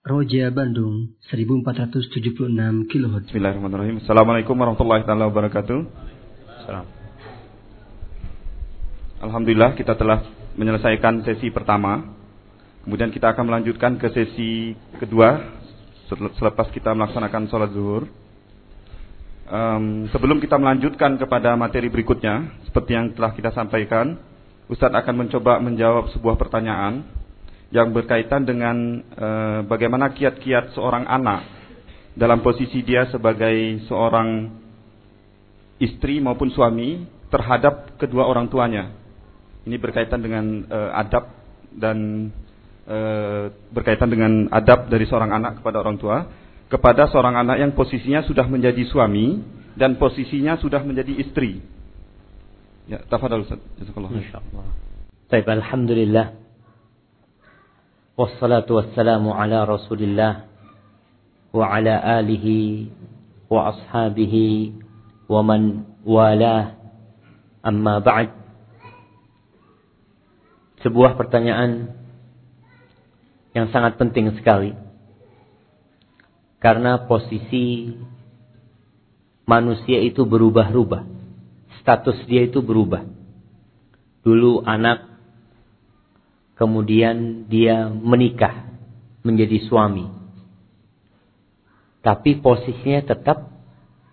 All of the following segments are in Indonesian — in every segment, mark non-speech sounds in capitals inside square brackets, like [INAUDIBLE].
Roja Bandung 1476 kHz. Bismillahirrahmanirrahim. Assalamualaikum warahmatullahi wabarakatuh. Salam. Alhamdulillah kita telah menyelesaikan sesi pertama. Kemudian kita akan melanjutkan ke sesi kedua selepas kita melaksanakan sholat zuhur. Um, sebelum kita melanjutkan kepada materi berikutnya, seperti yang telah kita sampaikan, Ustadz akan mencoba menjawab sebuah pertanyaan yang berkaitan dengan e, bagaimana kiat-kiat seorang anak dalam posisi dia sebagai seorang istri maupun suami terhadap kedua orang tuanya. Ini berkaitan dengan e, adab dan e, berkaitan dengan adab dari seorang anak kepada orang tua kepada seorang anak yang posisinya sudah menjadi suami dan posisinya sudah menjadi istri. Ya, tafadhal Ustaz. Insyaallah. Baik, alhamdulillah wassalatu wassalamu ala rasulillah wa ala alihi wa ashabihi wa man walah. Amma ba'd. Sebuah pertanyaan yang sangat penting sekali. Karena posisi manusia itu berubah-ubah. Status dia itu berubah. Dulu anak kemudian dia menikah menjadi suami. Tapi posisinya tetap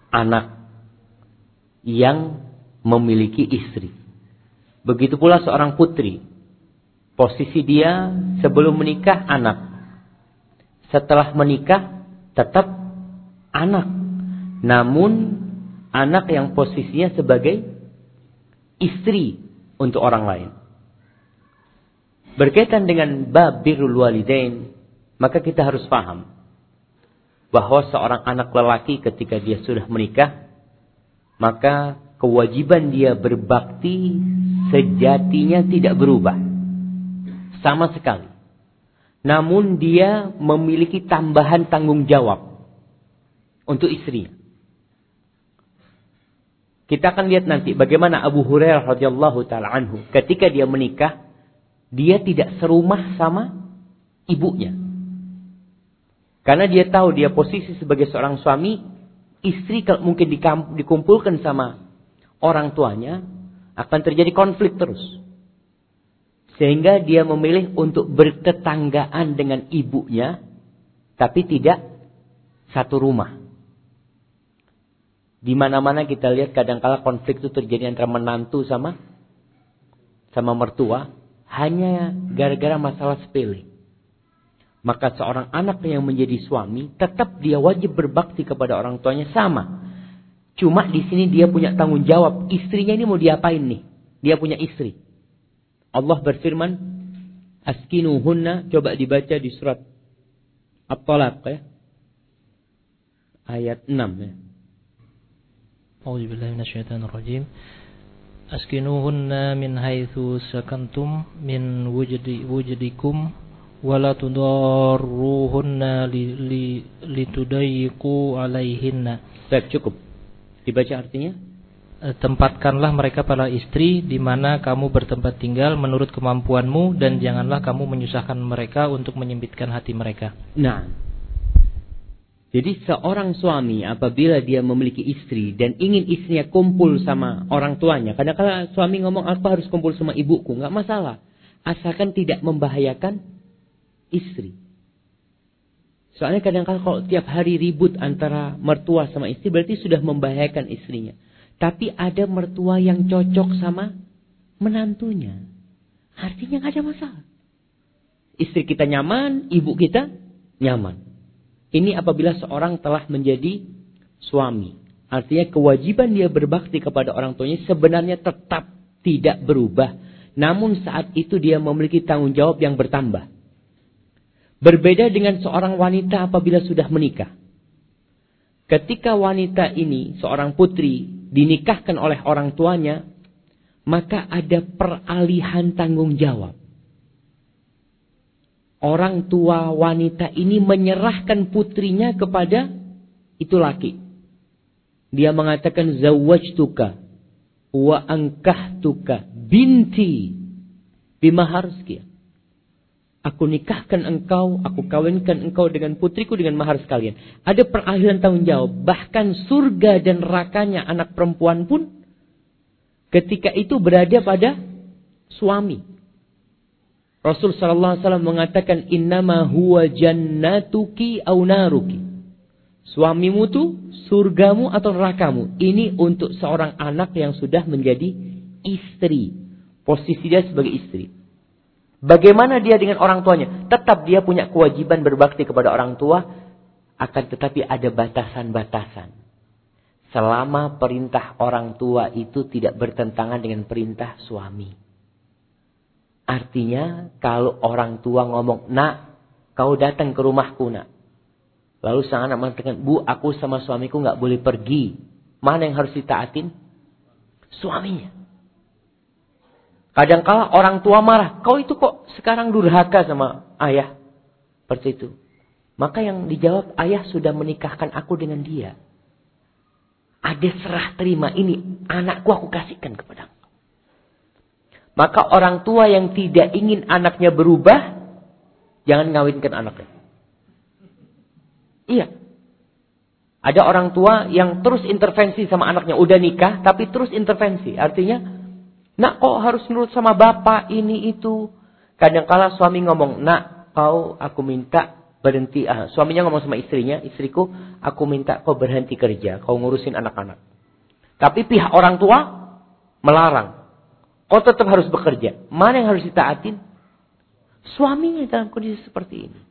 anak yang memiliki istri. Begitu pula seorang putri. Posisi dia sebelum menikah anak. Setelah menikah tetap anak. Namun anak yang posisinya sebagai istri untuk orang lain. Berkaitan dengan bab birrul walidain, maka kita harus paham bahwa seorang anak lelaki ketika dia sudah menikah, maka kewajiban dia berbakti sejatinya tidak berubah. Sama sekali. Namun dia memiliki tambahan tanggung jawab untuk istrinya. Kita akan lihat nanti bagaimana Abu Hurairah radhiyallahu taala anhu ketika dia menikah dia tidak serumah sama ibunya. Karena dia tahu dia posisi sebagai seorang suami, istri kalau mungkin dikumpulkan sama orang tuanya, akan terjadi konflik terus. Sehingga dia memilih untuk bertetanggaan dengan ibunya, tapi tidak satu rumah. Di mana-mana kita lihat kadang-kala konflik itu terjadi antara menantu sama sama mertua, hanya gara-gara masalah sepele. Maka seorang anak yang menjadi suami tetap dia wajib berbakti kepada orang tuanya sama. Cuma di sini dia punya tanggung jawab. Istrinya ini mau diapain nih? Dia punya istri. Allah berfirman, Askinuhunna, coba dibaca di surat At-Talaq ya. Ayat 6 ya. A'udzubillahi askinuhunna min haitsu sakantum min wujdi wujdikum wala tudarruhunna li, li, litudayyiqu alaihinna. Baik, cukup. Dibaca artinya? Eh, tempatkanlah mereka para istri di mana kamu bertempat tinggal menurut kemampuanmu dan janganlah kamu menyusahkan mereka untuk menyempitkan hati mereka. Nah, jadi seorang suami apabila dia memiliki istri dan ingin istrinya kumpul sama orang tuanya. Kadang-kadang suami ngomong aku harus kumpul sama ibuku. nggak masalah. Asalkan tidak membahayakan istri. Soalnya kadang-kadang kalau tiap hari ribut antara mertua sama istri berarti sudah membahayakan istrinya. Tapi ada mertua yang cocok sama menantunya. Artinya nggak ada masalah. Istri kita nyaman, ibu kita nyaman. Ini apabila seorang telah menjadi suami. Artinya kewajiban dia berbakti kepada orang tuanya sebenarnya tetap tidak berubah. Namun saat itu dia memiliki tanggung jawab yang bertambah. Berbeda dengan seorang wanita apabila sudah menikah. Ketika wanita ini, seorang putri, dinikahkan oleh orang tuanya, maka ada peralihan tanggung jawab orang tua wanita ini menyerahkan putrinya kepada itu laki. Dia mengatakan zawajtuka wa angkahtuka binti bimaharskia. Aku nikahkan engkau, aku kawinkan engkau dengan putriku dengan mahar sekalian. Ada peralihan tanggung jawab. Bahkan surga dan nerakanya anak perempuan pun ketika itu berada pada suami. Rasul sallallahu alaihi wasallam mengatakan innama huwa jannatuki au naruki. Suamimu tuh surgamu atau nerakamu. Ini untuk seorang anak yang sudah menjadi istri. Posisi dia sebagai istri. Bagaimana dia dengan orang tuanya? Tetap dia punya kewajiban berbakti kepada orang tua, akan tetapi ada batasan-batasan. Selama perintah orang tua itu tidak bertentangan dengan perintah suami. Artinya, kalau orang tua ngomong, nak, kau datang ke rumahku, nak. Lalu sang anak mengatakan, bu, aku sama suamiku nggak boleh pergi. Mana yang harus ditaatin? Suaminya. Kadangkala orang tua marah, kau itu kok sekarang durhaka sama ayah. Seperti itu. Maka yang dijawab, ayah sudah menikahkan aku dengan dia. Ada serah terima ini, anakku aku kasihkan kepada engkau. Maka orang tua yang tidak ingin anaknya berubah, jangan ngawinkan anaknya. Iya. Ada orang tua yang terus intervensi sama anaknya. Udah nikah, tapi terus intervensi. Artinya, Nak kok harus nurut sama bapak ini itu. Kadang kala suami ngomong, nak kau aku minta berhenti. Ah, suaminya ngomong sama istrinya, istriku aku minta kau berhenti kerja. Kau ngurusin anak-anak. Tapi pihak orang tua melarang. Kau tetap harus bekerja. Mana yang harus ditaatin? Suaminya dalam kondisi seperti ini.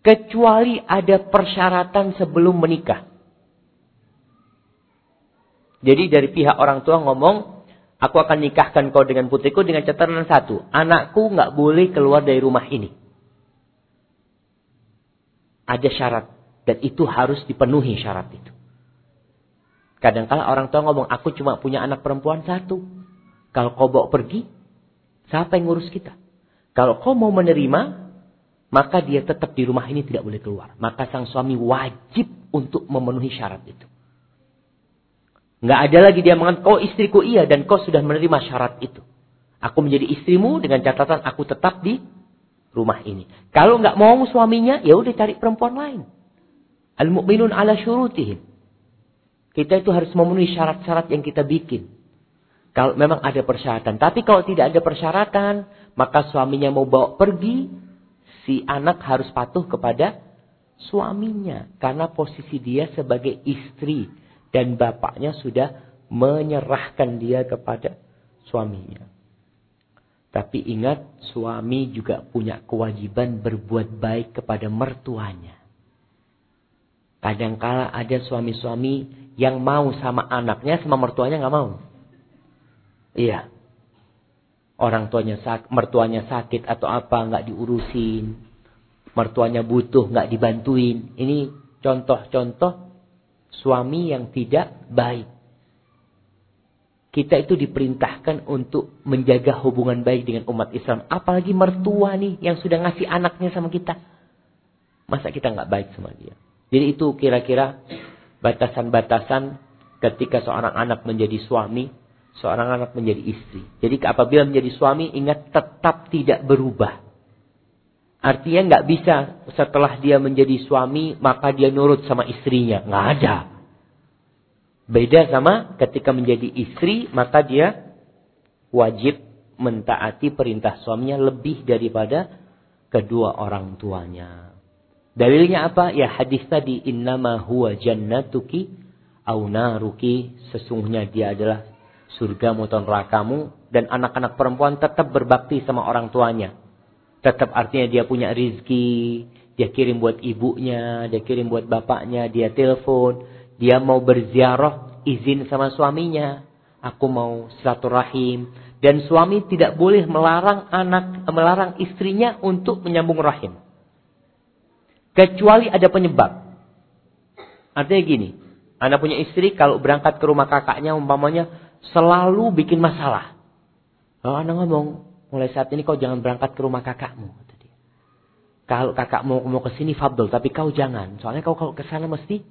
Kecuali ada persyaratan sebelum menikah. Jadi dari pihak orang tua ngomong, Aku akan nikahkan kau dengan putriku dengan catatan satu. Anakku nggak boleh keluar dari rumah ini. Ada syarat. Dan itu harus dipenuhi syarat itu. Kadang-kala orang tua ngomong, aku cuma punya anak perempuan satu. Kalau kau bawa pergi, siapa yang ngurus kita? Kalau kau mau menerima, maka dia tetap di rumah ini tidak boleh keluar. Maka sang suami wajib untuk memenuhi syarat itu. Nggak ada lagi dia mengatakan, kau istriku iya dan kau sudah menerima syarat itu. Aku menjadi istrimu dengan catatan aku tetap di rumah ini. Kalau nggak mau suaminya, ya udah cari perempuan lain. Al-mu'minun ala syurutihim. Kita itu harus memenuhi syarat-syarat yang kita bikin. Kalau memang ada persyaratan. Tapi kalau tidak ada persyaratan, maka suaminya mau bawa pergi, si anak harus patuh kepada suaminya. Karena posisi dia sebagai istri dan bapaknya sudah menyerahkan dia kepada suaminya. Tapi ingat, suami juga punya kewajiban berbuat baik kepada mertuanya. Kadangkala ada suami-suami yang mau sama anaknya, sama mertuanya nggak mau. Iya. Orang tuanya sak, mertuanya sakit atau apa nggak diurusin, mertuanya butuh nggak dibantuin. Ini contoh-contoh suami yang tidak baik. Kita itu diperintahkan untuk menjaga hubungan baik dengan umat Islam. Apalagi mertua nih yang sudah ngasih anaknya sama kita. Masa kita nggak baik sama dia? Jadi itu kira-kira batasan-batasan ketika seorang anak menjadi suami, seorang anak menjadi istri. Jadi apabila menjadi suami, ingat tetap tidak berubah. Artinya nggak bisa setelah dia menjadi suami maka dia nurut sama istrinya. Nggak ada. Beda sama ketika menjadi istri maka dia wajib mentaati perintah suaminya lebih daripada kedua orang tuanya. Dalilnya apa? Ya hadis tadi innama huwa jannatuki au naruki sesungguhnya dia adalah surga atau nerakamu dan anak-anak perempuan tetap berbakti sama orang tuanya Tetap artinya dia punya rizki. Dia kirim buat ibunya. Dia kirim buat bapaknya. Dia telepon. Dia mau berziarah. Izin sama suaminya. Aku mau rahim. Dan suami tidak boleh melarang anak, melarang istrinya untuk menyambung rahim. Kecuali ada penyebab. Artinya gini. Anak punya istri kalau berangkat ke rumah kakaknya umpamanya selalu bikin masalah. Kalau anak ngomong, mulai saat ini kau jangan berangkat ke rumah kakakmu. Kalau kakak mau mau ke sini fabel, tapi kau jangan. Soalnya kau kalau ke sana mesti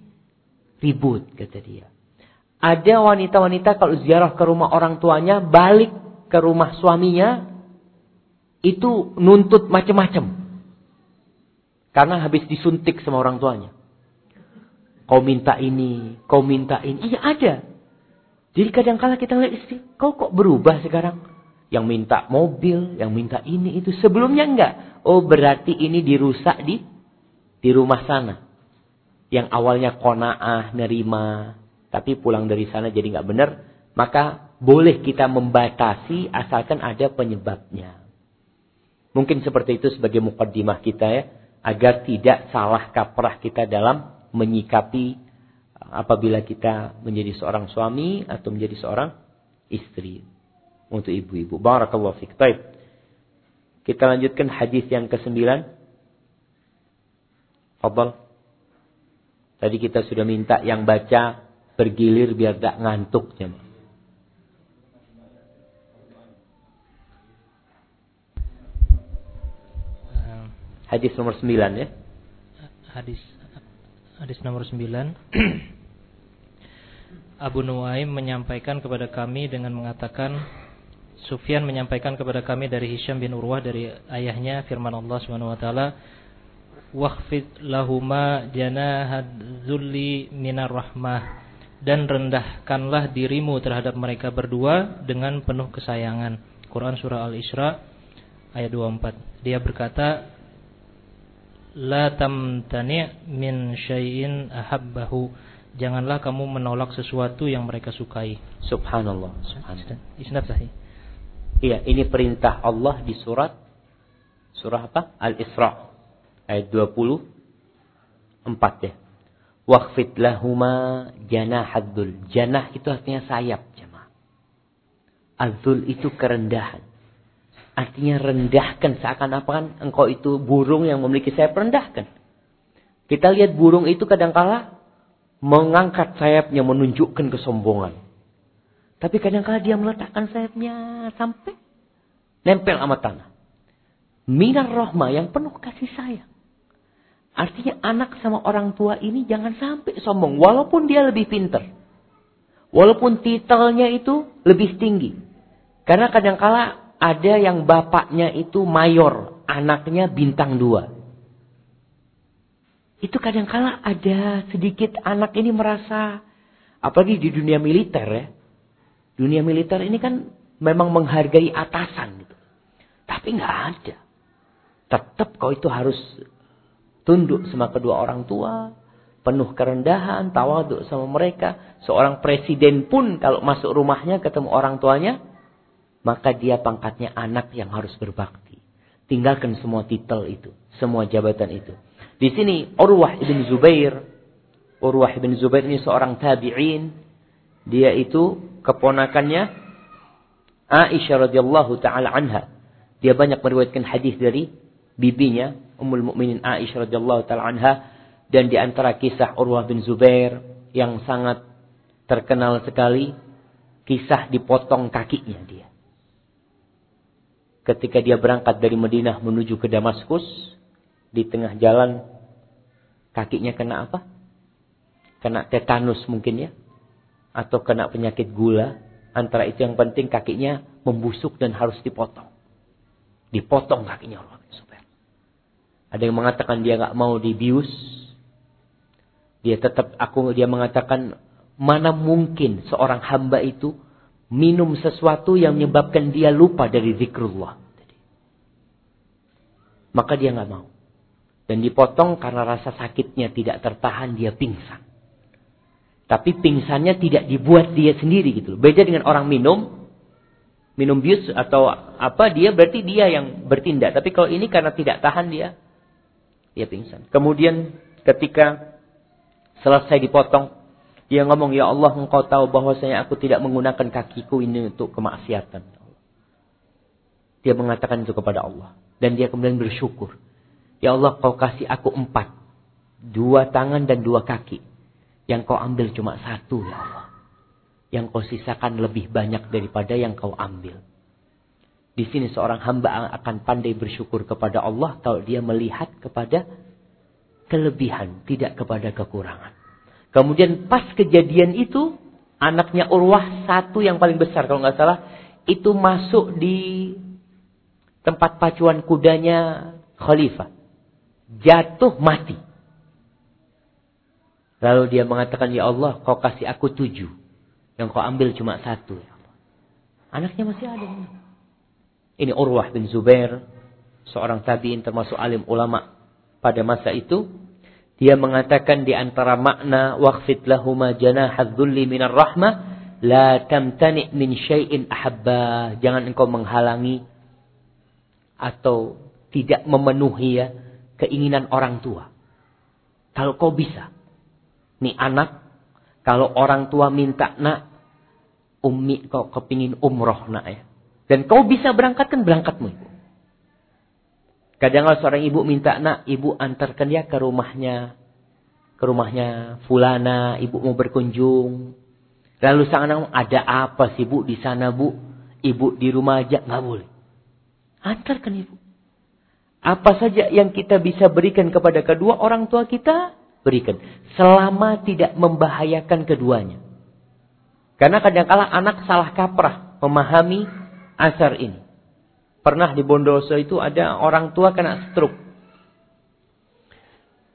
ribut, kata dia. Ada wanita-wanita kalau ziarah ke rumah orang tuanya, balik ke rumah suaminya, itu nuntut macam-macam. Karena habis disuntik sama orang tuanya. Kau minta ini, kau minta ini. Iya ada. Jadi kadang kala kita lihat istri, kau kok berubah sekarang? Yang minta mobil, yang minta ini itu. Sebelumnya enggak. Oh berarti ini dirusak di di rumah sana. Yang awalnya kona'ah, nerima. Tapi pulang dari sana jadi enggak benar. Maka boleh kita membatasi asalkan ada penyebabnya. Mungkin seperti itu sebagai mukaddimah kita ya. Agar tidak salah kaprah kita dalam menyikapi apabila kita menjadi seorang suami atau menjadi seorang istri. Untuk ibu-ibu. Barakallahu fiqh. Baik. Kita lanjutkan hadis yang ke-9. Fadal. Tadi kita sudah minta yang baca bergilir biar tak ngantuk jemaah. Hadis nomor 9 ya. Hadis hadis nomor 9. [CLEARS THROAT] Abu Nuaim menyampaikan kepada kami dengan mengatakan Sufyan menyampaikan kepada kami dari Hisham bin Urwah dari ayahnya firman Allah Subhanahu wa taala waqfid lahuma janahadzulli minar rahmah dan rendahkanlah dirimu terhadap mereka berdua dengan penuh kesayangan. Quran surah Al-Isra ayat 24. Dia berkata, la tamtani min syai'in ahabbahu janganlah kamu menolak sesuatu yang mereka sukai. Subhanallah. Subhanallah. Isnad sahih. Iya ini perintah Allah di surat surah apa? Al-Isra ayat 24 ya. Waqfid lahuma janahadzul janah itu artinya sayap jemaah. Azul itu kerendahan. Artinya rendahkan. Seakan-akan engkau itu burung yang memiliki sayap rendahkan. Kita lihat burung itu kadangkala mengangkat sayapnya menunjukkan kesombongan. Tapi kadangkala dia meletakkan sayapnya sampai nempel sama tanah. Minar rohma yang penuh kasih sayang. Artinya anak sama orang tua ini jangan sampai sombong. Walaupun dia lebih pinter. Walaupun titelnya itu lebih tinggi. Karena kadangkala ada yang bapaknya itu mayor, anaknya bintang dua. Itu kadangkala ada sedikit anak ini merasa, apalagi di dunia militer ya. Dunia militer ini kan memang menghargai atasan gitu. Tapi nggak ada. Tetap kau itu harus tunduk sama kedua orang tua, penuh kerendahan, tawaduk sama mereka. Seorang presiden pun kalau masuk rumahnya ketemu orang tuanya, maka dia pangkatnya anak yang harus berbakti. Tinggalkan semua titel itu, semua jabatan itu. Di sini Urwah ibn Zubair, Urwah ibn Zubair ini seorang tabi'in. Dia itu keponakannya Aisyah radhiyallahu taala anha. Dia banyak meriwayatkan hadis dari bibinya Ummul Mukminin Aisyah radhiyallahu taala anha dan di antara kisah Urwah bin Zubair yang sangat terkenal sekali kisah dipotong kakinya dia ketika dia berangkat dari Madinah menuju ke Damaskus, di tengah jalan kakinya kena apa? Kena tetanus mungkin ya. Atau kena penyakit gula. Antara itu yang penting kakinya membusuk dan harus dipotong. Dipotong kakinya Allah Ada yang mengatakan dia nggak mau dibius. Dia tetap aku dia mengatakan mana mungkin seorang hamba itu minum sesuatu yang menyebabkan dia lupa dari zikrullah. Maka dia nggak mau. Dan dipotong karena rasa sakitnya tidak tertahan, dia pingsan. Tapi pingsannya tidak dibuat dia sendiri gitu Beda dengan orang minum, minum bius atau apa, dia berarti dia yang bertindak. Tapi kalau ini karena tidak tahan dia, dia pingsan. Kemudian ketika selesai dipotong, dia ngomong, Ya Allah engkau tahu bahwasanya aku tidak menggunakan kakiku ini untuk kemaksiatan. Dia mengatakan itu kepada Allah. Dan dia kemudian bersyukur. Ya Allah kau kasih aku empat. Dua tangan dan dua kaki. Yang kau ambil cuma satu ya Allah. Yang kau sisakan lebih banyak daripada yang kau ambil. Di sini seorang hamba akan pandai bersyukur kepada Allah kalau dia melihat kepada kelebihan, tidak kepada kekurangan. Kemudian pas kejadian itu, anaknya Urwah satu yang paling besar kalau nggak salah, itu masuk di tempat pacuan kudanya khalifah. Jatuh mati. Lalu dia mengatakan, Ya Allah, kau kasih aku tujuh. Yang kau ambil cuma satu. Anaknya masih ada. Ini Urwah bin Zubair. Seorang tabiin termasuk alim ulama pada masa itu. Dia mengatakan di antara makna waqfid lahuma janahadz dzulli minar rahmah la tamtani min syai'in ahabba. Jangan engkau menghalangi atau tidak memenuhi ya keinginan orang tua. Kalau kau bisa Nih anak, kalau orang tua minta nak, umi kau kepingin umroh nak ya. Dan kau bisa berangkatkan berangkatmu ibu. Kadang kalau seorang ibu minta nak, ibu antarkan dia ke rumahnya, ke rumahnya fulana, ibu mau berkunjung. Lalu sang anak ada apa sih bu di sana bu? Ibu di rumah aja nggak boleh. Antarkan ibu. Apa saja yang kita bisa berikan kepada kedua orang tua kita, berikan. Selama tidak membahayakan keduanya. Karena kadang-kala anak salah kaprah memahami asar ini. Pernah di Bondoso itu ada orang tua kena stroke.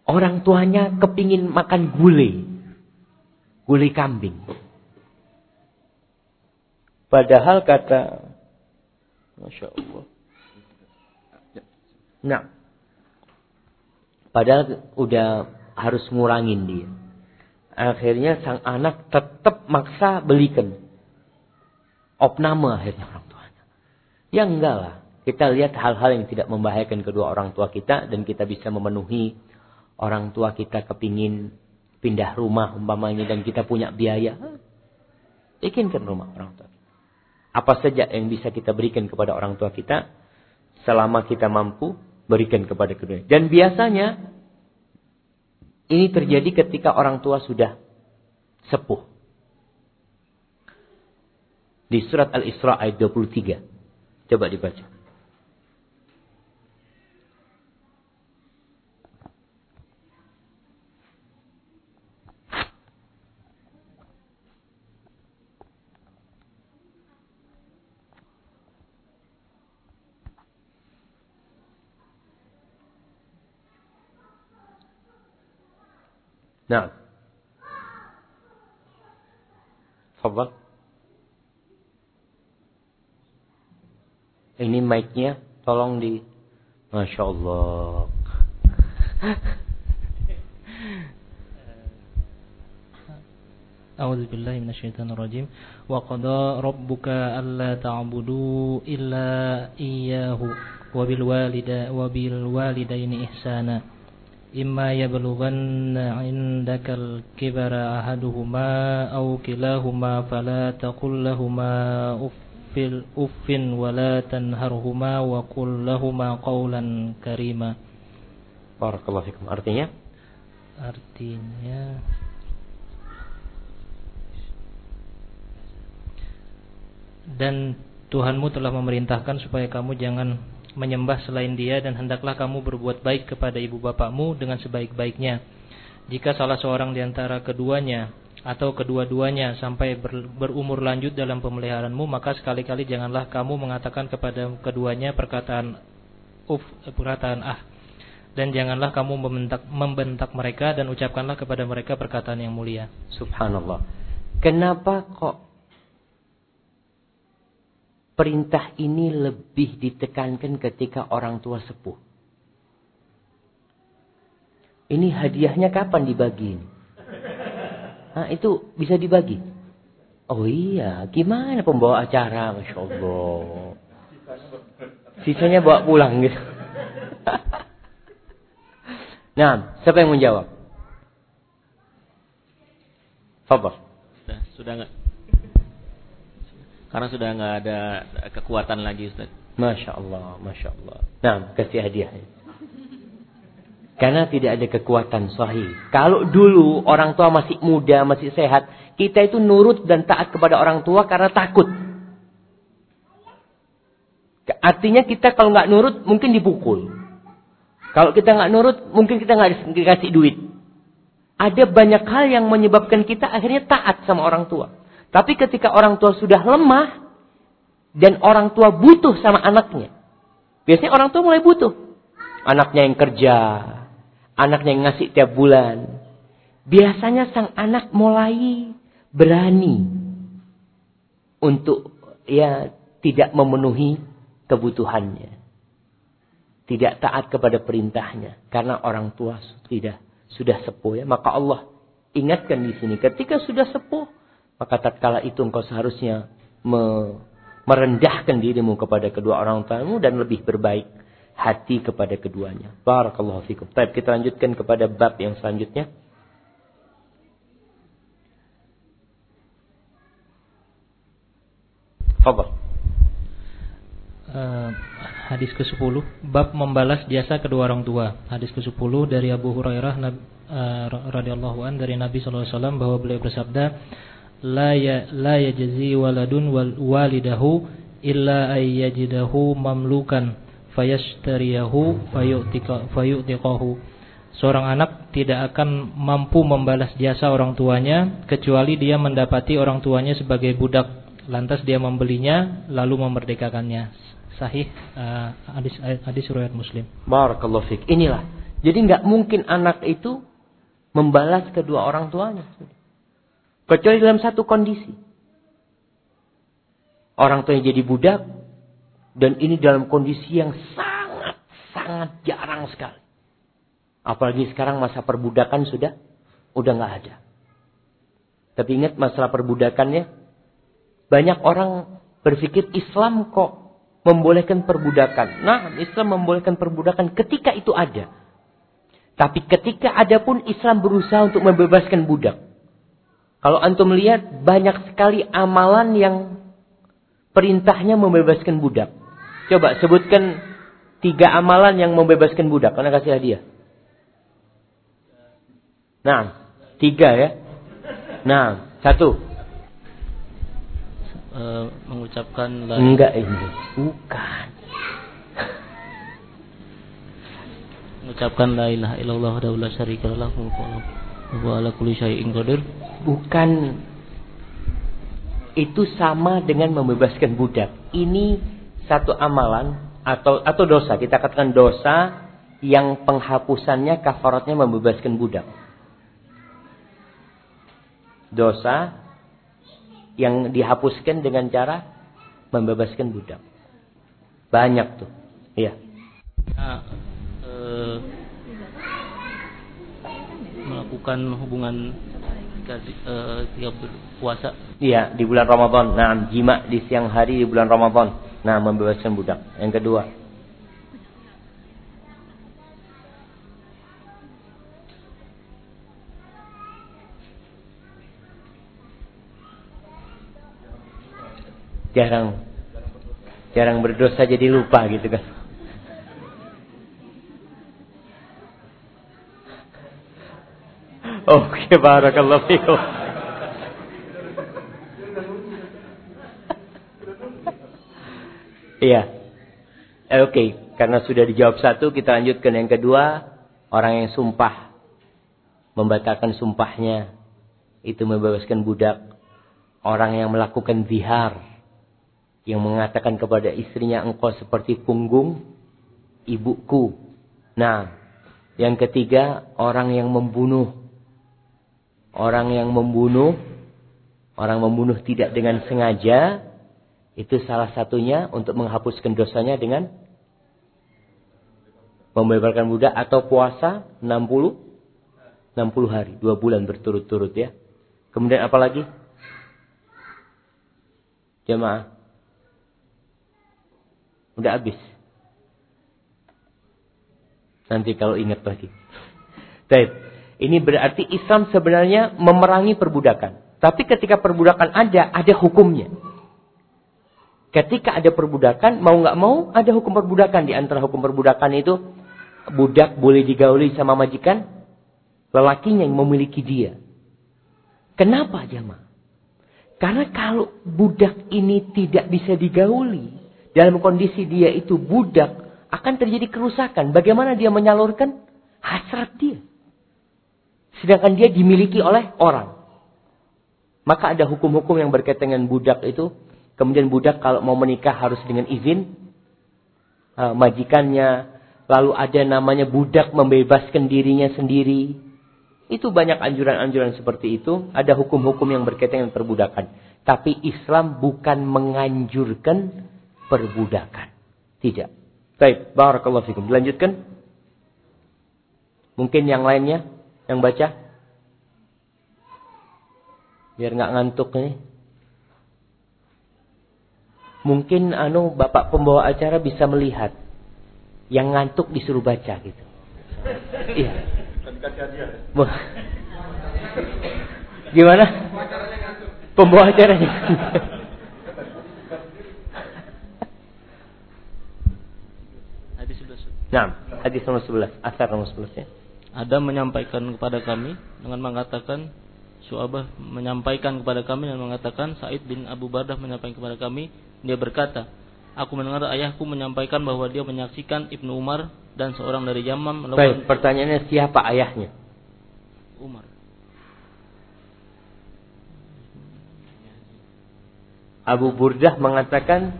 Orang tuanya kepingin makan gulai. Gulai kambing. Padahal kata Masya Allah. Nah. Padahal udah harus ngurangin dia. Akhirnya sang anak tetap maksa belikan. Opname akhirnya orang tuanya. Ya enggak lah. Kita lihat hal-hal yang tidak membahayakan kedua orang tua kita dan kita bisa memenuhi orang tua kita kepingin pindah rumah umpamanya dan kita punya biaya. Bikinkan rumah orang tua. Apa saja yang bisa kita berikan kepada orang tua kita selama kita mampu berikan kepada kedua. Dan biasanya ini terjadi ketika orang tua sudah sepuh. Di surat Al-Isra ayat 23. Coba dibaca. Nah. Fadal. Ini mic-nya tolong di Masya Allah. أعوذ بالله من الشيطان الرجيم وقضى ربك ألا تعبدوا إلا إياه وبالوالد وبالوالدين إحسانا إما يبلغن عندك الكبر أحدهما أو كلاهما فلا تقل لهما أف أف ولا تنهرهما وقل لهما قولا كريما Barakallahu fikum. Artinya? Artinya Dan Tuhanmu telah memerintahkan supaya kamu jangan menyembah selain dia dan hendaklah kamu berbuat baik kepada ibu bapakmu dengan sebaik-baiknya. Jika salah seorang di antara keduanya atau kedua-duanya sampai ber, berumur lanjut dalam pemeliharaanmu, maka sekali-kali janganlah kamu mengatakan kepada keduanya perkataan uf, perkataan ah. Dan janganlah kamu membentak, membentak mereka dan ucapkanlah kepada mereka perkataan yang mulia. Subhanallah. Kenapa kok perintah ini lebih ditekankan ketika orang tua sepuh. Ini hadiahnya kapan dibagi? Nah, itu bisa dibagi. Oh iya, gimana pembawa acara? Masya Allah. Sisanya bawa pulang gitu. [LAUGHS] nah, siapa yang menjawab? Fabel. Sudah, sudah enggak? Karena sudah nggak ada kekuatan lagi Ustaz. Masya Allah, Masya Allah. Nah, kasih hadiah. Karena tidak ada kekuatan sahih. Kalau dulu orang tua masih muda, masih sehat, kita itu nurut dan taat kepada orang tua karena takut. Artinya kita kalau nggak nurut mungkin dipukul. Kalau kita nggak nurut mungkin kita nggak dikasih duit. Ada banyak hal yang menyebabkan kita akhirnya taat sama orang tua. Tapi ketika orang tua sudah lemah dan orang tua butuh sama anaknya. Biasanya orang tua mulai butuh. Anaknya yang kerja, anaknya ngasih tiap bulan. Biasanya sang anak mulai berani untuk ya tidak memenuhi kebutuhannya. Tidak taat kepada perintahnya karena orang tua tidak sudah sepuh ya. Maka Allah ingatkan di sini ketika sudah sepuh maka tatkala itu engkau seharusnya me merendahkan dirimu kepada kedua orang tuamu dan lebih berbaik hati kepada keduanya. Barakallahu fikum. Baik, kita lanjutkan kepada bab yang selanjutnya. Fadal. Uh, hadis ke-10 bab membalas jasa kedua orang tua. Hadis ke-10 dari Abu Hurairah uh, radhiyallahu an dari Nabi sallallahu alaihi wasallam bahwa beliau bersabda la ya la yajzi waladun wal walidahu illa ay yajidahu mamlukan fayashtariyahu fayu'tiqahu Seorang anak tidak akan mampu membalas jasa orang tuanya kecuali dia mendapati orang tuanya sebagai budak lantas dia membelinya lalu memerdekakannya sahih uh, hadis hadis riwayat Muslim. Barakallahu fik. Inilah. Jadi nggak mungkin anak itu membalas kedua orang tuanya. Kecuali dalam satu kondisi. Orang tuanya jadi budak. Dan ini dalam kondisi yang sangat-sangat jarang sekali. Apalagi sekarang masa perbudakan sudah udah nggak ada. Tapi ingat masalah perbudakannya. Banyak orang berpikir Islam kok membolehkan perbudakan. Nah, Islam membolehkan perbudakan ketika itu ada. Tapi ketika ada pun Islam berusaha untuk membebaskan budak. Kalau antum lihat banyak sekali amalan yang perintahnya membebaskan budak. Coba sebutkan tiga amalan yang membebaskan budak. Karena kasih hadiah. Nah, tiga ya. Nah, satu. Uh, mengucapkan la Enggak ini. Bukan. mengucapkan la ilaha illallah wa la syarika lahu wa ala kulli syai'in qadir bukan itu sama dengan membebaskan budak. Ini satu amalan atau atau dosa. Kita katakan dosa yang penghapusannya kafaratnya membebaskan budak. Dosa yang dihapuskan dengan cara membebaskan budak. Banyak tuh. Iya. Nah, eh, melakukan hubungan ketika uh, berpuasa? Iya, di bulan Ramadan. Nah, jima di siang hari di bulan Ramadan. Nah, membebaskan budak. Yang kedua. Jarang jarang berdosa jadi lupa gitu kan. Oke, okay, [LAUGHS] barakallahu fikum. Iya. Eh, Oke, okay. karena sudah dijawab satu, kita lanjutkan yang kedua. Orang yang sumpah. Membatalkan sumpahnya. Itu membebaskan budak. Orang yang melakukan zihar. Yang mengatakan kepada istrinya, engkau seperti punggung ibuku. Nah, yang ketiga, orang yang membunuh orang yang membunuh, orang membunuh tidak dengan sengaja, itu salah satunya untuk menghapuskan dosanya dengan membebaskan budak atau puasa 60 60 hari, dua bulan berturut-turut ya. Kemudian apa lagi? Jemaah. Udah habis. Nanti kalau ingat lagi. Baik. Ini berarti Islam sebenarnya memerangi perbudakan. Tapi ketika perbudakan ada, ada hukumnya. Ketika ada perbudakan, mau nggak mau ada hukum perbudakan. Di antara hukum perbudakan itu, budak boleh digauli sama majikan, lelakinya yang memiliki dia. Kenapa jamaah? Karena kalau budak ini tidak bisa digauli, dalam kondisi dia itu budak, akan terjadi kerusakan. Bagaimana dia menyalurkan hasrat dia? Sedangkan dia dimiliki oleh orang. Maka ada hukum-hukum yang berkaitan dengan budak itu. Kemudian budak kalau mau menikah harus dengan izin uh, majikannya. Lalu ada namanya budak membebaskan dirinya sendiri. Itu banyak anjuran-anjuran seperti itu. Ada hukum-hukum yang berkaitan dengan perbudakan. Tapi Islam bukan menganjurkan perbudakan. Tidak. Baik, barakallahu fikum. Dilanjutkan. Mungkin yang lainnya yang baca. Biar nggak ngantuk nih. Mungkin anu Bapak pembawa acara bisa melihat yang ngantuk disuruh baca gitu. Iya. Gimana? Pembawa acaranya. Hadis 11. Nah, hadis nomor 11, asar nomor 11 ya. Ada menyampaikan kepada kami dengan mengatakan Syu'abah menyampaikan kepada kami dan mengatakan Said bin Abu Bardah menyampaikan kepada kami dia berkata Aku mendengar ayahku menyampaikan bahwa dia menyaksikan Ibnu Umar dan seorang dari Yamam melakukan Baik, pertanyaannya siapa ayahnya? Umar. Abu Burdah mengatakan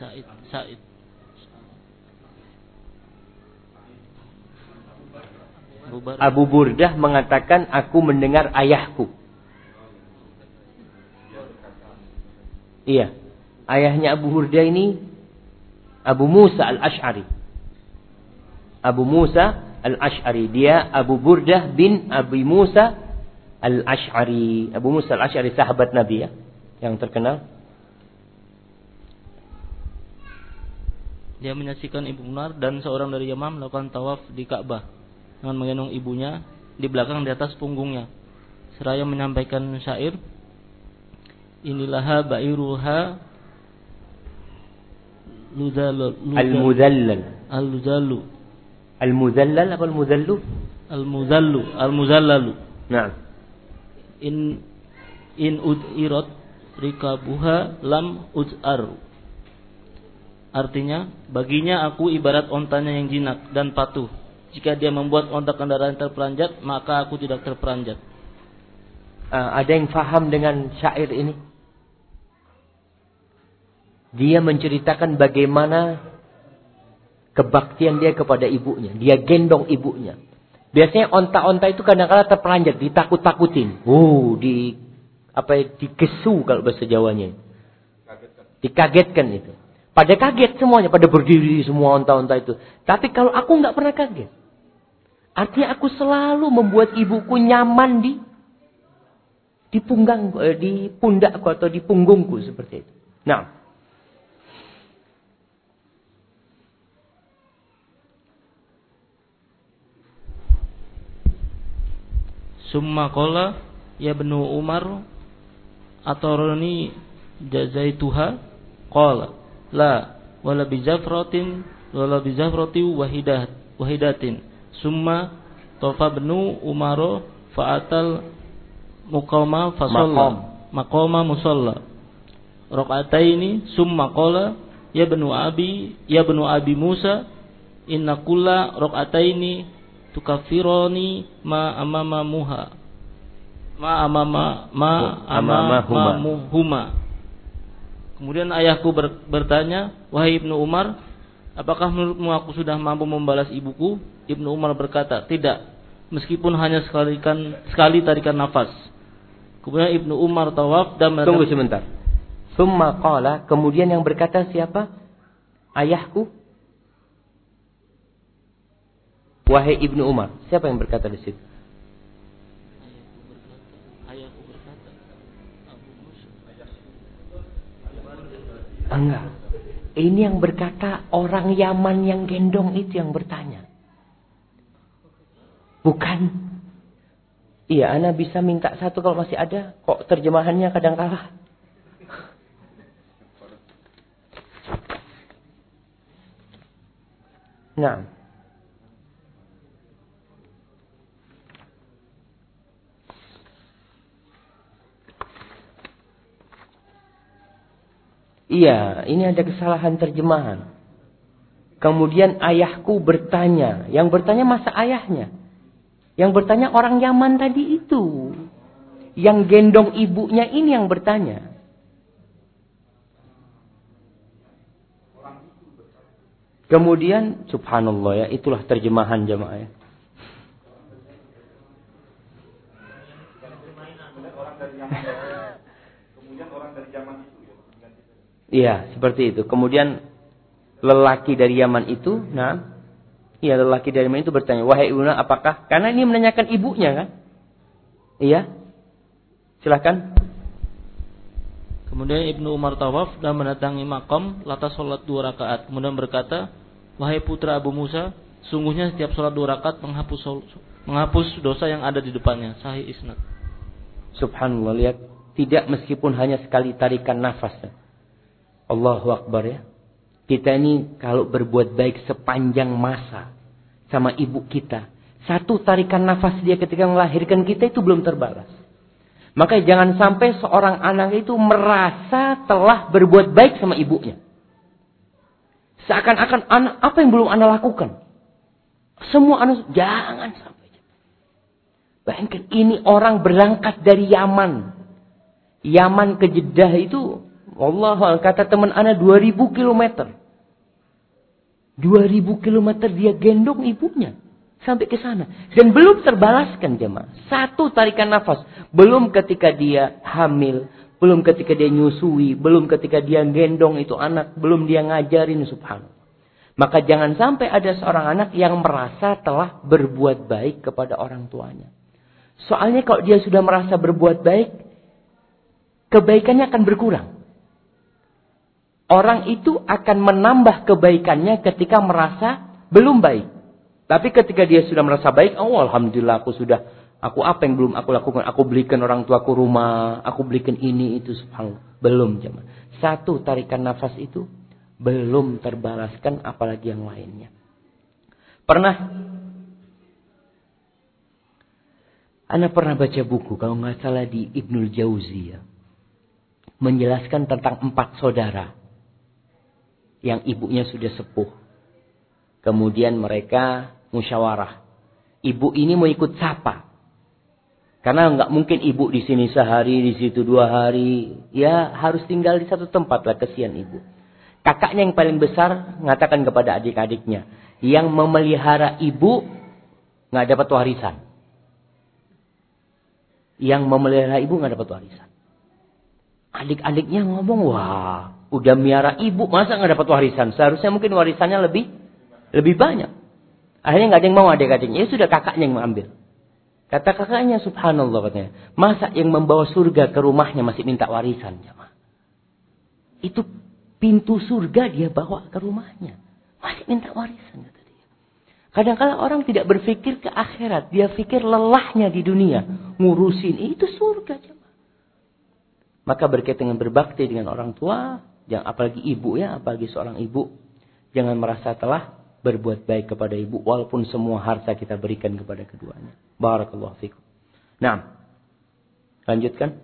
Said, Said. Abu Burdah mengatakan aku mendengar ayahku. Iya. Ayahnya Abu Burdah ini Abu Musa Al-Ash'ari. Abu Musa Al-Ash'ari. Dia Abu Burdah bin Abi Musa Al-Ash'ari. Abu Musa Al-Ash'ari sahabat Nabi ya yang terkenal? Dia menyaksikan Ibu Umar dan seorang dari Yamam melakukan tawaf di Ka'bah dengan menggendong ibunya di belakang di atas punggungnya. Seraya menyampaikan syair, Inilah ba'iruha Al-Mudallal. Al-Mudallu. Al-Mudallal apa Al-Mudallu? Al-Mudallu. Al-Muzallalu. Nah. In in udirat rikabuha lam uz'ar. Artinya, baginya aku ibarat ontanya yang jinak dan patuh. Jika dia membuat onta kendaraan terperanjat, maka aku tidak terperanjat. Uh, ada yang faham dengan syair ini? Dia menceritakan bagaimana kebaktian dia kepada ibunya. Dia gendong ibunya. Biasanya onta-onta itu kadang-kadang terperanjat, ditakut-takutin. Oh, di apa ya, digesu kalau bahasa Jawanya. Dikagetkan itu. Pada kaget semuanya, pada berdiri semua onta-onta itu. Tapi kalau aku nggak pernah kaget. Artinya aku selalu membuat ibuku nyaman di di punggang eh, di pundakku atau di punggungku seperti itu. Nah, Summa qala ya benu Umar ataroni jazaituha? Qala la wala bizafratin wala bizafrati wahidat wahidatin summa tofa benu umaro fa'atal muqama fasalla maqama musalla rakaataini summa qala ya benu abi ya benu abi Musa inna kulla rakaataini tukafironi ma amama muha. Ma amama ma amama huma. Kemudian ayahku ber, bertanya, "Wahai Ibnu Umar, apakah menurutmu aku sudah mampu membalas ibuku?" Ibnu Umar berkata, "Tidak, meskipun hanya sekali, sekali tarikan nafas." Kemudian Ibnu Umar tawaf dan Tunggu sebentar. Summa qala, kemudian yang berkata siapa? Ayahku. Wahai Ibnu Umar. Siapa yang berkata di situ? Enggak. Ini yang berkata orang Yaman yang gendong itu yang bertanya. Bukan. Iya, Ana bisa minta satu kalau masih ada. Kok terjemahannya kadang kalah? Nah. Iya, ini ada kesalahan terjemahan. Kemudian ayahku bertanya. Yang bertanya masa ayahnya. Yang bertanya orang Yaman tadi itu. Yang gendong ibunya ini yang bertanya. Kemudian subhanallah ya, itulah terjemahan jemaah ya. Iya, seperti itu. Kemudian lelaki dari Yaman itu, nah, iya lelaki dari Yaman itu bertanya, wahai ibuna, apakah? Karena ini menanyakan ibunya kan? Iya. Silakan. Kemudian Ibnu Umar tawaf dan mendatangi makam latas sholat dua rakaat. Kemudian berkata, wahai putra Abu Musa, sungguhnya setiap sholat dua rakaat menghapus menghapus dosa yang ada di depannya. Sahih isnad. Subhanallah lihat tidak meskipun hanya sekali tarikan nafas. Allahu Akbar ya. Kita ini kalau berbuat baik sepanjang masa sama ibu kita. Satu tarikan nafas dia ketika melahirkan kita itu belum terbalas. Maka jangan sampai seorang anak itu merasa telah berbuat baik sama ibunya. Seakan-akan anak apa yang belum anak lakukan. Semua anak jangan sampai. Bayangkan ini orang berangkat dari Yaman. Yaman ke Jeddah itu Allah kata teman anak 2000 km. 2000 km dia gendong ibunya sampai ke sana dan belum terbalaskan jemaah. Satu tarikan nafas, belum ketika dia hamil, belum ketika dia nyusui, belum ketika dia gendong itu anak, belum dia ngajarin subhanallah. Maka jangan sampai ada seorang anak yang merasa telah berbuat baik kepada orang tuanya. Soalnya kalau dia sudah merasa berbuat baik, kebaikannya akan berkurang. Orang itu akan menambah kebaikannya ketika merasa belum baik. Tapi ketika dia sudah merasa baik, oh alhamdulillah aku sudah aku apa yang belum aku lakukan? Aku belikan orang tuaku rumah, aku belikan ini itu subhanallah. Belum jemaah. Satu tarikan nafas itu belum terbalaskan apalagi yang lainnya. Pernah Anda pernah baca buku kalau nggak salah di Ibnul Jauzi ya. Menjelaskan tentang empat saudara yang ibunya sudah sepuh. Kemudian mereka musyawarah. Ibu ini mau ikut siapa? Karena nggak mungkin ibu di sini sehari, di situ dua hari. Ya harus tinggal di satu tempat lah, kesian ibu. Kakaknya yang paling besar mengatakan kepada adik-adiknya. Yang memelihara ibu nggak dapat warisan. Yang memelihara ibu nggak dapat warisan. Adik-adiknya ngomong, wah udah miara ibu masa nggak dapat warisan? Seharusnya mungkin warisannya lebih lebih banyak. Akhirnya nggak ada yang mau adik-adiknya. Ya sudah kakaknya yang mengambil. Kata kakaknya subhanallah katanya. Masa yang membawa surga ke rumahnya masih minta warisan. Itu pintu surga dia bawa ke rumahnya. Masih minta warisan. Kadang-kadang orang tidak berpikir ke akhirat. Dia pikir lelahnya di dunia. Ngurusin. Itu surga. Maka berkaitan dengan berbakti dengan orang tua. Yang apalagi ibu ya. Apalagi seorang ibu. Jangan merasa telah berbuat baik kepada ibu walaupun semua harta kita berikan kepada keduanya. Barakallahu fikum. Nah, lanjutkan.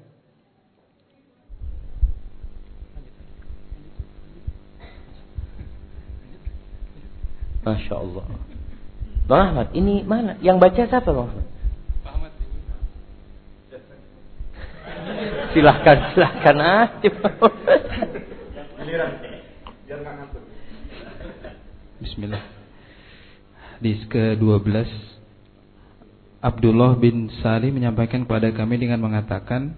Masya Allah. Bang ini mana? Yang baca siapa Bang? Silahkan, silahkan aja. Bismillah. Hadis ke-12 Abdullah bin Salim menyampaikan kepada kami dengan mengatakan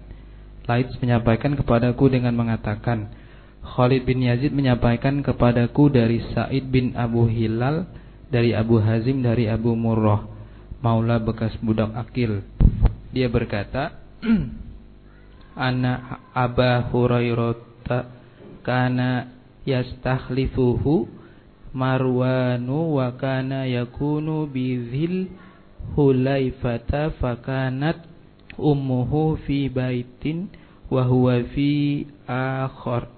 Laits menyampaikan kepadaku dengan mengatakan Khalid bin Yazid menyampaikan kepadaku dari Said bin Abu Hilal Dari Abu Hazim dari Abu Murrah Maula bekas budak akil Dia berkata [CLEARS THROAT] Anak Aba Hurairah Kana yastakhlifuhu Marwanu wa kana yakunu bizil hulaifata fakanat ummuhu fi baitin wa huwa fi akhar.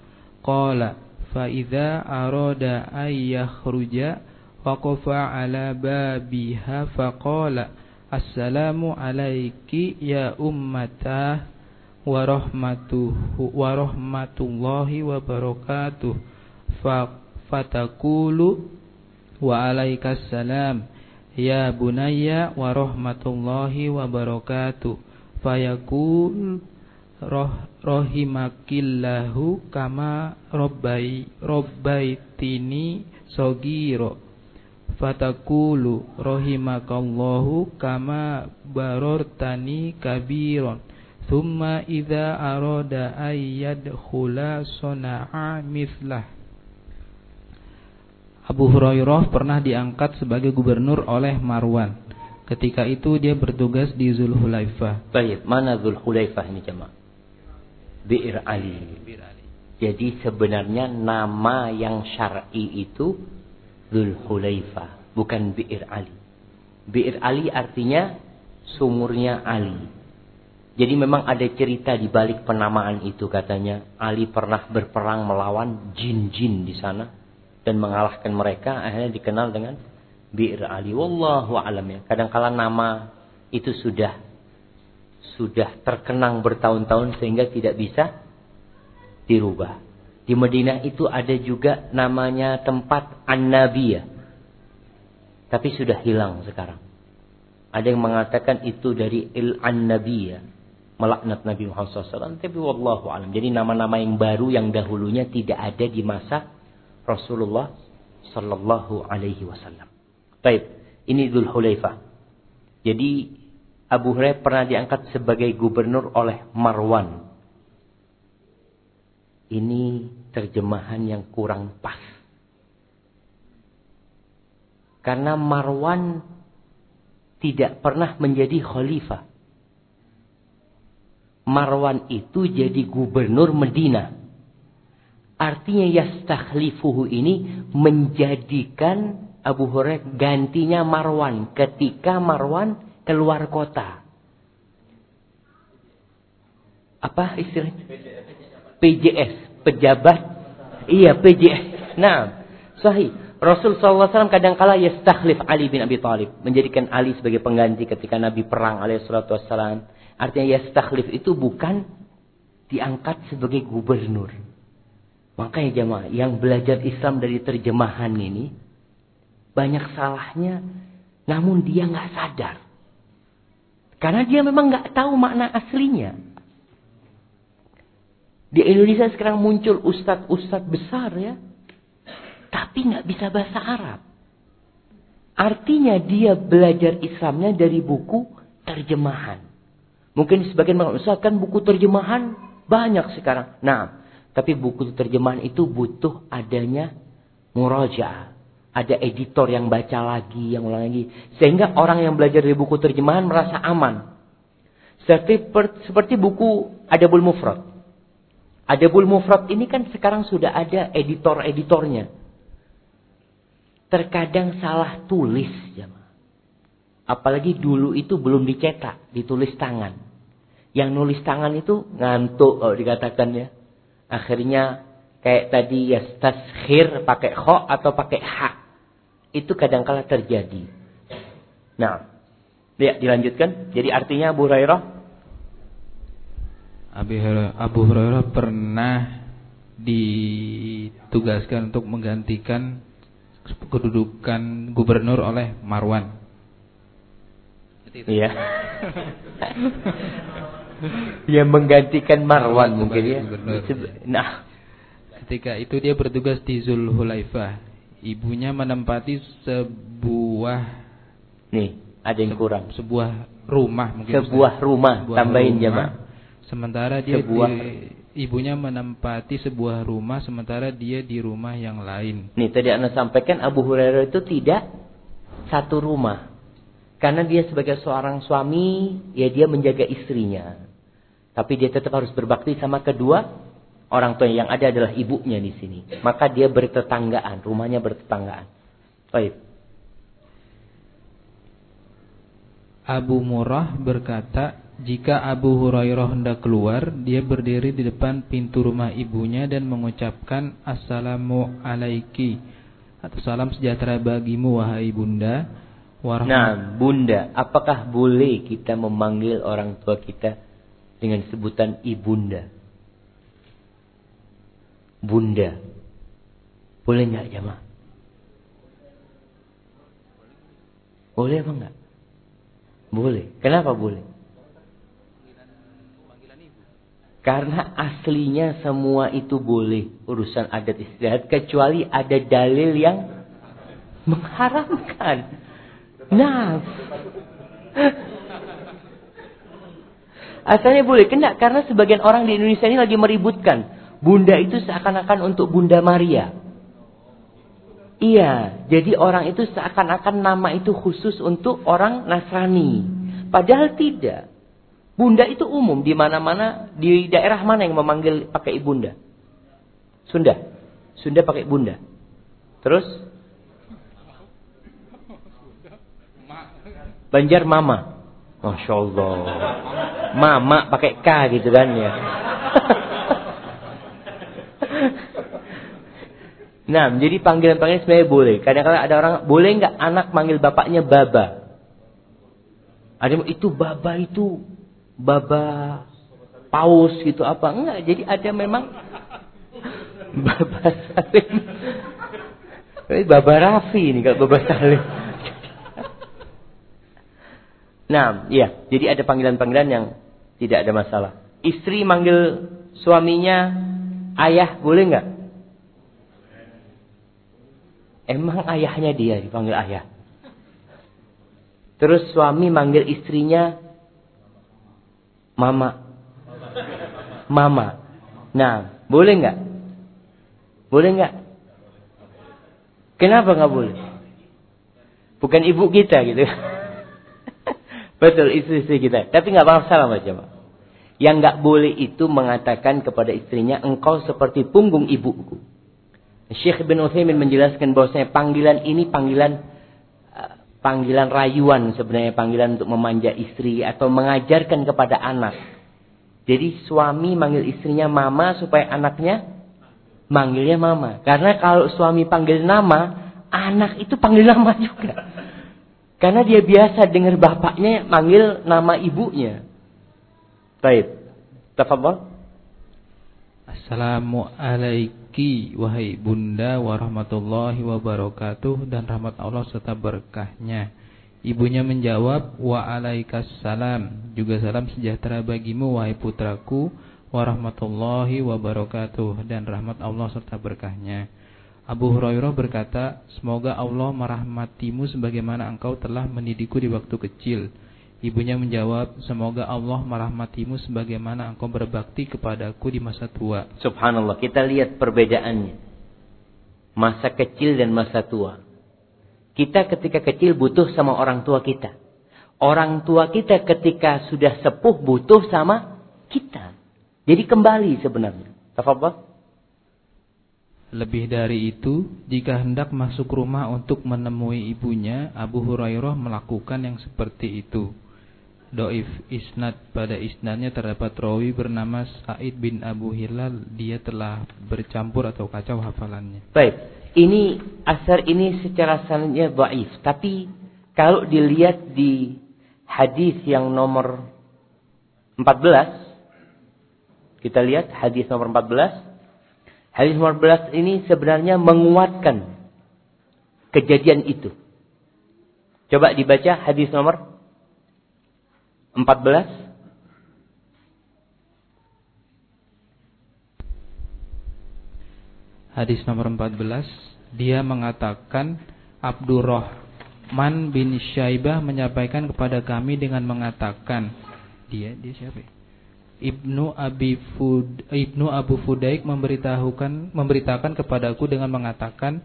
Qala fa idza arada ay yakhruja waqafa ala babiha faqala assalamu alayki ya ummata wa rahmatuhu wa rahmatullahi wa barakatuh fa fatakulu wa alaikas salam ya bunayya wa rahmatullahi wa barakatuh fayakul roh rohimakillahu kama robbai robbaitini sogiro. Fatakulu rohimakallahu kama barortani kabiron thumma idza arada ayyadkhula sana'a mithlah Abu Hurairah pernah diangkat sebagai gubernur oleh Marwan. Ketika itu dia bertugas di Zulhulaifah. Baik, mana Zulhulaifah ini jemaah? Bi'r Ali. Jadi sebenarnya nama yang syar'i itu Zulhulaifah, bukan Bi'r Ali. Bi'r Ali artinya sumurnya Ali. Jadi memang ada cerita di balik penamaan itu katanya Ali pernah berperang melawan jin-jin di sana dan mengalahkan mereka akhirnya dikenal dengan Bir Ali wallahu alam ya. Kadangkala nama itu sudah sudah terkenang bertahun-tahun sehingga tidak bisa dirubah. Di Madinah itu ada juga namanya tempat An-Nabiyah. Tapi sudah hilang sekarang. Ada yang mengatakan itu dari Il An-Nabiyah. Melaknat Nabi Muhammad SAW. Tapi wallahu alam. Jadi nama-nama yang baru yang dahulunya tidak ada di masa Rasulullah Sallallahu Alaihi Wasallam. Baik, ini Dhul Hulaifah. Jadi Abu Hurairah pernah diangkat sebagai gubernur oleh Marwan. Ini terjemahan yang kurang pas. Karena Marwan tidak pernah menjadi khalifah. Marwan itu jadi gubernur Medina. Artinya yastakhlifuhu ini menjadikan Abu Hurairah gantinya Marwan ketika Marwan keluar kota. Apa istilahnya? PJS, pejabat. Iya, PJS. Nah, sahih. Rasul SAW kadang-kala yastakhlif Ali bin Abi Thalib. Menjadikan Ali sebagai pengganti ketika Nabi perang alaihi salatu wassalam. Artinya yastakhlif itu bukan diangkat sebagai gubernur. Makanya jemaah yang belajar Islam dari terjemahan ini banyak salahnya, namun dia nggak sadar. Karena dia memang nggak tahu makna aslinya. Di Indonesia sekarang muncul ustadz-ustadz besar ya, tapi nggak bisa bahasa Arab. Artinya dia belajar Islamnya dari buku terjemahan. Mungkin sebagian ustadz kan buku terjemahan banyak sekarang. Nah, tapi buku terjemahan itu butuh adanya muraja. Ada editor yang baca lagi, yang ulang lagi. Sehingga orang yang belajar dari buku terjemahan merasa aman. Seperti, seperti buku Adabul Mufrad. Adabul Mufrad ini kan sekarang sudah ada editor-editornya. Terkadang salah tulis. Apalagi dulu itu belum dicetak, ditulis tangan. Yang nulis tangan itu ngantuk kalau dikatakan ya Akhirnya kayak tadi ya taskhir pakai kho atau pakai ha. Itu kadang-kala terjadi. Nah, ya dilanjutkan. Jadi artinya Abu Hurairah Abu Hurairah pernah ditugaskan untuk menggantikan kedudukan gubernur oleh Marwan. Iya. [LAUGHS] yang menggantikan Marwan mungkin ya. Nah, ketika itu dia bertugas di Zulhulaifah. Ibunya menempati sebuah nih, ada yang kurang. Sebuah rumah mungkin. Sebuah rumah, sebuah tambahin rumah. Sementara dia sebuah di, ibunya menempati sebuah rumah sementara dia di rumah yang lain. Nih, tadi Anda sampaikan Abu Hurairah itu tidak satu rumah. Karena dia sebagai seorang suami, ya dia menjaga istrinya. Tapi dia tetap harus berbakti sama kedua orang tua yang ada adalah ibunya di sini. Maka dia bertetanggaan, rumahnya bertetanggaan. Baik. Abu Murrah berkata, jika Abu Hurairah hendak keluar, dia berdiri di depan pintu rumah ibunya dan mengucapkan Assalamu alaiki atau salam sejahtera bagimu wahai bunda. Nah, bunda, apakah boleh kita memanggil orang tua kita dengan sebutan ibunda. Bunda. Boleh nggak jamaah? Boleh apa enggak? Boleh. Kenapa boleh? Karena aslinya semua itu boleh urusan adat istiadat kecuali ada dalil yang mengharamkan. Nah, asalnya boleh. Kena karena sebagian orang di Indonesia ini lagi meributkan. Bunda itu seakan-akan untuk Bunda Maria. Iya, jadi orang itu seakan-akan nama itu khusus untuk orang Nasrani. Padahal tidak. Bunda itu umum di mana-mana di daerah mana yang memanggil pakai ibunda? Sunda. Sunda pakai bunda. Terus Banjar mama. Masya Allah. Mama pakai K gitu kan ya. [LAUGHS] nah, jadi panggilan-panggilan sebenarnya boleh. Kadang-kadang ada orang, boleh nggak anak manggil bapaknya baba? Ada itu baba itu baba paus gitu apa enggak jadi ada memang [LAUGHS] baba salim ini baba Rafi ini kalau baba salim nah iya jadi ada panggilan-panggilan yang tidak ada masalah istri manggil suaminya ayah boleh nggak emang ayahnya dia dipanggil ayah terus suami manggil istrinya Mama. Mama. Nah, boleh nggak? Boleh nggak? Kenapa nggak boleh? Bukan ibu kita gitu. Betul istri-istri kita. Tapi nggak masalah macam Yang nggak boleh itu mengatakan kepada istrinya, engkau seperti punggung ibuku. Syekh bin Uthaymin menjelaskan bahwasanya panggilan ini panggilan panggilan rayuan sebenarnya panggilan untuk memanja istri atau mengajarkan kepada anak. Jadi suami manggil istrinya mama supaya anaknya manggilnya mama. Karena kalau suami panggil nama, anak itu panggil nama juga. Karena dia biasa dengar bapaknya manggil nama ibunya. Baik. Tafadhol. Assalamualaikum wahai bunda warahmatullahi wabarakatuh dan rahmat Allah serta berkahnya. Ibunya menjawab waalaikumsalam juga salam sejahtera bagimu wahai putraku warahmatullahi wabarakatuh dan rahmat Allah serta berkahnya. Abu Hurairah berkata, semoga Allah merahmatimu sebagaimana engkau telah mendidikku di waktu kecil. Ibunya menjawab, semoga Allah merahmatimu sebagaimana engkau berbakti kepadaku di masa tua. Subhanallah, kita lihat perbedaannya. Masa kecil dan masa tua. Kita ketika kecil butuh sama orang tua kita. Orang tua kita ketika sudah sepuh butuh sama kita. Jadi kembali sebenarnya. Tafadhol. Lebih dari itu, jika hendak masuk rumah untuk menemui ibunya, Abu Hurairah melakukan yang seperti itu. Doif isnad pada isnadnya terdapat rawi bernama Said bin Abu Hilal. Dia telah bercampur atau kacau hafalannya. Baik ini asar ini secara sanadnya doif. Tapi kalau dilihat di hadis yang nomor 14 kita lihat hadis nomor 14 hadis nomor 14 ini sebenarnya menguatkan kejadian itu coba dibaca hadis nomor 14 Hadis nomor 14 Dia mengatakan Abdurrahman bin Syaibah menyampaikan kepada kami dengan mengatakan Dia dia siapa? Ibnu Abi Fud, Ibnu Abu Fudaik memberitahukan memberitakan kepadaku dengan mengatakan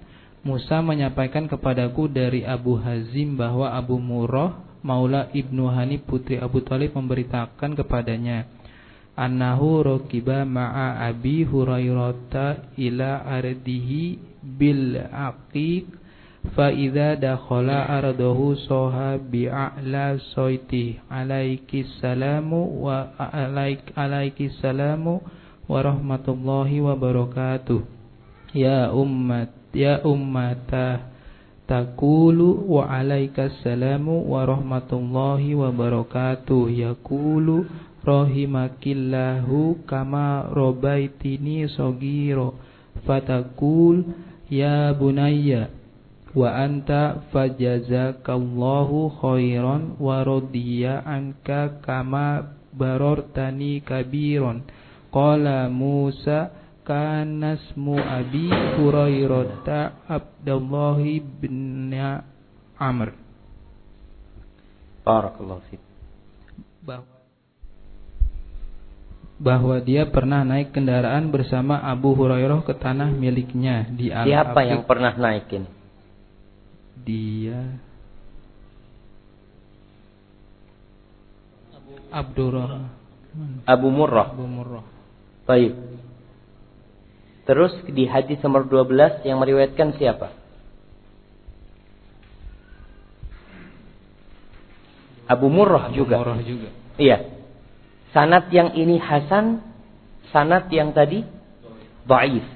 Musa menyampaikan kepadaku dari Abu Hazim bahwa Abu Murrah Maula Ibnu Hani putri Abu Talib memberitakan kepadanya Annahu rokiba ma'a Abi Hurairata ila ardihi bil aqiq fa idza dakhala ardahu soha bi'a'la soiti. Alaiki salamu wa alaik alaiki salamu wa rahmatullahi wa barakatuh. Ya ummat ya ummata Takulu wa alaika salamu wa rahmatullahi wa barakatuh. Yakulu rahimakillahu kama robaitini sogiro Fatakul ya bunayya Wa anta fajazakallahu khairan wa rodiya anka kama barortani kabiron Qala Musa kana ismu Abi Hurairah Abdullah bin Amr. Barakallahu fiik. Bahwa bahwa dia pernah naik kendaraan bersama Abu Hurairah ke tanah miliknya di al Siapa yang pernah naikin? Dia Abdurrahman Abu Murrah. Abu Murrah. Baik. Terus di hadis nomor 12 yang meriwayatkan siapa? Abu Murrah Abu juga. Murrah juga. Iya. Sanat yang ini Hasan, sanat yang tadi Baif.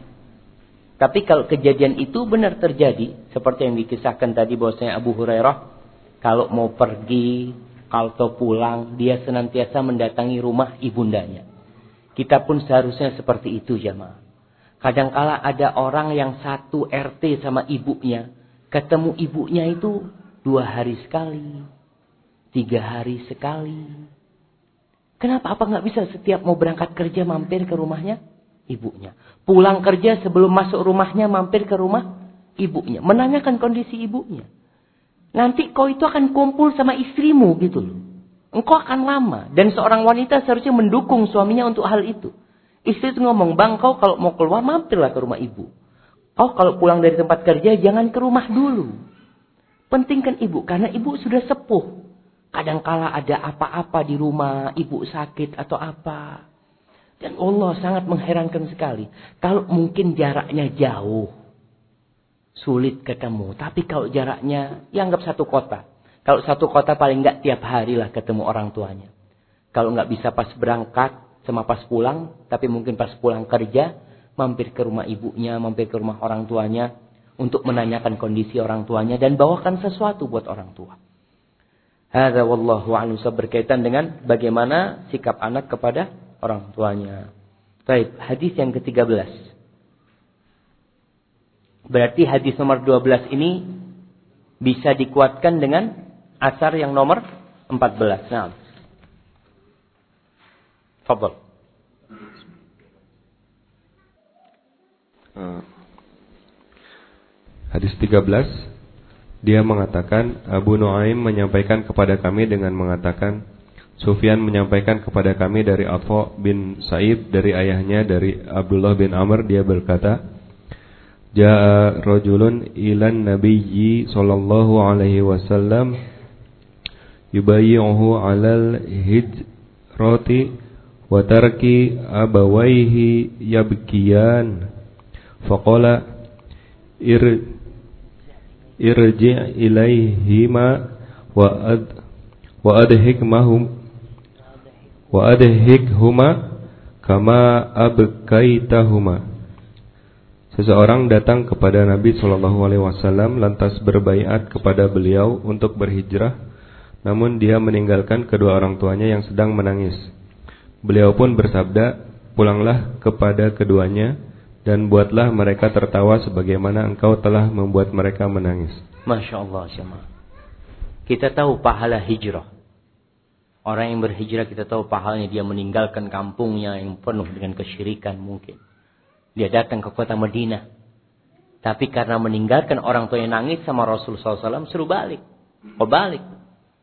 Tapi kalau kejadian itu benar terjadi, seperti yang dikisahkan tadi bahwasanya Abu Hurairah, kalau mau pergi, kalau pulang, dia senantiasa mendatangi rumah ibundanya. Kita pun seharusnya seperti itu jamaah. Kadangkala ada orang yang satu RT sama ibunya, ketemu ibunya itu dua hari sekali, tiga hari sekali. Kenapa? Apa nggak bisa setiap mau berangkat kerja mampir ke rumahnya ibunya? Pulang kerja sebelum masuk rumahnya mampir ke rumah ibunya. Menanyakan kondisi ibunya. Nanti kau itu akan kumpul sama istrimu gitu loh. Engkau akan lama. Dan seorang wanita seharusnya mendukung suaminya untuk hal itu. Istri itu ngomong, bang kau kalau mau keluar mampirlah ke rumah ibu. Kau kalau pulang dari tempat kerja jangan ke rumah dulu. Pentingkan ibu karena ibu sudah sepuh. Kadangkala ada apa-apa di rumah, ibu sakit atau apa. Dan Allah sangat mengherankan sekali. Kalau mungkin jaraknya jauh. Sulit ketemu. Tapi kalau jaraknya, ya anggap satu kota. Kalau satu kota paling enggak tiap hari lah ketemu orang tuanya. Kalau enggak bisa pas berangkat sama pas pulang. Tapi mungkin pas pulang kerja. Mampir ke rumah ibunya, mampir ke rumah orang tuanya. Untuk menanyakan kondisi orang tuanya. Dan bawakan sesuatu buat orang tua. Hadza wallahu a'lam berkaitan dengan bagaimana sikap anak kepada orang tuanya. Baik, hadis yang ke-13. Berarti hadis nomor 12 ini bisa dikuatkan dengan asar yang nomor 14. Nah. Fadal. Uh, hadis 13 dia mengatakan, Abu Nuaim menyampaikan kepada kami dengan mengatakan, Sufyan menyampaikan kepada kami dari Atha bin Sa'id dari ayahnya dari Abdullah bin Amr dia berkata, Ja'a rajulun ilan nabiyyi sallallahu alaihi wasallam yubayyi'uhu 'alal hijrati wa tarki abawaihi yabkiyan. Faqala ir irji' ilaihima wa ad wa adhikmahum wa adhikhuma kama abkaitahuma Seseorang datang kepada Nabi Shallallahu Alaihi Wasallam lantas berbaiat kepada beliau untuk berhijrah, namun dia meninggalkan kedua orang tuanya yang sedang menangis. Beliau pun bersabda, pulanglah kepada keduanya dan buatlah mereka tertawa sebagaimana engkau telah membuat mereka menangis. Masya Allah, Syama. Kita tahu pahala hijrah. Orang yang berhijrah kita tahu pahalanya dia meninggalkan kampungnya yang penuh dengan kesyirikan mungkin. Dia datang ke kota Madinah. Tapi karena meninggalkan orang tua yang nangis sama Rasul SAW, suruh balik. Oh balik.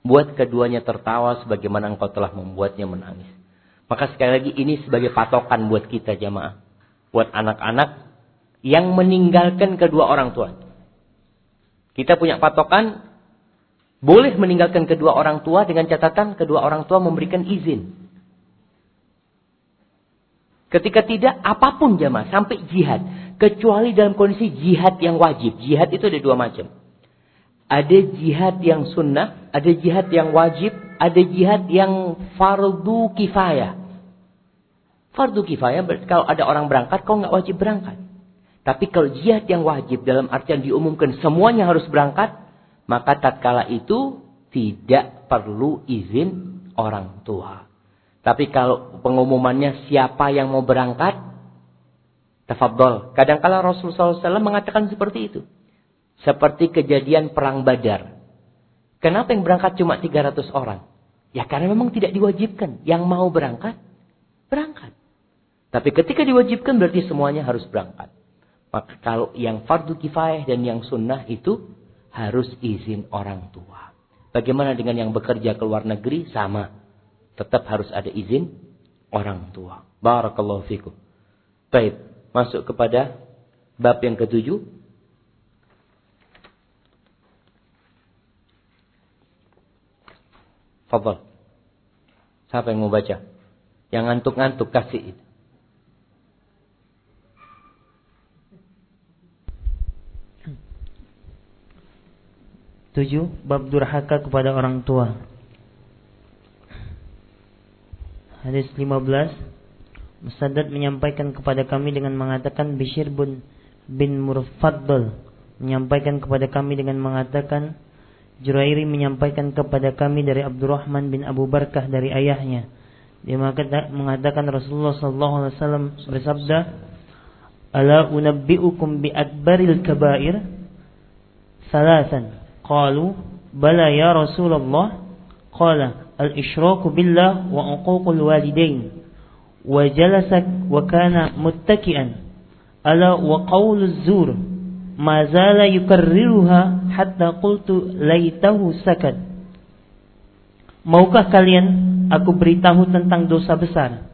Buat keduanya tertawa sebagaimana engkau telah membuatnya menangis. Maka sekali lagi ini sebagai patokan buat kita jamaah buat anak-anak yang meninggalkan kedua orang tua. Kita punya patokan boleh meninggalkan kedua orang tua dengan catatan kedua orang tua memberikan izin. Ketika tidak, apa pun jamaah, sampai jihad. Kecuali dalam kondisi jihad yang wajib. Jihad itu ada dua macam. Ada jihad yang sunnah, ada jihad yang wajib, ada jihad yang fardu kifayah. Fardu kifayah kalau ada orang berangkat kau nggak wajib berangkat. Tapi kalau jihad yang wajib dalam artian diumumkan semuanya harus berangkat, maka tatkala itu tidak perlu izin orang tua. Tapi kalau pengumumannya siapa yang mau berangkat, tafadhol. Kadang-kala Rasulullah SAW mengatakan seperti itu. Seperti kejadian perang Badar. Kenapa yang berangkat cuma 300 orang? Ya karena memang tidak diwajibkan. Yang mau berangkat, berangkat. Tapi ketika diwajibkan berarti semuanya harus berangkat. Maka kalau yang fardu kifayah dan yang sunnah itu harus izin orang tua. Bagaimana dengan yang bekerja ke luar negeri? Sama. Tetap harus ada izin orang tua. Barakallahu fikum. Baik, masuk kepada bab yang ketujuh. Fadal. Siapa yang mau baca? Yang ngantuk-ngantuk kasih itu. Tujuh, bab durhaka kepada orang tua. Hadis 15. Musaddad menyampaikan kepada kami dengan mengatakan Bishir bin, bin Murfaddal menyampaikan kepada kami dengan mengatakan Jurairi menyampaikan kepada kami dari Abdurrahman bin Abu Barkah dari ayahnya. Dia mengatakan Rasulullah sallallahu alaihi wasallam bersabda, "Ala unabbiukum bi akbaril kabair?" Salasan Qalu bala ya Rasulullah qala al-isyraku billah wa uququl walidain wa jalasa wa kana muttaki'an ala wa qawluz zur ma zala yukarriruha hatta qultu laitahu sakat Maukah kalian aku beritahu tentang dosa besar?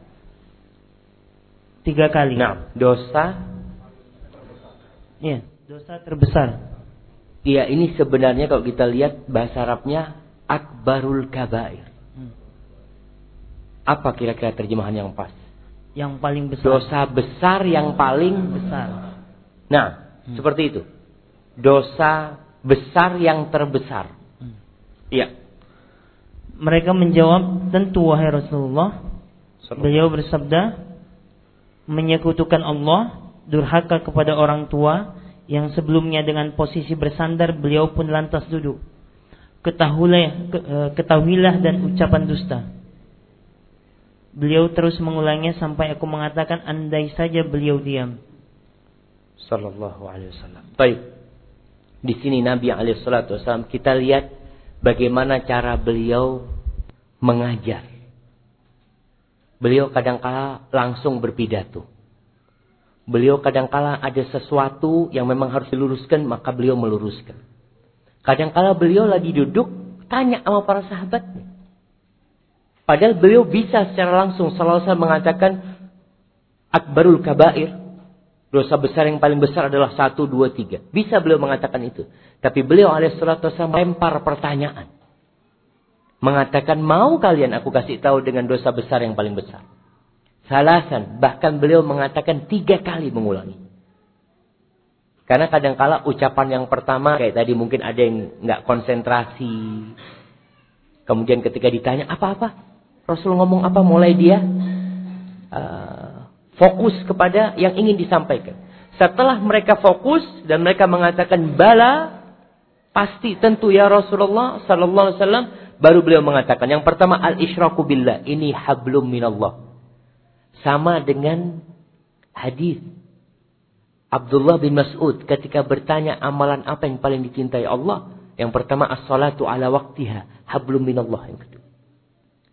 Tiga kali. Nah, dosa Ya, dosa terbesar. Iya ini sebenarnya kalau kita lihat bahasa Arabnya akbarul kabair. Hmm. Apa kira-kira terjemahan yang pas? Yang paling besar. Dosa besar yang paling besar. Nah, hmm. seperti itu. Dosa besar yang terbesar. Hmm. Iya. Hmm. Mereka menjawab, tentu wahai Rasulullah. Beliau bersabda, menyekutukan Allah, durhaka kepada orang tua, yang sebelumnya dengan posisi bersandar beliau pun lantas duduk. Ketahuilah, e, ketahuilah dan ucapan dusta. Beliau terus mengulangnya sampai aku mengatakan andai saja beliau diam. Sallallahu alaihi wasallam. Baik. Di sini Nabi alaihi salatu wasallam kita lihat bagaimana cara beliau mengajar. Beliau kadang-kala langsung berpidato. Beliau kadangkala ada sesuatu yang memang harus diluruskan, maka beliau meluruskan. Kadangkala beliau lagi duduk, tanya sama para sahabatnya. Padahal beliau bisa secara langsung selalu mengatakan akbarul kabair. Dosa besar yang paling besar adalah satu, dua, tiga. Bisa beliau mengatakan itu. Tapi beliau alaihissalatu melempar pertanyaan. Mengatakan, mau kalian aku kasih tahu dengan dosa besar yang paling besar. Salasan. Bahkan beliau mengatakan tiga kali mengulangi. Karena kadangkala ucapan yang pertama kayak tadi mungkin ada yang nggak konsentrasi. Kemudian ketika ditanya apa-apa, Rasul ngomong apa, mulai dia uh, fokus kepada yang ingin disampaikan. Setelah mereka fokus dan mereka mengatakan bala, pasti tentu ya Rasulullah Sallallahu Alaihi Wasallam, baru beliau mengatakan yang pertama al isyraku billah ini hablum minallah sama dengan hadis Abdullah bin Mas'ud ketika bertanya amalan apa yang paling dicintai Allah. Yang pertama as-salatu ala waktiha, hablum minallah yang kedua.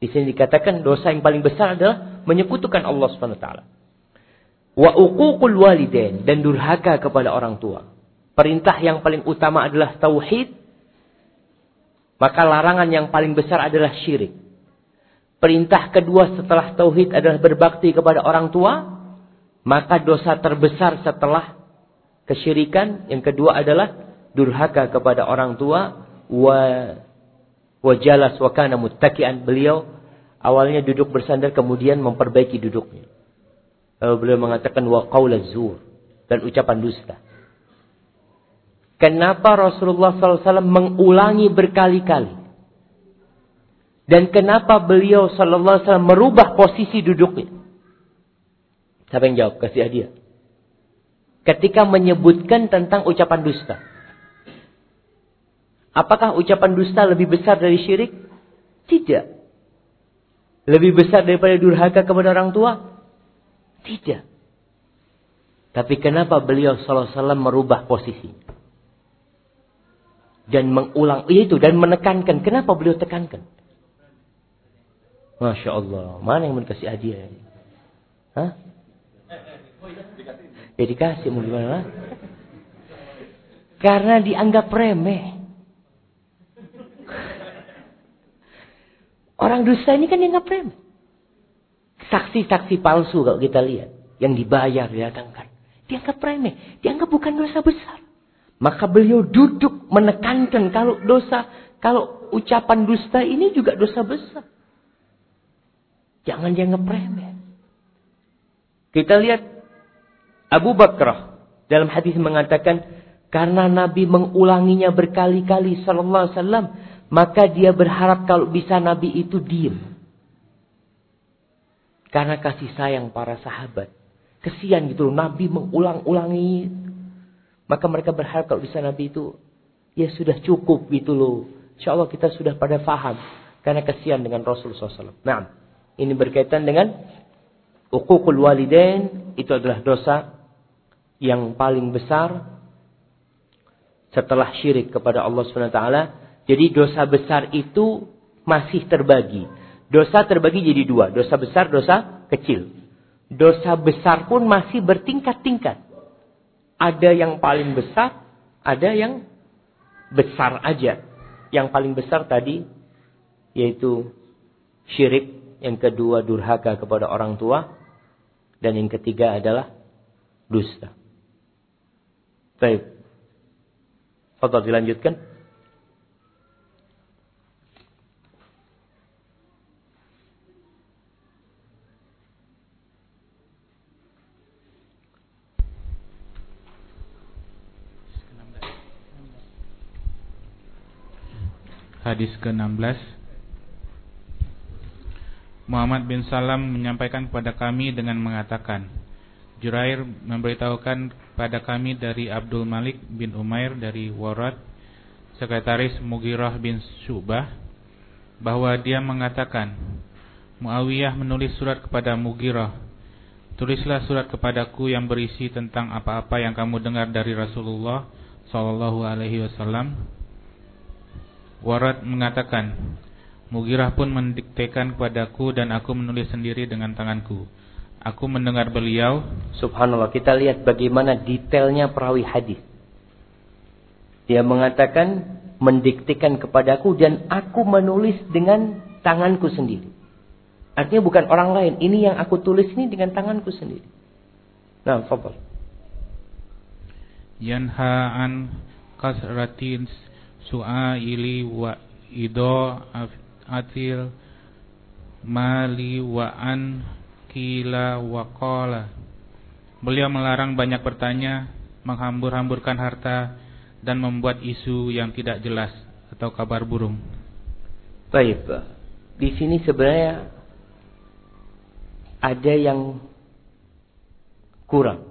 Di sini dikatakan dosa yang paling besar adalah menyekutukan Allah Subhanahu wa taala. Wa uququl walidain dan durhaka kepada orang tua. Perintah yang paling utama adalah tauhid. Maka larangan yang paling besar adalah syirik. Perintah kedua setelah tauhid adalah berbakti kepada orang tua. Maka dosa terbesar setelah kesyirikan. Yang kedua adalah durhaka kepada orang tua. Wa, wa jalas wa kana muttakian. Beliau awalnya duduk bersandar kemudian memperbaiki duduknya. Lalu beliau mengatakan wa qawla zur. Dan ucapan dusta. Kenapa Rasulullah SAW mengulangi berkali-kali? Dan kenapa beliau sallallahu alaihi merubah posisi duduknya? Siapa yang jawab? Kasih hadiah. Ketika menyebutkan tentang ucapan dusta. Apakah ucapan dusta lebih besar dari syirik? Tidak. Lebih besar daripada durhaka kepada orang tua? Tidak. Tapi kenapa beliau sallallahu alaihi merubah posisi? Dan mengulang itu dan menekankan. Kenapa beliau tekankan? Masya Allah. Mana yang mau dikasih hadiah? Hah? Ya dikasih mau gimana? Karena dianggap remeh. Orang dusta ini kan dianggap remeh. Saksi-saksi palsu kalau kita lihat. Yang dibayar, didatangkan. Dianggap remeh. Dianggap bukan dosa besar. Maka beliau duduk menekankan kalau dosa, kalau ucapan dusta ini juga dosa besar. Jangan dianggap remeh. Kita lihat Abu Bakrah dalam hadis mengatakan karena Nabi mengulanginya berkali-kali sallallahu alaihi wasallam maka dia berharap kalau bisa Nabi itu diem. Karena kasih sayang para sahabat. Kesian gitu loh Nabi mengulang-ulangi maka mereka berharap kalau bisa Nabi itu ya sudah cukup gitu loh. Insya Allah kita sudah pada faham. Karena kesian dengan Rasulullah SAW. Nah, ini berkaitan dengan ukukul walidain. Itu adalah dosa yang paling besar setelah syirik kepada Allah SWT. Jadi dosa besar itu masih terbagi. Dosa terbagi jadi dua. Dosa besar, dosa kecil. Dosa besar pun masih bertingkat-tingkat. Ada yang paling besar, ada yang besar aja. Yang paling besar tadi yaitu syirik, yang kedua durhaka kepada orang tua, dan yang ketiga adalah dusta. Baik. Fadal dilanjutkan. hadis ke-16 Muhammad bin Salam menyampaikan kepada kami dengan mengatakan Jurair memberitahukan pada kami dari Abdul Malik bin Umair dari Warat Sekretaris Mugirah bin Syubah bahwa dia mengatakan Muawiyah menulis surat kepada Mugirah. Tulislah surat kepadaku yang berisi tentang apa-apa yang kamu dengar dari Rasulullah Wasallam Warat mengatakan, Mugirah pun mendiktekan kepadaku dan aku menulis sendiri dengan tanganku. Aku mendengar beliau. Subhanallah, kita lihat bagaimana detailnya perawi hadis. Dia mengatakan, mendiktekan kepadaku dan aku menulis dengan tanganku sendiri. Artinya bukan orang lain. Ini yang aku tulis ini dengan tanganku sendiri. Nah, fadal. Yanha an kasratin su'aili wa ido atil mali wa an kila wa Beliau melarang banyak bertanya, menghambur-hamburkan harta dan membuat isu yang tidak jelas atau kabar burung. Baik, di sini sebenarnya ada yang kurang.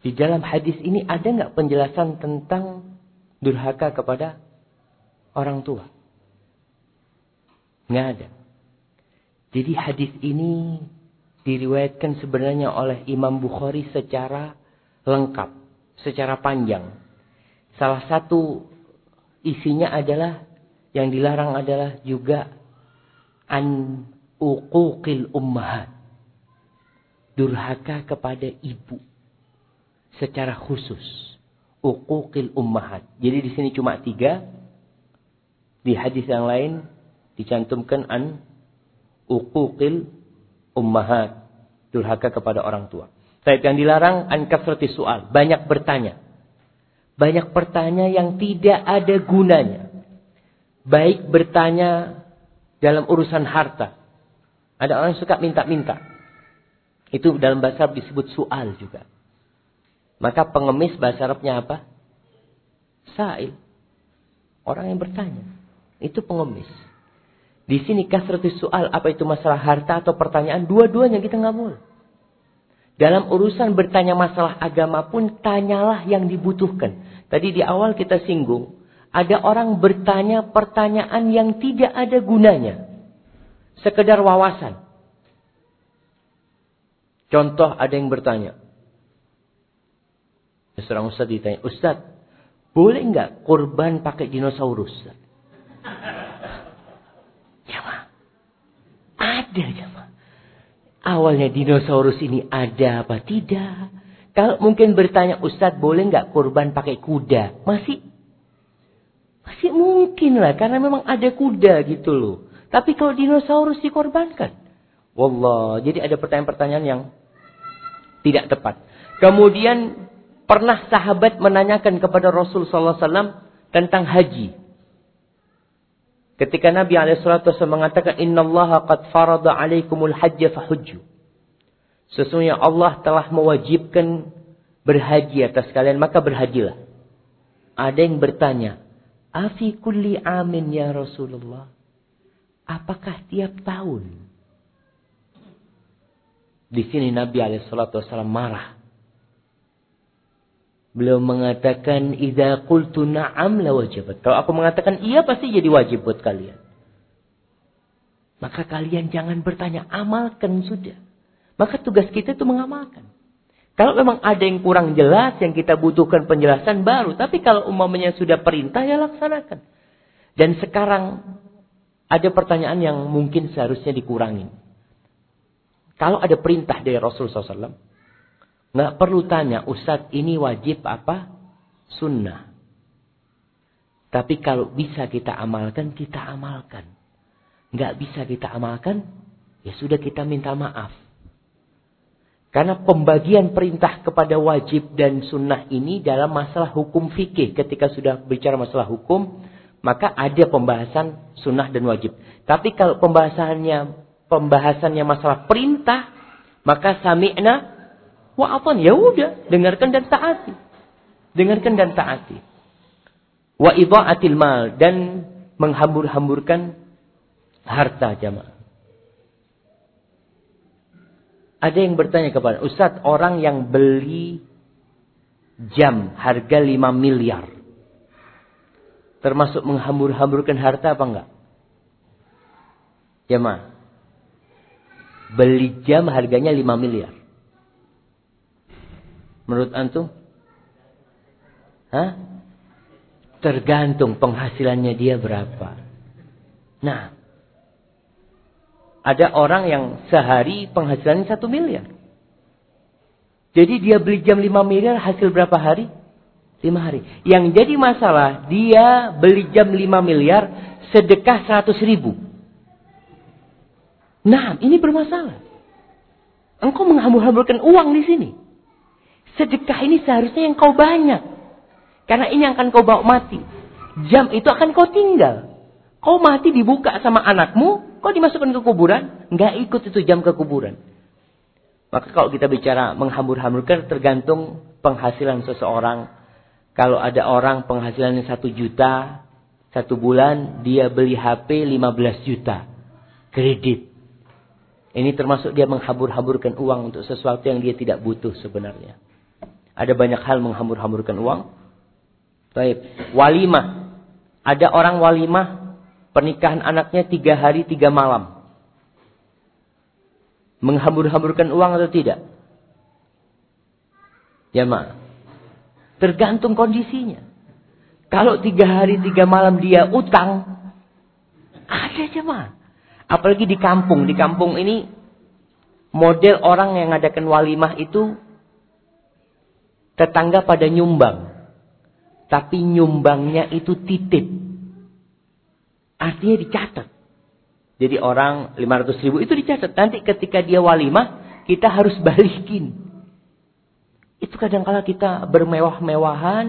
Di dalam hadis ini ada nggak penjelasan tentang durhaka kepada orang tua? Nggak ada. Jadi hadis ini diriwayatkan sebenarnya oleh Imam Bukhari secara lengkap, secara panjang. Salah satu isinya adalah yang dilarang adalah juga an uquqil ummahat. Durhaka kepada ibu secara khusus. Uquqil ummahat. Jadi di sini cuma tiga. Di hadis yang lain dicantumkan an uquqil ummahat. Durhaka kepada orang tua. Tapi yang dilarang an kasrati soal. Banyak bertanya. Banyak bertanya yang tidak ada gunanya. Baik bertanya dalam urusan harta. Ada orang yang suka minta-minta. Itu dalam bahasa disebut soal juga. Maka pengemis bahasa Arabnya apa? Sa'il. Orang yang bertanya. Itu pengemis. Di sini kasratus soal apa itu masalah harta atau pertanyaan dua-duanya kita nggak boleh. Dalam urusan bertanya masalah agama pun tanyalah yang dibutuhkan. Tadi di awal kita singgung, ada orang bertanya pertanyaan yang tidak ada gunanya. Sekedar wawasan. Contoh ada yang bertanya, Seorang ustaz ditanya, Ustaz, boleh nggak korban pakai dinosaurus? Jamaah. Ada jamaah. awalnya dinosaurus ini ada apa tidak. Kalau mungkin bertanya Ustadz boleh nggak kurban pakai kuda? Masih masih mungkin lah karena memang ada kuda gitu loh. Tapi kalau dinosaurus dikorbankan. Wallah, jadi ada pertanyaan-pertanyaan yang tidak tepat. Kemudian pernah sahabat menanyakan kepada Rasul wasallam tentang haji. Ketika Nabi SAW mengatakan, Inna Allah qad farada alaikumul hajja fahujju. Sesungguhnya Allah telah mewajibkan berhaji atas kalian, maka berhajilah. Ada yang bertanya, Afi kulli amin ya Rasulullah. Apakah tiap tahun? Di sini Nabi SAW marah. Beliau mengatakan, "Idza qultu na'am la wajibat." Kalau aku mengatakan iya pasti jadi wajib buat kalian. Maka kalian jangan bertanya, amalkan sudah. Maka tugas kita itu mengamalkan. Kalau memang ada yang kurang jelas, yang kita butuhkan penjelasan baru. Tapi kalau umumnya sudah perintah, ya laksanakan. Dan sekarang ada pertanyaan yang mungkin seharusnya dikurangi. Kalau ada perintah dari Rasulullah SAW, Nggak perlu tanya, Ustadz ini wajib apa? Sunnah. Tapi kalau bisa kita amalkan, kita amalkan. Nggak bisa kita amalkan, ya sudah kita minta maaf. Karena pembagian perintah kepada wajib dan sunnah ini dalam masalah hukum fikih. Ketika sudah bicara masalah hukum, maka ada pembahasan sunnah dan wajib. Tapi kalau pembahasannya pembahasannya masalah perintah, maka sami'na Wa'afan, ya udah, dengarkan dan taati. Dengarkan dan taati. Wa idha'atil mal dan menghambur-hamburkan harta jamaah. Ada yang bertanya kepada Ustaz, orang yang beli jam harga 5 miliar. Termasuk menghambur-hamburkan harta apa enggak? Jamaah. Beli jam harganya 5 miliar. Menurut antum? Hah? Tergantung penghasilannya dia berapa. Nah, ada orang yang sehari penghasilannya satu miliar. Jadi dia beli jam 5 miliar hasil berapa hari? 5 hari. Yang jadi masalah, dia beli jam 5 miliar sedekah 100 ribu. Nah, ini bermasalah. Engkau menghambur-hamburkan uang di sini. Sedekah ini seharusnya yang kau banyak. Karena ini yang akan kau bawa mati. Jam itu akan kau tinggal. Kau mati dibuka sama anakmu, kau dimasukkan ke kuburan, nggak ikut itu jam ke kuburan. Maka kalau kita bicara menghambur-hamburkan tergantung penghasilan seseorang. Kalau ada orang penghasilannya satu juta, satu bulan dia beli HP 15 juta. Kredit. Ini termasuk dia menghambur-hamburkan uang untuk sesuatu yang dia tidak butuh sebenarnya. Ada banyak hal menghambur-hamburkan uang. Baik. Walimah. Ada orang walimah pernikahan anaknya tiga hari tiga malam. Menghambur-hamburkan uang atau tidak? Ya mak. Tergantung kondisinya. Kalau tiga hari tiga malam dia utang, ada jemaah. Apalagi di kampung. Di kampung ini model orang yang ngadakan walimah itu tetangga pada nyumbang. Tapi nyumbangnya itu titip. Artinya dicatat. Jadi orang 500 ribu itu dicatat. Nanti ketika dia walimah, kita harus balikin. Itu kadang-kala kita bermewah-mewahan,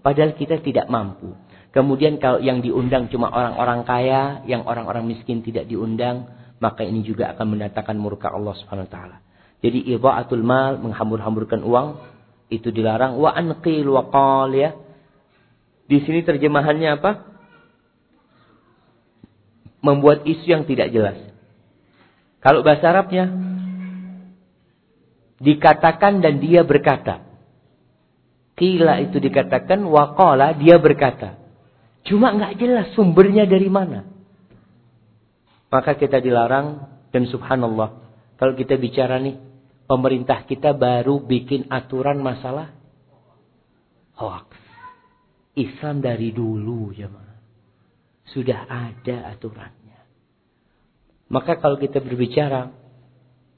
padahal kita tidak mampu. Kemudian kalau yang diundang cuma orang-orang kaya, yang orang-orang miskin tidak diundang, maka ini juga akan mendatangkan murka Allah Subhanahu wa taala. Jadi idha'atul mal menghambur-hamburkan uang itu dilarang wa anqil wa qal ya. Di sini terjemahannya apa? Membuat isu yang tidak jelas. Kalau bahasa Arabnya dikatakan dan dia berkata. Kila itu dikatakan waqala dia berkata. Cuma nggak jelas sumbernya dari mana. Maka kita dilarang dan subhanallah kalau kita bicara nih pemerintah kita baru bikin aturan masalah hoax. Islam dari dulu ma. Sudah ada aturannya. Maka kalau kita berbicara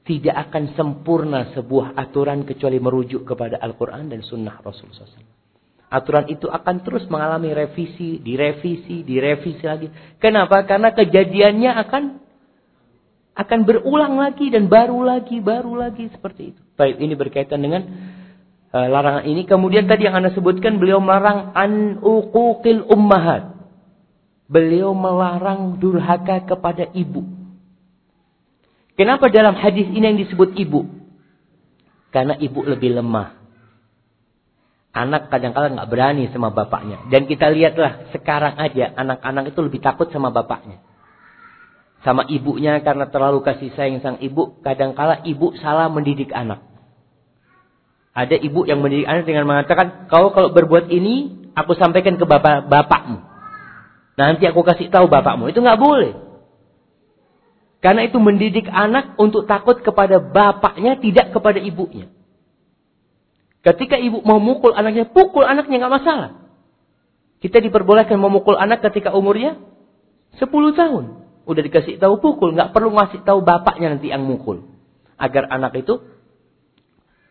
tidak akan sempurna sebuah aturan kecuali merujuk kepada Al-Quran dan Sunnah Rasulullah SAW. Aturan itu akan terus mengalami revisi, direvisi, direvisi lagi. Kenapa? Karena kejadiannya akan akan berulang lagi dan baru lagi, baru lagi seperti itu. Baik, ini berkaitan dengan uh, larangan ini. Kemudian tadi yang Anda sebutkan beliau melarang an uquqil ummahat. Beliau melarang durhaka kepada ibu. Kenapa dalam hadis ini yang disebut ibu? Karena ibu lebih lemah. Anak kadang-kadang nggak berani sama bapaknya. Dan kita lihatlah sekarang aja anak-anak itu lebih takut sama bapaknya sama ibunya karena terlalu kasih sayang sang ibu, kadangkala ibu salah mendidik anak. Ada ibu yang mendidik anak dengan mengatakan, kau kalau berbuat ini, aku sampaikan ke bapak bapakmu. Nanti aku kasih tahu bapakmu. Itu nggak boleh. Karena itu mendidik anak untuk takut kepada bapaknya, tidak kepada ibunya. Ketika ibu mau mukul anaknya, pukul anaknya nggak masalah. Kita diperbolehkan memukul anak ketika umurnya 10 tahun. Udah dikasih tahu pukul, nggak perlu ngasih tahu bapaknya nanti yang mukul. Agar anak itu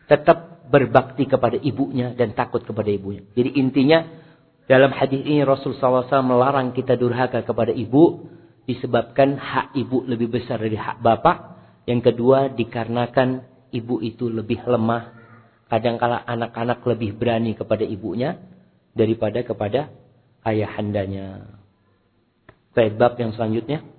tetap berbakti kepada ibunya dan takut kepada ibunya. Jadi intinya dalam hadis ini Rasul SAW melarang kita durhaka kepada ibu disebabkan hak ibu lebih besar dari hak bapak. Yang kedua dikarenakan ibu itu lebih lemah. Kadangkala anak-anak lebih berani kepada ibunya daripada kepada ayahandanya. Baik, yang selanjutnya.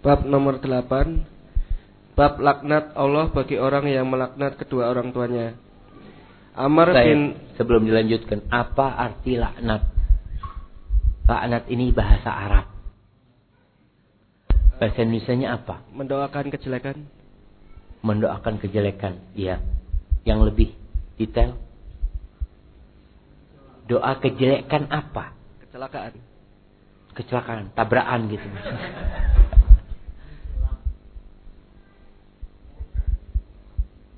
Bab nomor 8 Bab laknat Allah bagi orang yang melaknat kedua orang tuanya. Amr Saya, bin Sebelum dilanjutkan Apa arti laknat? Laknat ini bahasa Arab. Bahasa Indonesia apa? Mendoakan kejelekan. Mendoakan kejelekan Iya. Yang lebih detail? Doa kejelekan apa? Kecelakaan. Kecelakaan Tabrakan gitu [LAUGHS]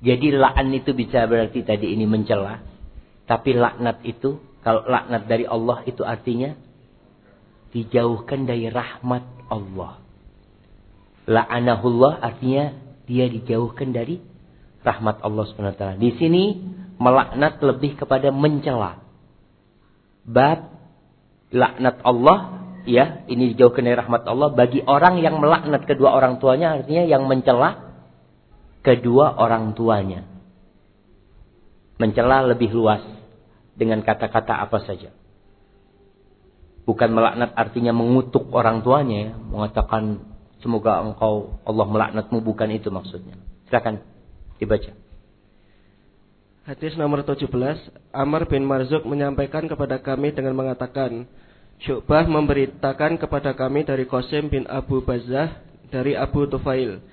Jadi la'an itu bisa berarti tadi ini mencela. Tapi laknat itu, kalau laknat dari Allah itu artinya dijauhkan dari rahmat Allah. La'anahullah artinya dia dijauhkan dari rahmat Allah SWT. Di sini melaknat lebih kepada mencela. Bab laknat Allah ya ini dijauhkan dari rahmat Allah bagi orang yang melaknat kedua orang tuanya artinya yang mencela kedua orang tuanya. Mencela lebih luas dengan kata-kata apa saja. Bukan melaknat artinya mengutuk orang tuanya ya, mengatakan semoga engkau Allah melaknatmu bukan itu maksudnya. Silakan dibaca. Hadis nomor 17, Amr bin Marzuk menyampaikan kepada kami dengan mengatakan, Syu'bah memberitakan kepada kami dari Qasim bin Abu Bazah dari Abu Tufail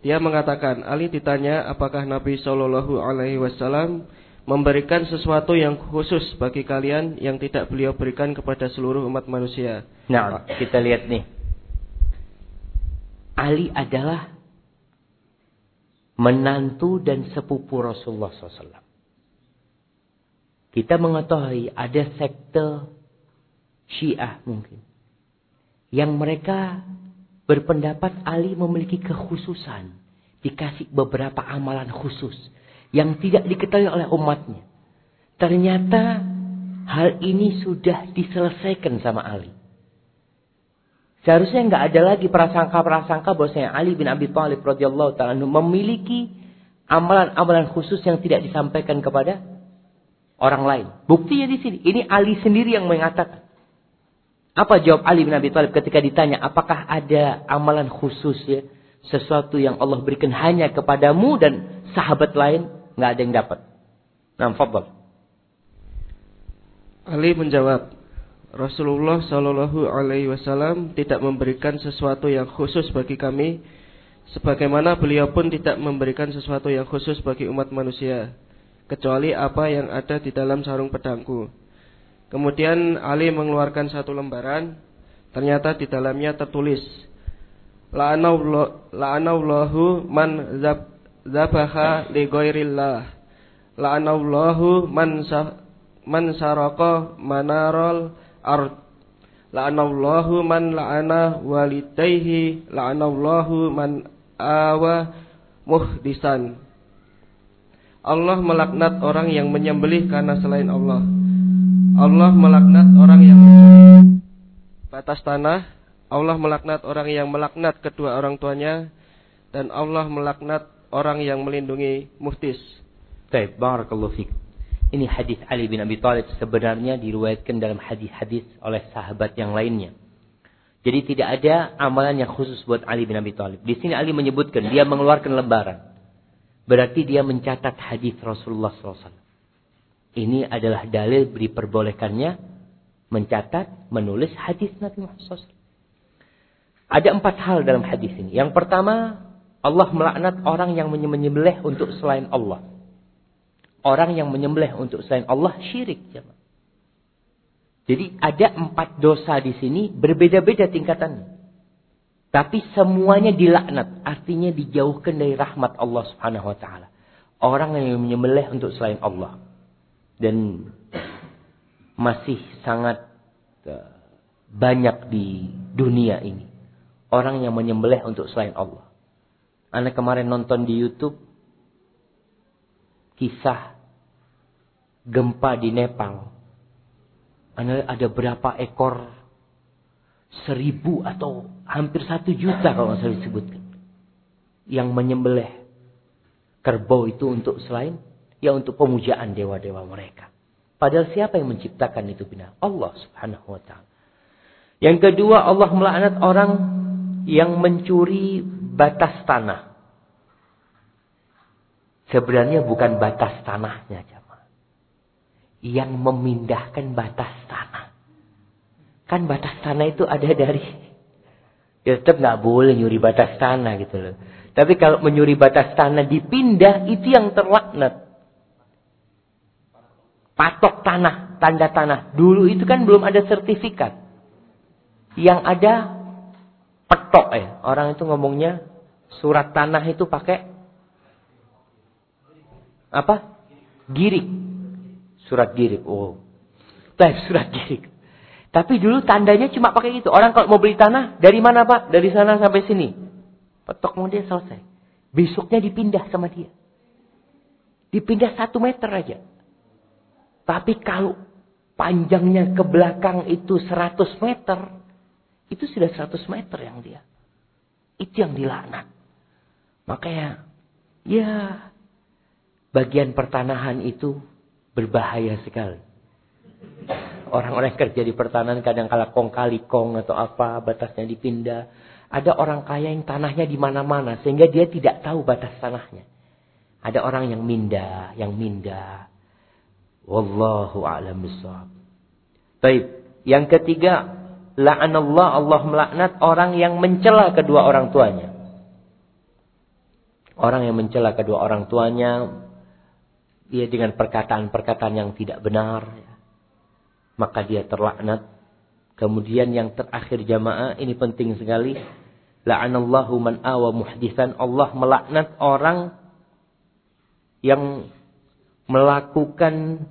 dia mengatakan, Ali ditanya apakah Nabi Shallallahu Alaihi Wasallam memberikan sesuatu yang khusus bagi kalian yang tidak beliau berikan kepada seluruh umat manusia. Nah, kita lihat nih. Ali adalah menantu dan sepupu Rasulullah SAW. Kita mengetahui ada sekte Syiah mungkin. Yang mereka berpendapat Ali memiliki kekhususan. Dikasih beberapa amalan khusus. Yang tidak diketahui oleh umatnya. Ternyata hal ini sudah diselesaikan sama Ali. Seharusnya nggak ada lagi prasangka-prasangka bahwasanya Ali bin Abi Thalib radhiyallahu taala memiliki amalan-amalan khusus yang tidak disampaikan kepada orang lain. Buktinya di sini. Ini Ali sendiri yang mengatakan. Apa jawab Ali bin Abi Thalib ketika ditanya apakah ada amalan khusus ya, sesuatu yang Allah berikan hanya kepadamu dan sahabat lain nggak ada yang dapat. Nah, fadl. Ali menjawab, Rasulullah Shallallahu Alaihi Wasallam tidak memberikan sesuatu yang khusus bagi kami, sebagaimana beliau pun tidak memberikan sesuatu yang khusus bagi umat manusia, kecuali apa yang ada di dalam sarung pedangku. Kemudian Ali mengeluarkan satu lembaran, ternyata di dalamnya tertulis la'anallahu man zab, zabaha li ghairillah. La'anallahu man man saraka manarol ard. La'anallahu man la'ana walidayhi. La'anallahu man awa muhdisan. Allah melaknat orang yang menyembelih karena selain Allah Allah melaknat orang yang mencuri batas tanah Allah melaknat orang yang melaknat kedua orang tuanya dan Allah melaknat orang yang melindungi muhtis Baik, barakallahu. Ini hadis Ali bin Abi Thalib sebenarnya diriwayatkan dalam hadis-hadis oleh sahabat yang lainnya. Jadi tidak ada amalan yang khusus buat Ali bin Abi Thalib. Di sini Ali menyebutkan dia mengeluarkan lembaran. Berarti dia mencatat hadis Rasulullah SAW. Ini adalah dalil diperbolehkannya mencatat, menulis hadis Nabi Muhammad SAW. Ada empat hal dalam hadis ini. Yang pertama, Allah melaknat orang yang menyembelih untuk selain Allah. Orang yang menyembelih untuk selain Allah syirik. Jadi ada empat dosa di sini berbeda-beda tingkatannya. Tapi semuanya dilaknat. Artinya dijauhkan dari rahmat Allah subhanahu wa ta'ala. Orang yang menyembelih untuk selain Allah. Dan masih sangat eh, banyak di dunia ini. Orang yang menyembelih untuk selain Allah. Anak kemarin nonton di Youtube kisah gempa di Nepal. Ada berapa ekor seribu atau hampir satu juta kalau saya disebutkan. Yang menyembelih kerbau itu untuk selain ya untuk pemujaan dewa-dewa mereka. Padahal siapa yang menciptakan itu binatang? Allah subhanahu wa ta'ala. Yang kedua Allah melaknat orang yang mencuri batas tanah. Sebenarnya bukan batas tanahnya, jamaah. Yang memindahkan batas tanah. Kan batas tanah itu ada dari [LAUGHS] ya tetap nggak boleh nyuri batas tanah gitu loh. Tapi kalau menyuri batas tanah dipindah itu yang terlaknat. Patok tanah, tanda tanah. Dulu itu kan belum ada sertifikat. Yang ada petok ya. Orang itu ngomongnya surat tanah itu pakai apa? Girik. Surat girik. Oh. Baik, [LAUGHS] surat girik. Tapi dulu tandanya cuma pakai itu. Orang kalau mau beli tanah, dari mana Pak? Dari sana sampai sini. Petok mau dia selesai. Besoknya dipindah sama dia. Dipindah satu meter aja. Tapi kalau panjangnya ke belakang itu 100 meter, itu sudah 100 meter yang dia. Itu yang dilaknat. Makanya, ya bagian pertanahan itu berbahaya sekali. Orang-orang kerja di pertanahan kadang kala kong kali kong atau apa batasnya dipindah. Ada orang kaya yang tanahnya di mana-mana sehingga dia tidak tahu batas tanahnya. Ada orang yang mindah, yang mindah. Wallahu a'lam bishawab. Baik, yang ketiga, la'anallah Allah melaknat orang yang mencela kedua orang tuanya. Orang yang mencela kedua orang tuanya dia dengan perkataan-perkataan yang tidak benar, maka dia terlaknat. Kemudian yang terakhir jamaah, ini penting sekali. La'anallahu man awa muhdisan. Allah melaknat orang yang melakukan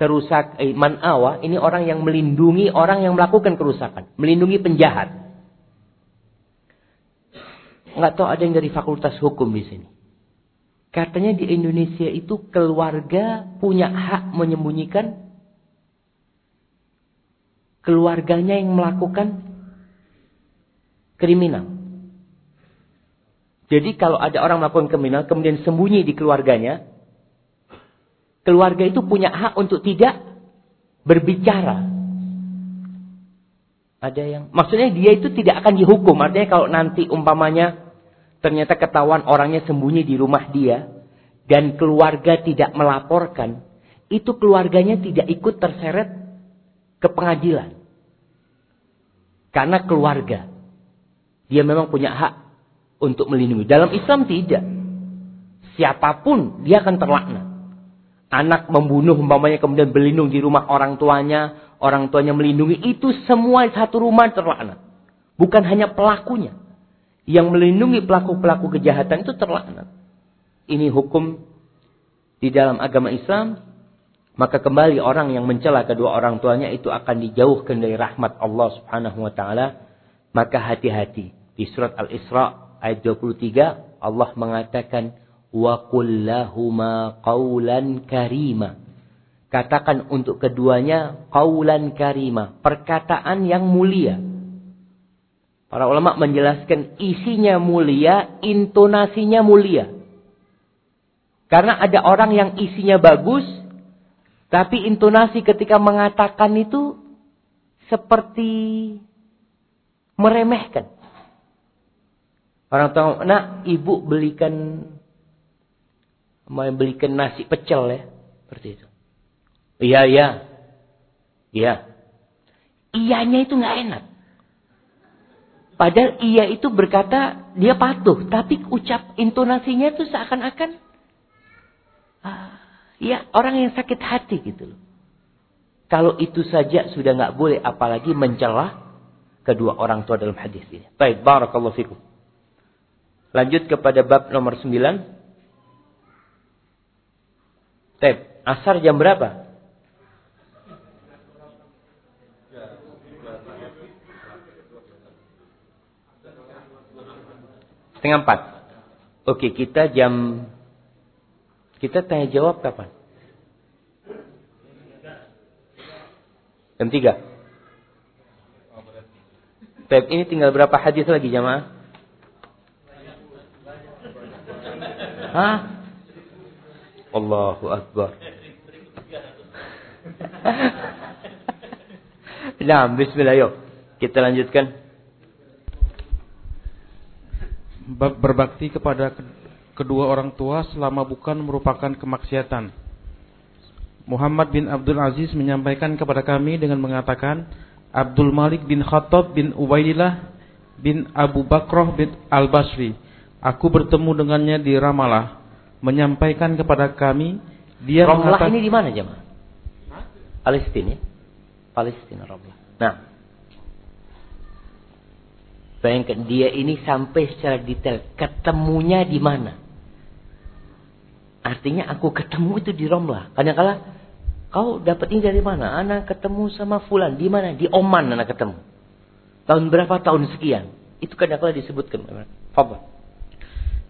kerusak eh, man awa ini orang yang melindungi orang yang melakukan kerusakan, melindungi penjahat. Enggak tahu ada yang dari fakultas hukum di sini. Katanya di Indonesia itu keluarga punya hak menyembunyikan keluarganya yang melakukan kriminal. Jadi kalau ada orang melakukan kriminal kemudian sembunyi di keluarganya, keluarga itu punya hak untuk tidak berbicara. Ada yang maksudnya dia itu tidak akan dihukum. Artinya kalau nanti umpamanya ternyata ketahuan orangnya sembunyi di rumah dia dan keluarga tidak melaporkan, itu keluarganya tidak ikut terseret ke pengadilan. Karena keluarga. Dia memang punya hak untuk melindungi. Dalam Islam tidak. Siapa pun dia akan terlaknat. Anak membunuh umpamanya kemudian berlindung di rumah orang tuanya, orang tuanya melindungi, itu semua satu rumah terlaknat. Bukan hanya pelakunya. yang melindungi pelaku-pelaku kejahatan itu terlaknat. Ini hukum di dalam agama Islam. Maka kembali orang yang mencela kedua orang tuanya itu akan dijauhkan dari rahmat Allah subhanahu wa ta'ala. Maka hati-hati. Di surat Al-Isra ayat 23 Allah mengatakan wa kullahuma karima. Katakan untuk keduanya qawlan karima, perkataan yang mulia. Para ulama menjelaskan isinya mulia, intonasinya mulia. Karena ada orang yang isinya bagus, tapi intonasi ketika mengatakan itu seperti meremehkan. Orang tahu, nak ibu belikan mau belikan nasi pecel ya, seperti itu. Iya, iya. Iya. Iyanya itu nggak enak. Padahal iya itu berkata dia patuh, tapi ucap intonasinya itu seakan-akan ah, ya orang yang sakit hati gitu loh. Kalau itu saja sudah nggak boleh, apalagi mencela kedua orang tua dalam hadis ini. Baik, barakallahu fikum. Lanjut kepada bab nomor 9. Tep, asar jam berapa? Setengah empat. Oke, kita jam... Kita tanya jawab kapan? Jam tiga. Baik, ini tinggal berapa hadis lagi jamaah? Hah? Allahu Akbar. [LAUGHS] nah, bismillah yuk. Kita lanjutkan. berbakti kepada kedua orang tua selama bukan merupakan kemaksiatan. Muhammad bin Abdul Aziz menyampaikan kepada kami dengan mengatakan Abdul Malik bin Khattab bin Ubaidillah bin Abu Bakroh bin Al-Basri. Aku bertemu dengannya di Ramallah. Menyampaikan kepada kami dia mengatakan, ini di mana jemaah? Palestina ya? Palestina Ramallah. Nah, Bayangkan dia ini sampai secara detail ketemunya di mana. Artinya aku ketemu itu di Romlah. Kadang-kala kau dapat ini dari mana? Anak ketemu sama Fulan di mana? Di Oman anak ketemu. Tahun berapa? Tahun sekian. Itu kadang-kala disebutkan. Fadal.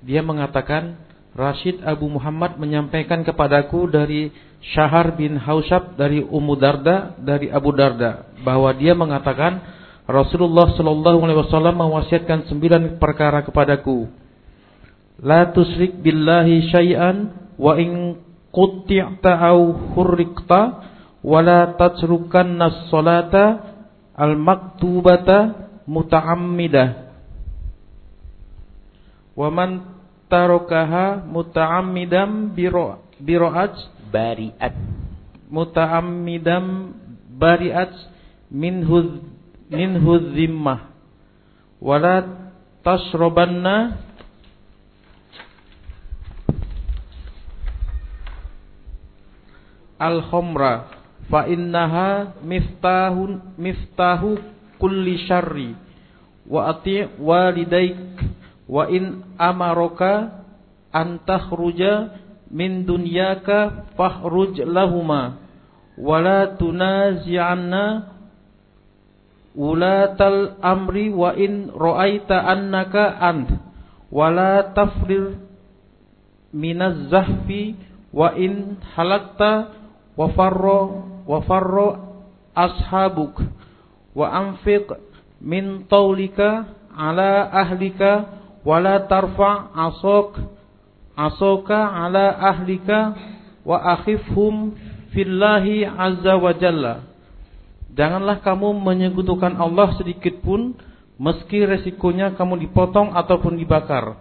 Dia mengatakan Rashid Abu Muhammad menyampaikan kepadaku dari Syahar bin Haushab dari Ummu Darda dari Abu Darda bahwa dia mengatakan Rasulullah Shallallahu Alaihi Wasallam mewasiatkan sembilan perkara kepadaku. La tusrik billahi syai'an wa in qutti'ta au hurriqta wa la tatrukan nas salata al maktubata muta'ammidah. Wa man tarokaha muta'ammidam biro biro'aj? Bari'at. Muta'ammidam bari'at minhu minhu dhimmah wala tashrabanna al-khamra fa innaha miftahun miftahu kulli syarri wa ati walidaik wa in amaraka an takhruja min dunyaka fahruj lahuma. Wala tunazi'anna ulatal amri wa in ra'aita annaka ant. Wala tafrir minaz zahfi wa in halakta wa farro wa farro ashabuk. Wa anfiq min taulika ala ahlika wala tarfa asok asoka ala ahlika wa akhifhum fillahi azza wa Janganlah kamu menyekutukan Allah sedikit pun meski resikonya kamu dipotong ataupun dibakar.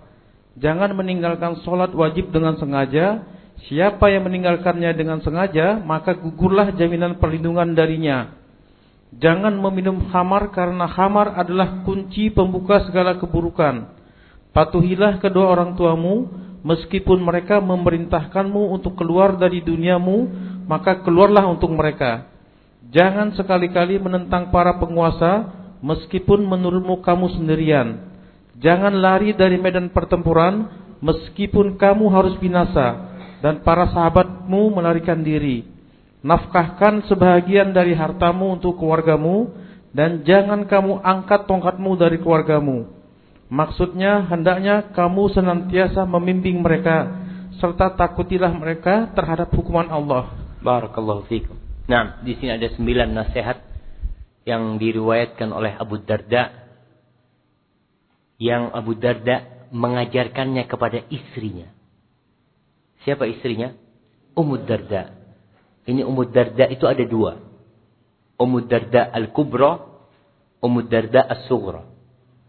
Jangan meninggalkan sholat wajib dengan sengaja. Siapa yang meninggalkannya dengan sengaja, maka gugurlah jaminan perlindungan darinya. Jangan meminum khamar karena khamar adalah kunci pembuka segala keburukan. Patuhilah kedua orang tuamu, meskipun mereka memerintahkanmu untuk keluar dari duniamu, maka keluarlah untuk mereka. Jangan sekali-kali menentang para penguasa meskipun menurutmu kamu sendirian. Jangan lari dari medan pertempuran meskipun kamu harus binasa dan para sahabatmu melarikan diri. Nafkahkan sebahagian dari hartamu untuk keluargamu dan jangan kamu angkat tongkatmu dari keluargamu. Maksudnya hendaknya kamu senantiasa membimbing mereka serta takutilah mereka terhadap hukuman Allah. Barakallahu fikum. Nah, di sini ada sembilan nasihat yang diriwayatkan oleh Abu Darda yang Abu Darda mengajarkannya kepada istrinya. Siapa istrinya? Ummu Darda. Ini Ummu Darda itu ada dua. Ummu Darda Al-Kubra, Ummu Darda As-Sughra.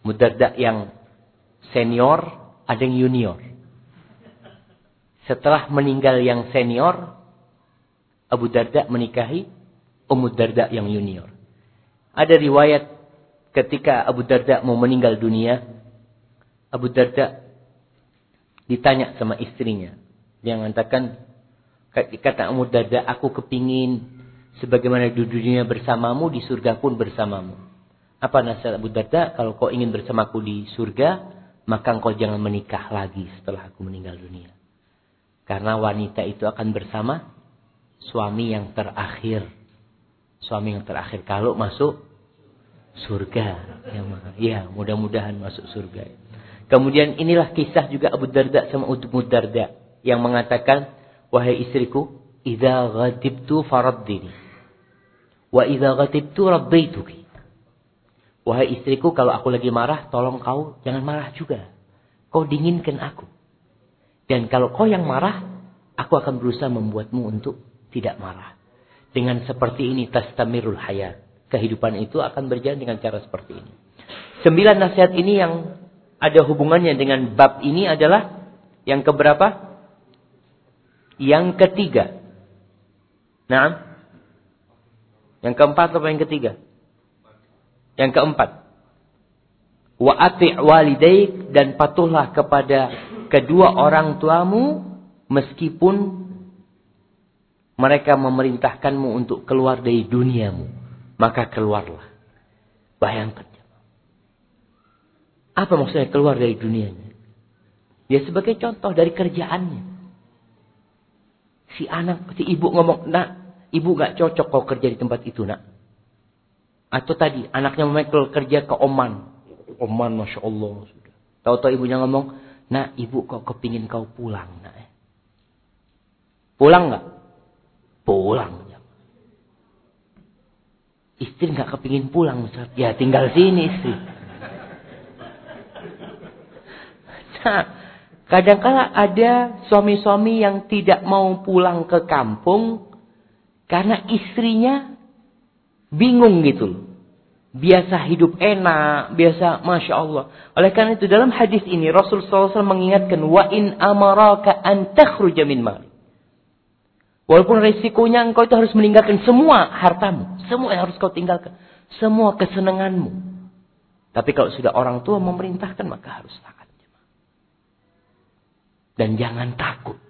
Ummu Darda yang senior, ada yang junior. Setelah meninggal yang senior, Abu Darda menikahi Ummu Darda yang junior. Ada riwayat ketika Abu Darda mau meninggal dunia, Abu Darda ditanya sama istrinya. Dia mengatakan, kata Abu Darda, aku kepingin sebagaimana di dunia bersamamu, di surga pun bersamamu. Apa nasihat Abu Darda? Kalau kau ingin bersamaku di surga, maka engkau jangan menikah lagi setelah aku meninggal dunia. Karena wanita itu akan bersama suami yang terakhir. Suami yang terakhir kalau masuk surga. Ya, mudah-mudahan masuk surga. Kemudian inilah kisah juga Abu Darda sama Ummu Darda yang mengatakan, "Wahai istriku, idza ghadibtu faraddini. Wa idza ghadibtu raddaituki." Wahai istriku, kalau aku lagi marah, tolong kau jangan marah juga. Kau dinginkan aku. Dan kalau kau yang marah, aku akan berusaha membuatmu untuk tidak marah. Dengan seperti ini tastamirul hayat. Kehidupan itu akan berjalan dengan cara seperti ini. Sembilan nasihat ini yang ada hubungannya dengan bab ini adalah yang keberapa? Yang ketiga. Nah, yang keempat atau yang ketiga? Yang keempat. Wa ati' walidaik dan patuhlah kepada kedua orang tuamu meskipun mereka memerintahkanmu untuk keluar dari duniamu. Maka keluarlah. Bayangkan. Apa maksudnya keluar dari dunianya? Dia sebagai contoh dari kerjaannya. Si anak, si ibu ngomong, nak, ibu gak cocok kau kerja di tempat itu, nak. Atau tadi, anaknya Michael kerja ke Oman. Oman, Masya Allah. Tahu-tahu ibunya ngomong, nak, ibu kok kepingin kau pulang, nak. Pulang gak? Pulang. Istri gak kepingin pulang, Ustaz. Ya tinggal sini istri. Nah, kadangkala ada suami-suami yang tidak mau pulang ke kampung karena istrinya bingung gitu Biasa hidup enak, biasa Masya Allah. Oleh karena itu dalam hadis ini Rasul SAW mengingatkan wa in amaraka an takhruja. Walaupun resikonya engkau itu harus meninggalkan semua hartamu. Semua yang harus kau tinggalkan. Semua kesenanganmu. Tapi kalau sudah orang tua memerintahkan maka harus taat. Dan jangan takut.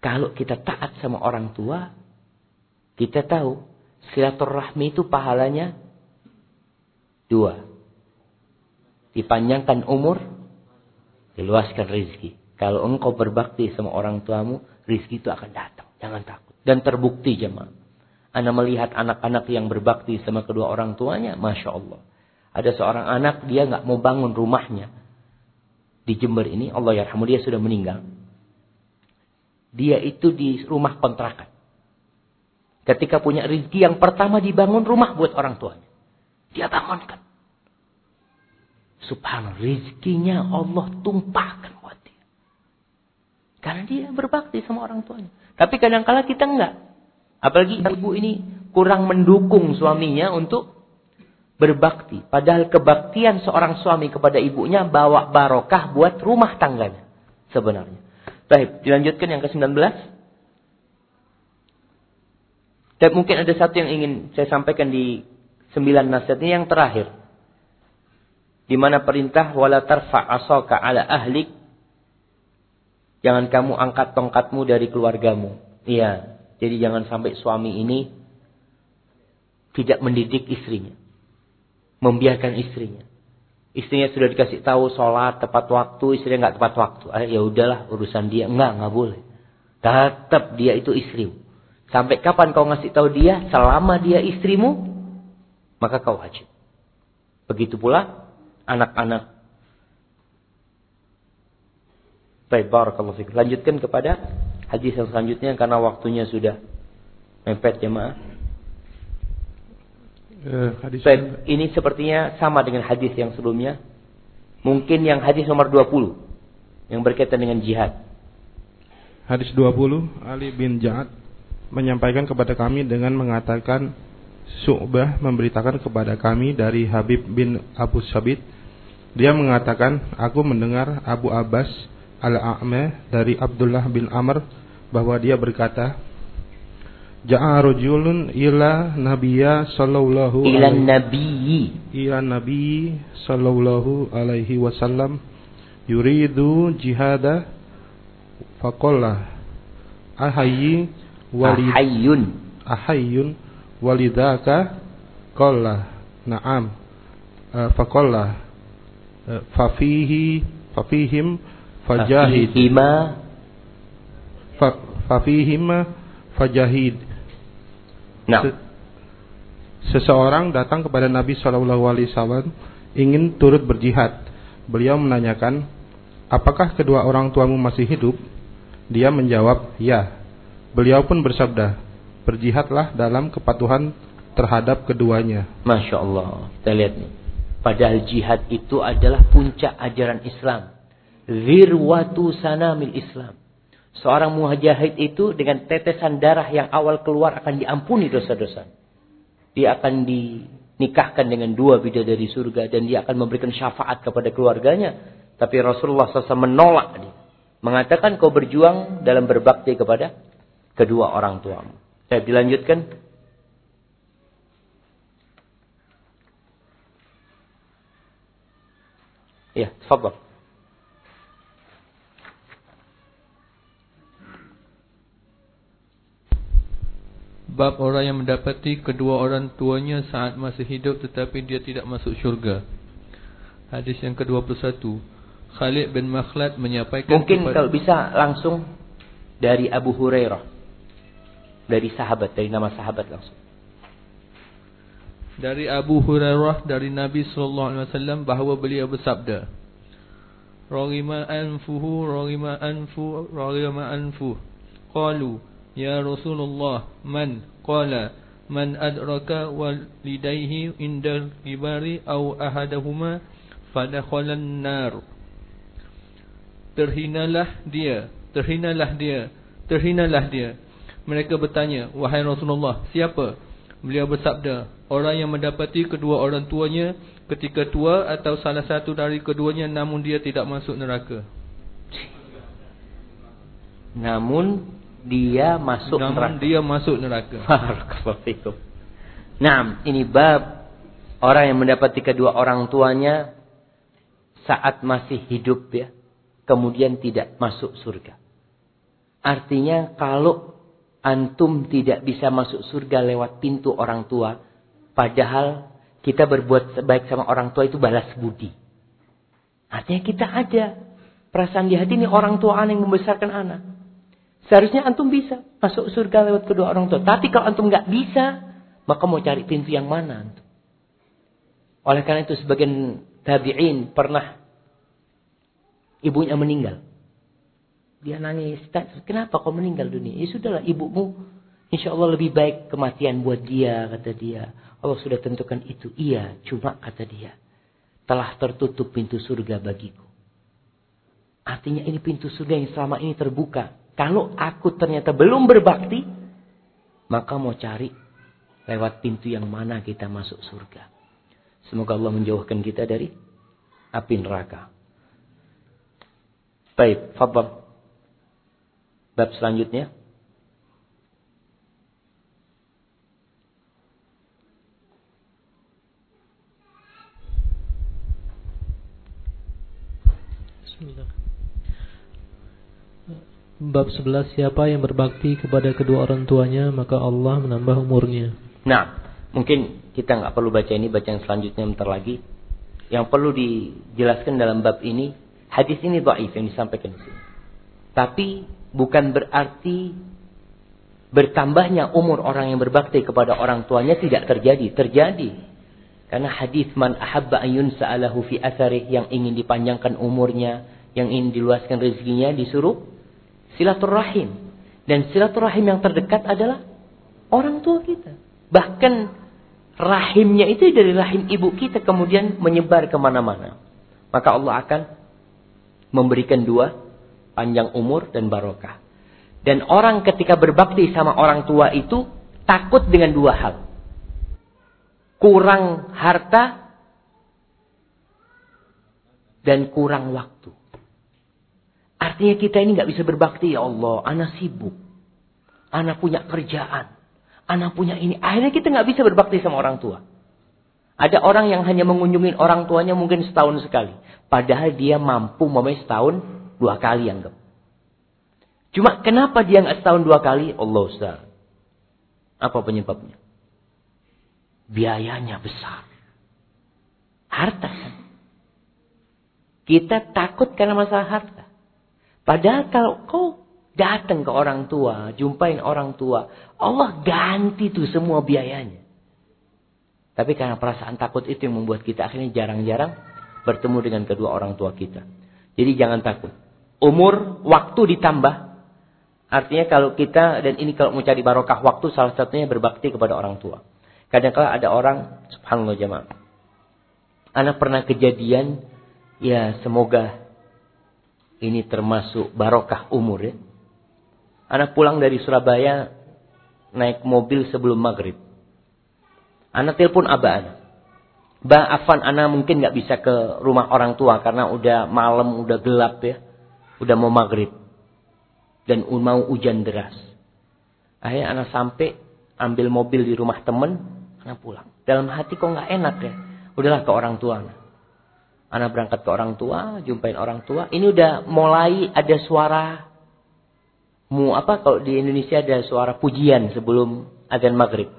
Kalau kita taat sama orang tua, kita tahu silaturahmi itu pahalanya dua. Dipanjangkan umur, diluaskan rezeki. Kalau engkau berbakti sama orang tuamu, rezeki itu akan datang. Jangan takut. Dan terbukti jemaah. Anda melihat anak-anak yang berbakti sama kedua orang tuanya, Masya Allah. Ada seorang anak, dia nggak mau bangun rumahnya di Jember ini, Allah yarhamu dia sudah meninggal. Dia itu di rumah kontrakan. Ketika punya rezeki yang pertama dibangun rumah buat orang tuanya. Dia bangunkan. Subhanallah, rezekinya Allah tumpahkan buat dia. Karena dia berbakti sama orang tuanya. Tapi kadang-kala kita enggak. Apalagi ibu ini kurang mendukung suaminya untuk berbakti. Padahal kebaktian seorang suami kepada ibunya bawa barokah buat rumah tangganya. Sebenarnya. Baik, dilanjutkan yang ke-19. Dan mungkin ada satu yang ingin saya sampaikan di sembilan nasihat ini yang terakhir. Di mana perintah wala tarfa asaka ala ahlik. Jangan kamu angkat tongkatmu dari keluargamu. Iya, jadi jangan sampai suami ini tidak mendidik istrinya membiarkan istrinya. Istrinya sudah dikasih tahu sholat tepat waktu, istrinya nggak tepat waktu. Ah, ya udahlah urusan dia. Enggak, nggak boleh. Tetap dia itu istrimu. Sampai kapan kau ngasih tahu dia? Selama dia istrimu, maka kau wajib. Begitu pula anak-anak. Baik, barakallahu fikum. Lanjutkan kepada hadis yang selanjutnya karena waktunya sudah mepet jemaah. Uh, hadis Baik, ini sepertinya sama dengan hadis yang sebelumnya. Mungkin yang hadis nomor 20 yang berkaitan dengan jihad. Hadis 20 Ali bin Ja'ad menyampaikan kepada kami dengan mengatakan Su'bah memberitakan kepada kami dari Habib bin Abu Sabit. Dia mengatakan aku mendengar Abu Abbas Al-A'ma dari Abdullah bin Amr bahwa dia berkata Ja'a rajulun ila nabiyya sallallahu ila nabiyyi ila nabi sallallahu alaihi wasallam. Yuridu jihada? Faqala ahayyi walid ahayyun ahayyun walidaka qala na'am uh, faqala uh, fafihi fafihim fajahid fafihima fa, fafihima fajahid Nah. Seseorang datang kepada Nabi Shallallahu Alaihi Wasallam ingin turut berjihad. Beliau menanyakan, apakah kedua orang tuamu masih hidup? Dia menjawab, ya. Beliau pun bersabda, berjihadlah dalam kepatuhan terhadap keduanya. Masya Allah. Kita lihat nih. Padahal jihad itu adalah puncak ajaran Islam. Zirwatu sanamil Islam. Seorang muhajahid itu dengan tetesan darah yang awal keluar akan diampuni dosa-dosa. Dia akan dinikahkan dengan dua bidadari surga dan dia akan memberikan syafaat kepada keluarganya. Tapi Rasulullah SAW menolak dia. Mengatakan kau berjuang dalam berbakti kepada kedua orang tuamu. Saya dilanjutkan. Ya, tafadhal. Bab orang yang mendapati kedua orang tuanya saat masih hidup tetapi dia tidak masuk syurga. Hadis yang ke-21. Khalid bin Makhlad menyampaikan Mungkin kepada... kalau bisa langsung dari Abu Hurairah. Dari sahabat, dari nama sahabat langsung. Dari Abu Hurairah dari Nabi sallallahu alaihi wasallam bahawa beliau bersabda. Ragima anfuhu, ragima anfu, ragima anfu. Qalu Ya Rasulullah man qala man adraka walidayhi indal kibari aw ahadahuma fadakhalan nar Terhinalah dia terhinalah dia terhinalah dia mereka bertanya wahai Rasulullah siapa beliau bersabda orang yang mendapati kedua orang tuanya ketika tua atau salah satu dari keduanya namun dia tidak masuk neraka namun dia masuk Namun neraka. dia masuk neraka. [LAUGHS] Barakallahu Nah, ini bab orang yang mendapati kedua orang tuanya saat masih hidup ya, kemudian tidak masuk surga. Artinya kalau antum tidak bisa masuk surga lewat pintu orang tua, padahal kita berbuat baik sama orang tua itu balas budi. Artinya kita ada perasaan di hati ini orang tua anak yang membesarkan anak. Seharusnya antum bisa masuk surga lewat kedua orang tua. Tapi kalau antum nggak bisa, maka mau cari pintu yang mana antum? Oleh karena itu sebagian tabi'in pernah ibunya meninggal. Dia nangis, kenapa kau meninggal dunia? Ya sudahlah ibumu insya Allah lebih baik kematian buat dia, kata dia. Allah sudah tentukan itu. Iya, cuma kata dia. Telah tertutup pintu surga bagiku. Artinya ini pintu surga yang selama ini terbuka. Kalau aku ternyata belum berbakti, maka mau cari lewat pintu yang mana kita masuk surga. Semoga Allah menjauhkan kita dari api neraka. Baik, fadhal. Bab selanjutnya. Bismillah. Bab 11 siapa yang berbakti kepada kedua orang tuanya maka Allah menambah umurnya. Nah, mungkin kita nggak perlu baca ini, baca yang selanjutnya bentar lagi. yang perlu dijelaskan dalam bab ini, hadis ini dhaif yang disampaikan di sini. Tapi bukan berarti bertambahnya umur orang yang berbakti kepada orang tuanya tidak terjadi, terjadi. Karena hadis man ahabba ayun sa'alahu fi asarih yang ingin dipanjangkan umurnya, yang ingin diluaskan rezekinya disuruh silaturahim. Dan silaturahim yang terdekat adalah orang tua kita. Bahkan rahimnya itu dari rahim ibu kita kemudian menyebar ke mana-mana. Maka Allah akan memberikan dua, panjang umur dan barokah. Dan orang ketika berbakti sama orang tua itu takut dengan dua hal. Kurang harta dan kurang waktu. Artinya kita ini nggak bisa berbakti ya Allah. Anak sibuk. Anak punya kerjaan. Anak punya ini. Akhirnya kita nggak bisa berbakti sama orang tua. Ada orang yang hanya mengunjungi orang tuanya mungkin setahun sekali. Padahal dia mampu memang setahun dua kali anggap. Cuma kenapa dia nggak setahun dua kali? Allah Ustaz. Apa penyebabnya? Biayanya besar. Harta kan? Kita takut karena masalah harta. Padahal kalau kau Datang ke orang tua, jumpain orang tua. Allah ganti tuh semua biayanya. Tapi karena perasaan takut itu yang membuat kita akhirnya jarang-jarang bertemu dengan kedua orang tua kita. Jadi jangan takut. Umur, waktu ditambah. Artinya kalau kita, dan ini kalau mau cari barokah waktu, salah satunya berbakti kepada orang tua. Kadang-kala ada orang, subhanallah jemaah. Anak pernah kejadian, ya semoga ini termasuk barokah umur ya. Anak pulang dari Surabaya naik mobil sebelum maghrib. Anak telepon abah anak. Bah Afan anak mungkin nggak bisa ke rumah orang tua karena udah malam, udah gelap ya. Udah mau maghrib. Dan mau hujan deras. Akhirnya anak sampai ambil mobil di rumah temen, anak pulang. Dalam hati kok nggak enak ya. Udahlah ke orang tua. Anak. anak berangkat ke orang tua, jumpain orang tua. Ini udah mulai ada suara mu apa kalau di Indonesia ada suara pujian sebelum adzan maghrib.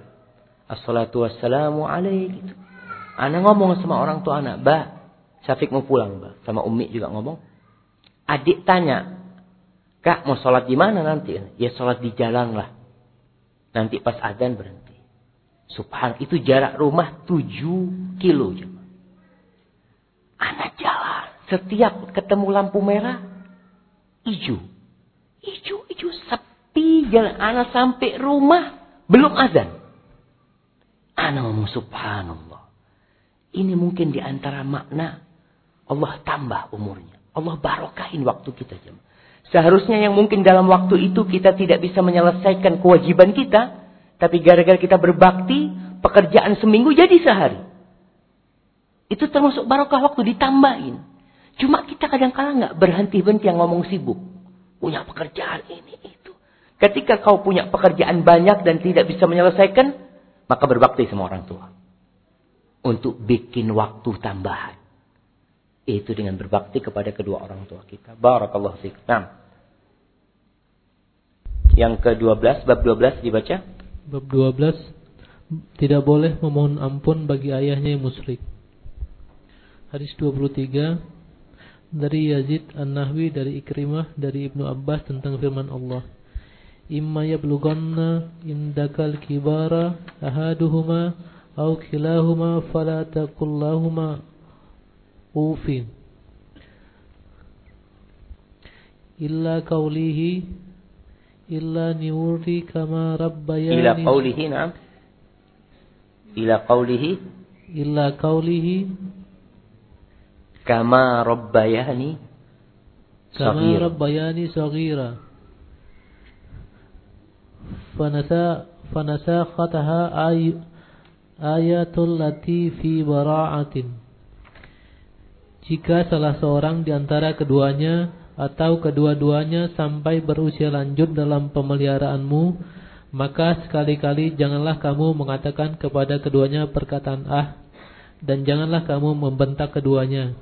Assalatu wassalamu alaik gitu. Anak ngomong sama orang tua anak, "Ba, Syafiq mau pulang, Ba." Sama Umi juga ngomong. Adik tanya, "Kak, mau sholat di mana nanti?" Ya sholat di jalan lah. Nanti pas adzan berhenti. Subhan, itu jarak rumah 7 kilo. Anak jalan. Setiap ketemu lampu merah, hijau. Ijo-ijo sepi jalan anak sampai rumah belum azan. Anak ngomong subhanallah. Ini mungkin di antara makna Allah tambah umurnya. Allah barokahin waktu kita jam. Seharusnya yang mungkin dalam waktu itu kita tidak bisa menyelesaikan kewajiban kita. Tapi gara-gara kita berbakti, pekerjaan seminggu jadi sehari. Itu termasuk barokah waktu ditambahin. Cuma kita kadang-kala nggak berhenti-henti yang ngomong sibuk punya pekerjaan ini itu. Ketika kau punya pekerjaan banyak dan tidak bisa menyelesaikan, maka berbakti sama orang tua. Untuk bikin waktu tambahan. Itu dengan berbakti kepada kedua orang tua kita. Barakallahu fiik. Yang ke-12, bab 12 dibaca. Bab 12 tidak boleh memohon ampun bagi ayahnya yang musyrik. Hadis 23 dari Yazid An-Nahwi dari Ikrimah dari Ibnu Abbas tentang firman Allah imma yablughanna indakal kibara ahaduhuma aw kilahuma fala taqul lahumā ufin illa qawlihi illa niwuri kama rabbayani ila qawlihi na'am ila qawlihi illa qawlihi Kama rabbayani Kama rabbayani saghira. Fanasa fanasakhataha ay ayatul lati fi bara'atin. Jika salah seorang di antara keduanya atau kedua-duanya sampai berusia lanjut dalam pemeliharaanmu, maka sekali-kali janganlah kamu mengatakan kepada keduanya perkataan ah dan janganlah kamu membentak keduanya.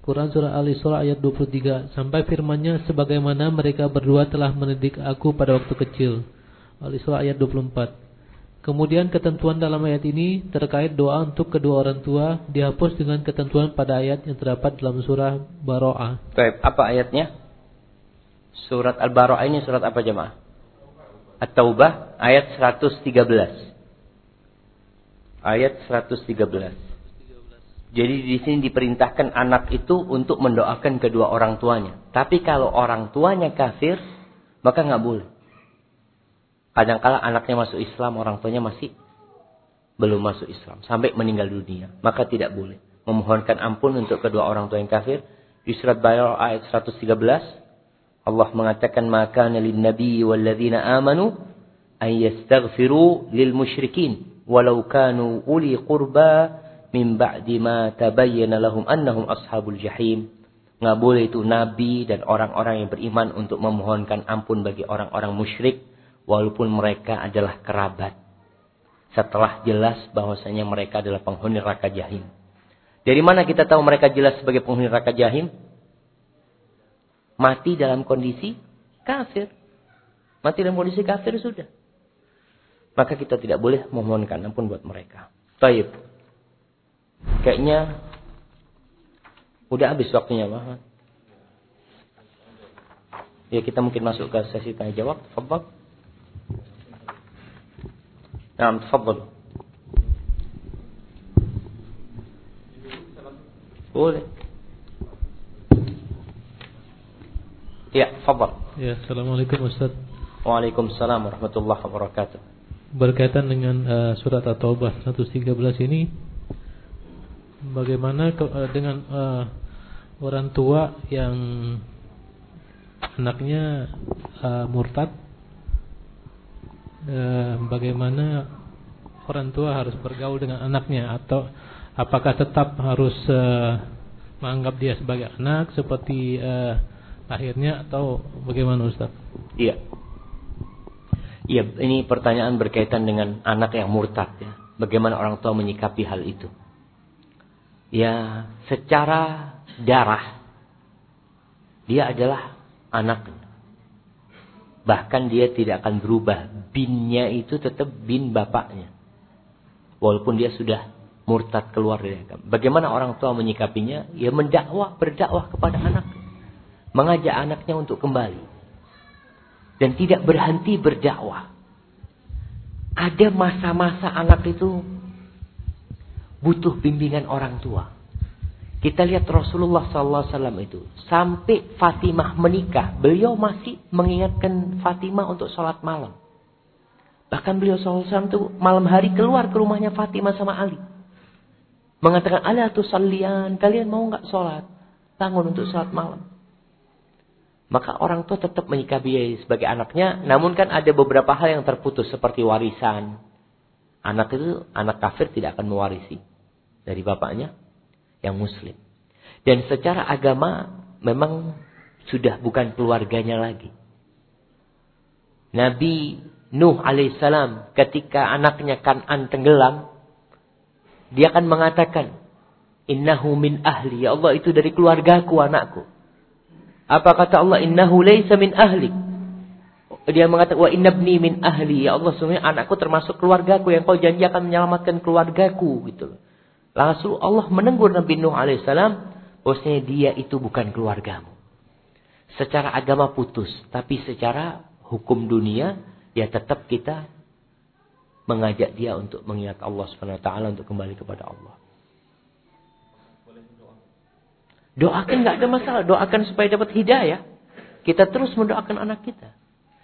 Quran Surah Al-Isra ayat 23 Sampai firmannya sebagaimana mereka berdua telah mendidik aku pada waktu kecil. Al-Isra ayat 24 Kemudian ketentuan dalam ayat ini terkait doa untuk kedua orang tua dihapus dengan ketentuan pada ayat yang terdapat dalam surah Baro'ah. Baik, apa ayatnya? Surat Al-Baro'ah ini surat apa jemaah? At-Taubah ayat 113. Ayat 113. Jadi di sini diperintahkan anak itu untuk mendoakan kedua orang tuanya. Tapi kalau orang tuanya kafir, maka nggak boleh. Kadangkala anaknya masuk Islam, orang tuanya masih belum masuk Islam. Sampai meninggal dunia. Maka tidak boleh. Memohonkan ampun untuk kedua orang tua yang kafir. Di surat Bayar ayat 113. Allah mengatakan, Maka lin nabi walladzina amanu an yastaghfiru lil musyrikin. Walau kanu uli qurba min ba'di ma tabayyana lahum annahum ashabul jahim. Nggak boleh itu nabi dan orang-orang yang beriman untuk memohonkan ampun bagi orang-orang musyrik walaupun mereka adalah kerabat. Setelah jelas bahwasanya mereka adalah penghuni neraka jahim. Dari mana kita tahu mereka jelas sebagai penghuni neraka jahim? Mati dalam kondisi kafir. Mati dalam kondisi kafir sudah. Maka kita tidak boleh memohonkan ampun buat mereka. Taib. Kayaknya udah habis waktunya, Pak. Ya kita mungkin masuk ke sesi tanya jawab. Fadhal. نعم تفضل boleh Ya, fadal. Ya, Assalamualaikum Ustaz. Waalaikumsalam warahmatullahi wabarakatuh. Berkaitan dengan uh, surat At-Taubah 113 ini bagaimana ke, uh, dengan uh, orang tua yang anaknya uh, murtad Eh, bagaimana orang tua harus bergaul dengan anaknya atau apakah tetap harus uh, menganggap dia sebagai anak seperti uh, lahirnya atau bagaimana Ustaz? Iya. Iya, ini pertanyaan berkaitan dengan anak yang murtad ya. Bagaimana orang tua menyikapi hal itu? Ya, secara darah dia adalah anak Bahkan dia tidak akan berubah. Binnya itu tetap bin bapaknya. Walaupun dia sudah murtad keluar dari agama. Bagaimana orang tua menyikapinya? Ya mendakwah, berdakwah kepada anak. Mengajak anaknya untuk kembali. Dan tidak berhenti berdakwah. Ada masa-masa anak itu butuh bimbingan orang tua. Kita lihat Rasulullah SAW itu. Sampai Fatimah menikah. Beliau masih mengingatkan Fatimah untuk sholat malam. Bahkan beliau SAW itu malam hari keluar ke rumahnya Fatimah sama Ali. Mengatakan, Ala salian, kalian mau nggak sholat? Bangun untuk sholat malam. Maka orang tua tetap menyikapi sebagai anaknya. Namun kan ada beberapa hal yang terputus seperti warisan. Anak itu, anak kafir tidak akan mewarisi dari bapaknya yang muslim. Dan secara agama memang sudah bukan keluarganya lagi. Nabi Nuh alaihissalam ketika anaknya Kan'an tenggelam, dia akan mengatakan, Innahu min ahli. Ya Allah itu dari keluargaku anakku. Apa kata Allah? Innahu laysa min ahli. Dia mengatakan, wa innabni min ahli. Ya Allah semuanya anakku termasuk keluargaku yang kau janji akan menyelamatkan keluargaku. Gitu loh. Langsung Allah menegur Nabi Nuh alaihissalam bahwasanya dia itu bukan keluargamu. Secara agama putus, tapi secara hukum dunia ya tetap kita mengajak dia untuk mengingat Allah taala untuk kembali kepada Allah. Doakan nggak ada masalah, doakan supaya dapat hidayah. Kita terus mendoakan anak kita.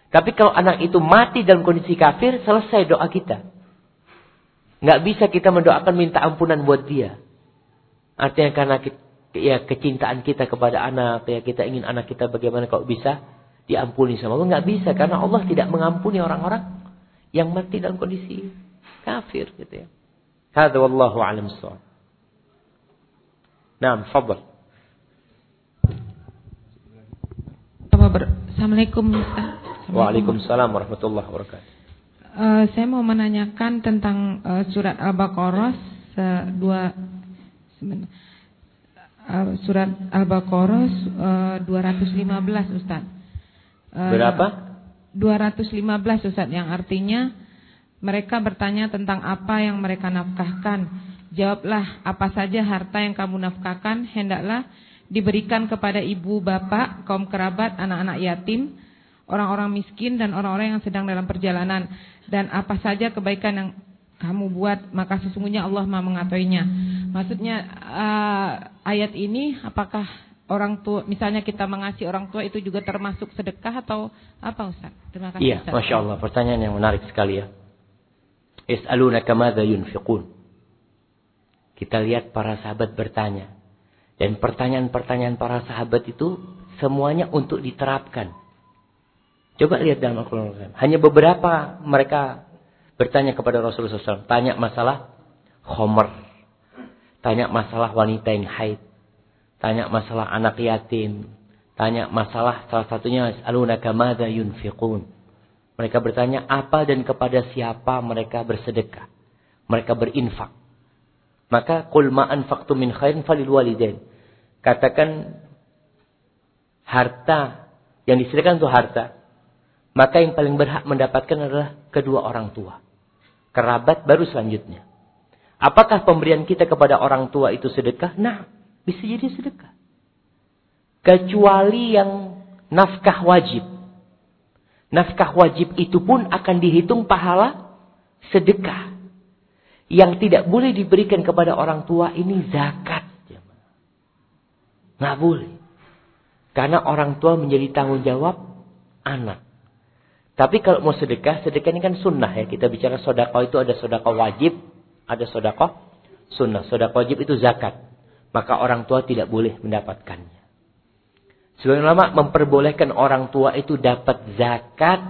Tapi kalau anak itu mati dalam kondisi kafir, selesai doa kita. Nggak bisa kita mendoakan minta ampunan buat dia. Artinya karena kita, ya kecintaan kita kepada anak, ya kita ingin anak kita bagaimana kalau bisa diampuni sama Allah. Nggak bisa karena Allah tidak mengampuni orang-orang yang mati dalam kondisi kafir gitu ya. Hadza wallahu a'lam bissawab. Naam, fadhal. Assalamualaikum Ustaz. Waalaikumsalam warahmatullahi wabarakatuh. Uh, saya mau menanyakan tentang uh, surat Al-Baqarah dua uh, surat Al-Baqarah uh, 215 Ustaz. Uh, Berapa? 215 Ustaz yang artinya Mereka bertanya tentang apa yang mereka nafkahkan. Jawablah, apa saja harta yang kamu nafkahkan hendaklah diberikan kepada ibu, bapak, kaum kerabat, anak-anak yatim, orang-orang miskin dan orang-orang yang sedang dalam perjalanan. Dan apa saja kebaikan yang kamu buat, maka sesungguhnya Allah Maha mengetahuinya. Maksudnya uh, ayat ini apakah orang tua misalnya kita mengasihi orang tua itu juga termasuk sedekah atau apa Ustaz? Terima kasih. Iya, Ustaz. Masya Allah. Pertanyaan yang menarik sekali ya. Yas'alunaka madza yunfiqun. Kita lihat para sahabat bertanya. Dan pertanyaan-pertanyaan para sahabat itu semuanya untuk diterapkan. Coba lihat dalam Al-Quran. Hanya beberapa mereka bertanya kepada Rasulullah SAW. Tanya masalah khomer. Tanya masalah wanita yang haid. Tanya masalah anak yatim. Tanya masalah salah satunya alunaka madza yunfiqun. Mereka bertanya apa dan kepada siapa mereka bersedekah. Mereka berinfak. Maka qul ma anfaqtum min khairin falil walidain. Katakan harta yang disediakan itu harta. Maka yang paling berhak mendapatkan adalah kedua orang tua. Kerabat baru selanjutnya. Apakah pemberian kita kepada orang tua itu sedekah? Nah, bisa jadi sedekah. Kecuali yang nafkah wajib. Nafkah wajib itu pun akan dihitung pahala sedekah. Yang tidak boleh diberikan kepada orang tua ini zakat. Nggak boleh. Karena orang tua menjadi tanggung jawab anak. Tapi kalau mau sedekah, sedekah ini kan sunnah ya. Kita bicara sodakoh itu ada sodakoh wajib, ada sodakoh sunnah. Sodakoh wajib itu zakat. Maka orang tua tidak boleh mendapatkannya. Sebagian ulama memperbolehkan orang tua itu dapat zakat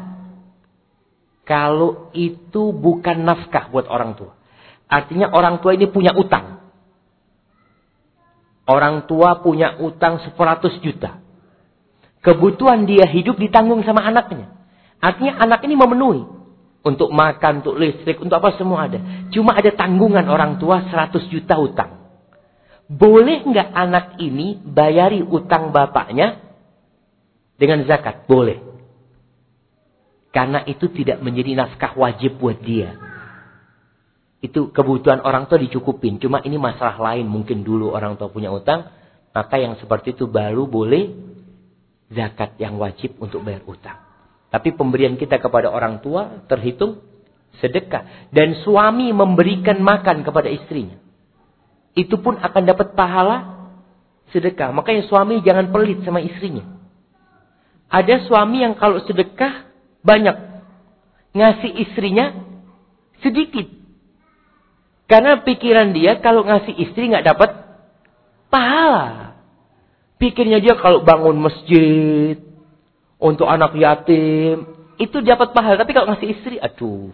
kalau itu bukan nafkah buat orang tua. Artinya orang tua ini punya utang. Orang tua punya utang 100 juta. Kebutuhan dia hidup ditanggung sama anaknya. Artinya anak ini memenuhi. Untuk makan, untuk listrik, untuk apa semua ada. Cuma ada tanggungan orang tua 100 juta utang. Boleh nggak anak ini bayari utang bapaknya dengan zakat? Boleh. Karena itu tidak menjadi nafkah wajib buat dia. Itu kebutuhan orang tua dicukupin. Cuma ini masalah lain. Mungkin dulu orang tua punya utang. Maka yang seperti itu baru boleh zakat yang wajib untuk bayar utang. Tapi pemberian kita kepada orang tua terhitung sedekah. Dan suami memberikan makan kepada istrinya itu pun akan dapat pahala sedekah. Makanya suami jangan pelit sama istrinya. Ada suami yang kalau sedekah banyak. Ngasih istrinya sedikit. Karena pikiran dia kalau ngasih istri nggak dapat pahala. Pikirnya dia kalau bangun masjid untuk anak yatim itu dapat pahala. Tapi kalau ngasih istri, aduh,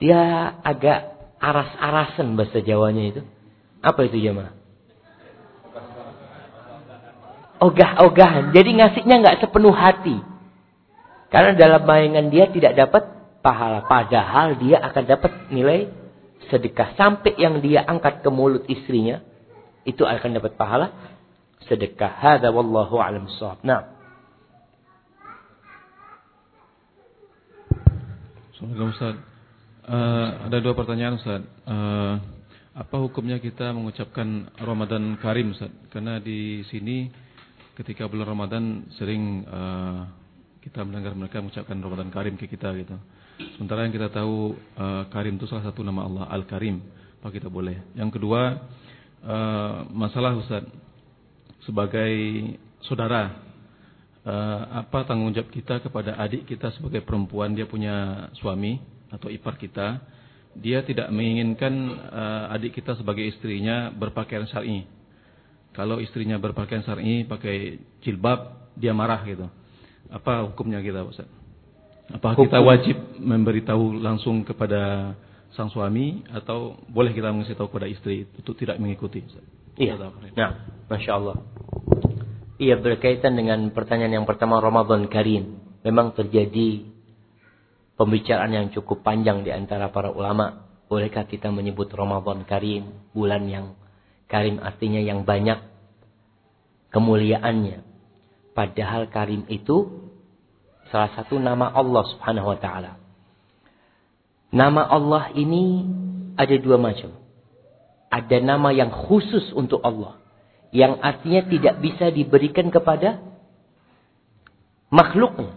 dia agak aras-arasan bahasa Jawanya itu. Apa itu jemaah? Ogah-ogahan. Jadi ngasihnya nggak sepenuh hati. Karena dalam bayangan dia tidak dapat pahala. Padahal dia akan dapat nilai sedekah. Sampai yang dia angkat ke mulut istrinya. Itu akan dapat pahala sedekah. Hada wallahu alam sahab. Nah. Assalamualaikum Ustaz. Uh, ada dua pertanyaan Ustaz. Uh, apa hukumnya kita mengucapkan Ramadan Karim Ustaz? Karena di sini ketika bulan Ramadan sering uh, kita mendengar mereka mengucapkan Ramadan Karim ke kita gitu. Sementara yang kita tahu uh, Karim itu salah satu nama Allah Al-Karim. Apa kita boleh? Yang kedua uh, masalah Ustaz sebagai saudara uh, apa tanggung jawab kita kepada adik kita sebagai perempuan dia punya suami atau ipar kita dia tidak menginginkan uh, adik kita sebagai istrinya berpakaian syar'i. Kalau istrinya berpakaian syar'i pakai jilbab, dia marah gitu. Apa hukumnya kita, Ustaz? Apa kita wajib memberitahu langsung kepada sang suami atau boleh kita mengasih tahu kepada istri untuk tidak mengikuti? Ustaz? Iya. Nah, masya Allah. Iya berkaitan dengan pertanyaan yang pertama Ramadan Karim. Memang terjadi pembicaraan yang cukup panjang di antara para ulama. Bolehkah kita menyebut Ramadan Karim, bulan yang karim artinya yang banyak kemuliaannya. Padahal karim itu salah satu nama Allah Subhanahu wa taala. Nama Allah ini ada dua macam. Ada nama yang khusus untuk Allah. Yang artinya tidak bisa diberikan kepada makhluknya.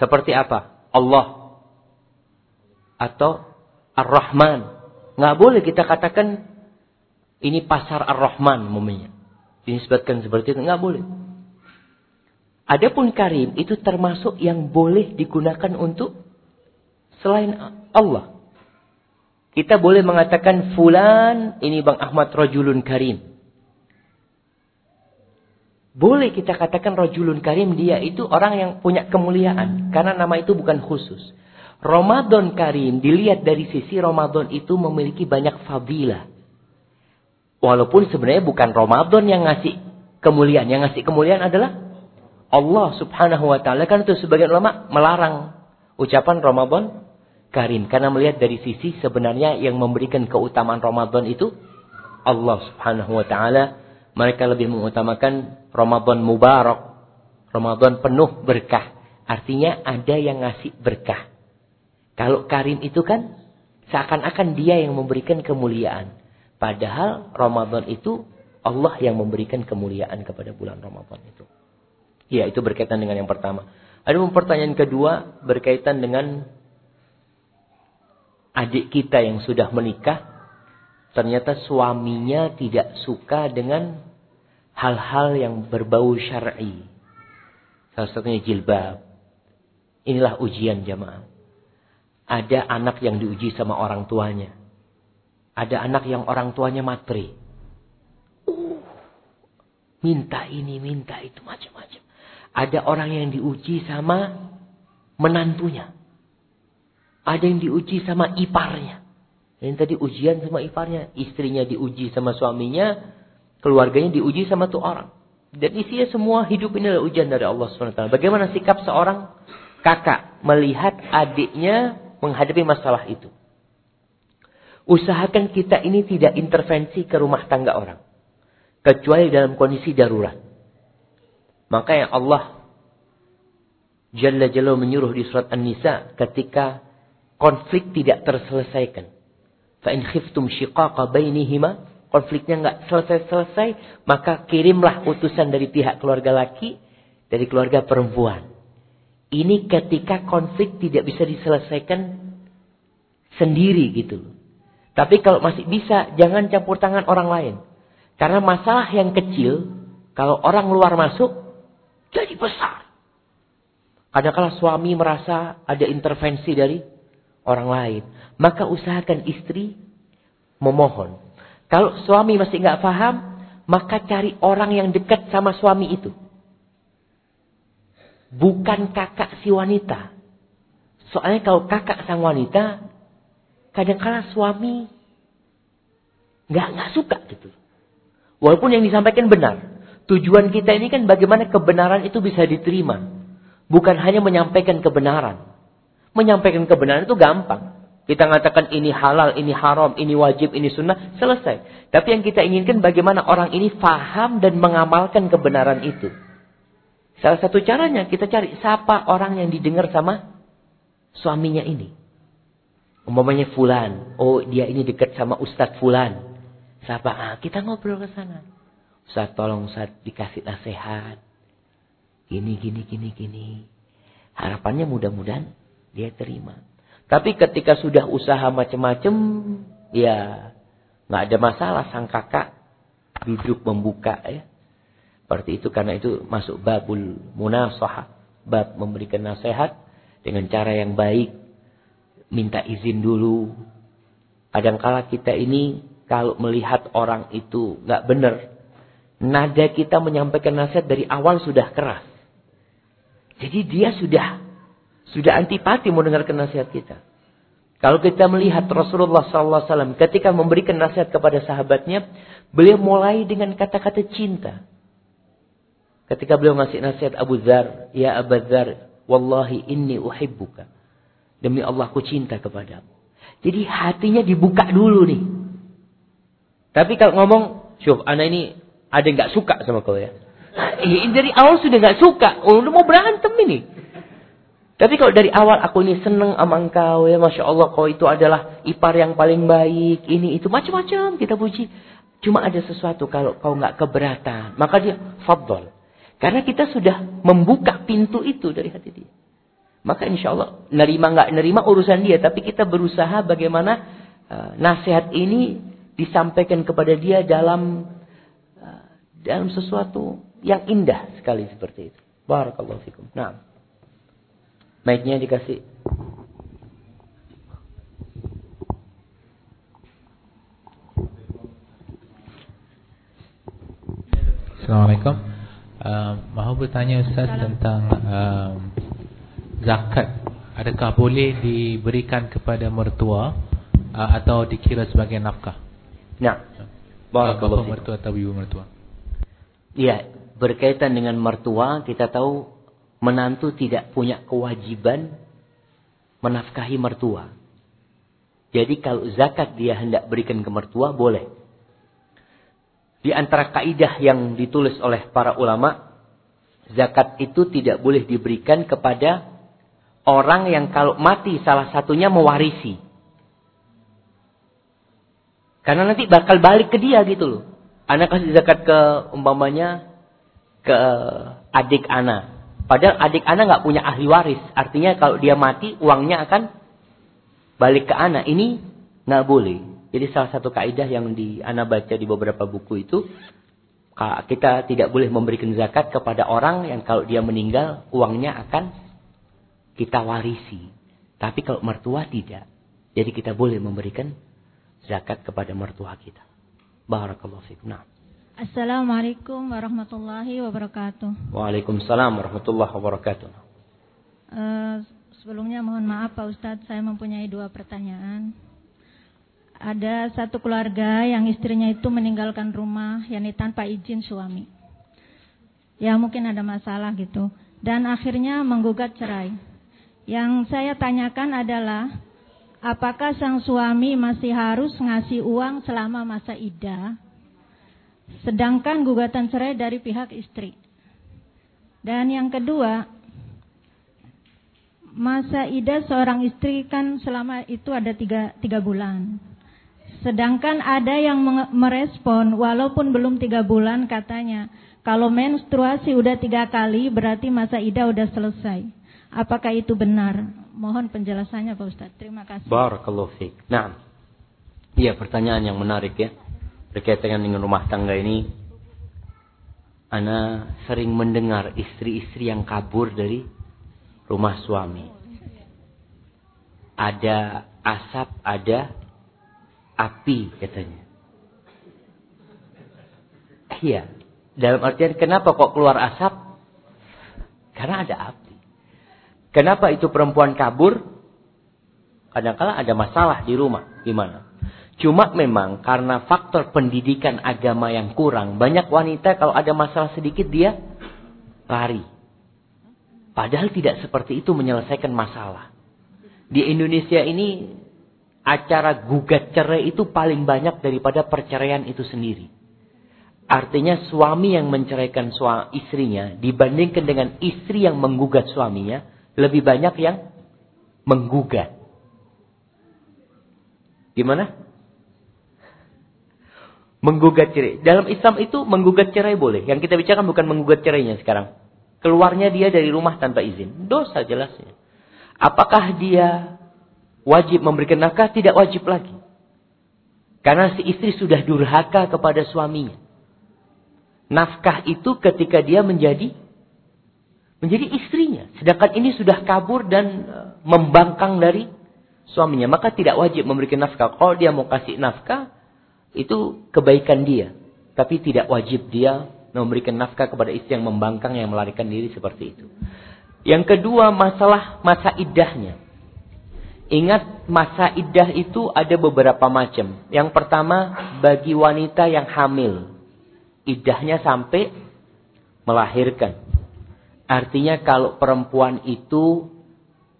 Seperti apa? Allah. Atau Ar-Rahman. Nggak boleh kita katakan ini pasar Ar-Rahman momennya. Dinisbatkan seperti itu. Nggak boleh. Adapun karim itu termasuk yang boleh digunakan untuk selain Allah. Kita boleh mengatakan fulan ini Bang Ahmad rajulun karim. Boleh kita katakan rajulun karim dia itu orang yang punya kemuliaan karena nama itu bukan khusus. Ramadan karim dilihat dari sisi Ramadan itu memiliki banyak fadilah. Walaupun sebenarnya bukan Ramadan yang ngasih kemuliaan, yang ngasih kemuliaan adalah Allah subhanahu wa ta'ala kan itu sebagian ulama melarang ucapan Ramadan Karim. Karena melihat dari sisi sebenarnya yang memberikan keutamaan Ramadan itu Allah subhanahu wa ta'ala. Mereka lebih mengutamakan Ramadan Mubarak. Ramadan penuh berkah. Artinya ada yang ngasih berkah. Kalau Karim itu kan seakan-akan dia yang memberikan kemuliaan. Padahal Ramadan itu Allah yang memberikan kemuliaan kepada bulan Ramadan itu. Ya, itu berkaitan dengan yang pertama. Ada pertanyaan kedua berkaitan dengan adik kita yang sudah menikah. Ternyata suaminya tidak suka dengan hal-hal yang berbau syar'i. Salah satunya jilbab. Inilah ujian jamaah. Ada anak yang diuji sama orang tuanya. Ada anak yang orang tuanya materi. Uh, minta ini, minta itu, macam-macam. Ada orang yang diuji sama menantunya. Ada yang diuji sama iparnya. Yang tadi ujian sama iparnya. Istrinya diuji sama suaminya. Keluarganya diuji sama tuh orang. Dan isinya semua hidup ini adalah ujian dari Allah SWT. Bagaimana sikap seorang kakak melihat adiknya menghadapi masalah itu. Usahakan kita ini tidak intervensi ke rumah tangga orang. Kecuali dalam kondisi darurat. Maka yang Allah Jalla Jalla menyuruh di surat An-Nisa ketika konflik tidak terselesaikan. In khiftum shiqaqa bainihima, konfliknya enggak selesai-selesai, maka kirimlah utusan dari pihak keluarga laki, dari keluarga perempuan. Ini ketika konflik tidak bisa diselesaikan sendiri gitu. Tapi kalau masih bisa, jangan campur tangan orang lain. Karena masalah yang kecil, kalau orang luar masuk, jadi besar. Kadang-kala suami merasa ada intervensi dari orang lain. Maka usahakan istri memohon. Kalau suami masih nggak paham, maka cari orang yang dekat sama suami itu. Bukan kakak si wanita. Soalnya kalau kakak sang wanita, kadang-kala suami nggak nggak suka gitu. Walaupun yang disampaikan benar. Tujuan kita ini kan bagaimana kebenaran itu bisa diterima. Bukan hanya menyampaikan kebenaran. Menyampaikan kebenaran itu gampang. Kita mengatakan ini halal, ini haram, ini wajib, ini sunnah, selesai. Tapi yang kita inginkan bagaimana orang ini faham dan mengamalkan kebenaran itu. Salah satu caranya kita cari siapa orang yang didengar sama suaminya ini. Umpamanya fulan, oh dia ini dekat sama ustadz fulan. Siapa? Ah, kita ngobrol ke sana. Ustaz tolong Ustaz dikasih nasihat. Gini, gini, gini, gini. Harapannya mudah-mudahan dia terima. Tapi ketika sudah usaha macam-macam, ya nggak ada masalah sang kakak duduk membuka ya. Seperti itu karena itu masuk babul munasahah, bab memberikan nasihat dengan cara yang baik, minta izin dulu. Kadangkala kita ini kalau melihat orang itu nggak benar, Nada kita menyampaikan nasihat dari awal sudah keras. Jadi dia sudah sudah antipati mendengarkan nasihat kita. Kalau kita melihat Rasulullah SAW ketika memberikan nasihat kepada sahabatnya, beliau mulai dengan kata-kata cinta. Ketika beliau ngasih nasihat Abu Dhar, Ya Abu Dhar, Wallahi inni uhibbuka. Demi Allah ku cinta kepadamu. Jadi hatinya dibuka dulu nih. Tapi kalau ngomong, syuf, anak ini ada yang gak suka sama kau ya. [LAUGHS] Nah, dari awal sudah gak suka. Oh, udah mau berantem ini. Tapi kalau dari awal aku ini seneng sama engkau ya Masya Allah kau itu adalah ipar yang paling baik. Ini itu macam-macam kita puji. Cuma ada sesuatu kalau kau nggak keberatan. Maka dia fadl. Karena kita sudah membuka pintu itu dari hati dia. Maka insya Allah nerima nggak nerima urusan dia. Tapi kita berusaha bagaimana uh, nasihat ini disampaikan kepada dia dalam uh, dalam sesuatu yang indah sekali seperti itu. Barakallahu fikum. Nah. Mic-nya dikasih. Assalamualaikum. Uh, mahu bertanya Ustaz tentang um, zakat. Adakah boleh diberikan kepada mertua uh, atau dikira sebagai nafkah? Nah. Barakallahu mertua atau ibu mertua. Iya, berkaitan dengan mertua kita tahu menantu tidak punya kewajiban menafkahi mertua. Jadi kalau zakat dia hendak berikan ke mertua boleh. Di antara kaidah yang ditulis oleh para ulama, zakat itu tidak boleh diberikan kepada orang yang kalau mati salah satunya mewarisi. Karena nanti bakal balik ke dia gitu loh. Anak kasih zakat ke umpamanya ke adik anak Padahal adik anak nggak punya ahli waris. Artinya kalau dia mati, uangnya akan balik ke anak. Ini nggak boleh. Jadi salah satu kaidah yang di anak baca di beberapa buku itu, kita tidak boleh memberikan zakat kepada orang yang kalau dia meninggal, uangnya akan kita warisi. Tapi kalau mertua tidak. Jadi kita boleh memberikan zakat kepada mertua kita. Barakallahu fikum. Nah. Assalamualaikum warahmatullahi wabarakatuh. Waalaikumsalam warahmatullahi wabarakatuh. Uh, sebelumnya mohon maaf Pak Ustadz, saya mempunyai dua pertanyaan. Ada satu keluarga yang istrinya itu meninggalkan rumah, yakni tanpa izin suami. Ya mungkin ada masalah gitu. Dan akhirnya menggugat cerai. Yang saya tanyakan adalah, apakah sang suami masih harus ngasih uang selama masa idah Sedangkan gugatan cerai dari pihak istri. Dan yang kedua, masa idah seorang istri kan selama itu ada tiga, tiga bulan. Sedangkan ada yang merespon walaupun belum tiga bulan katanya. Kalau menstruasi udah tiga kali berarti masa idah udah selesai. Apakah itu benar? Mohon penjelasannya Pak Ustadz. Terima kasih. Barakallahu fiqh. Nah, iya pertanyaan yang menarik ya berkaitan dengan rumah tangga ini Ana sering mendengar istri-istri yang kabur dari rumah suami. Ada asap, ada api katanya. Iya. Dalam artian kenapa kok keluar asap? Karena ada api. Kenapa itu perempuan kabur? Kadang-kala ada masalah di rumah. Gimana? Cuma memang karena faktor pendidikan agama yang kurang, banyak wanita kalau ada masalah sedikit dia lari. Padahal tidak seperti itu menyelesaikan masalah. Di Indonesia ini acara gugat cerai itu paling banyak daripada perceraian itu sendiri. Artinya suami yang menceraikan suami istrinya dibandingkan dengan istri yang menggugat suaminya lebih banyak yang menggugat. Gimana? Menggugat cerai. Dalam Islam itu menggugat cerai boleh. Yang kita bicarakan bukan menggugat cerainya sekarang. Keluarnya dia dari rumah tanpa izin. Dosa jelasnya. Apakah dia wajib memberikan nafkah? Tidak wajib lagi. Karena si istri sudah durhaka kepada suaminya. Nafkah itu ketika dia menjadi menjadi istrinya. Sedangkan ini sudah kabur dan e, membangkang dari suaminya. Maka tidak wajib memberikan nafkah. Kalau dia mau kasih nafkah, itu kebaikan dia. Tapi tidak wajib dia memberikan nafkah kepada istri yang membangkang yang melarikan diri seperti itu. Yang kedua masalah masa idahnya. Ingat masa idah itu ada beberapa macam. Yang pertama bagi wanita yang hamil. Idahnya sampai melahirkan. Artinya kalau perempuan itu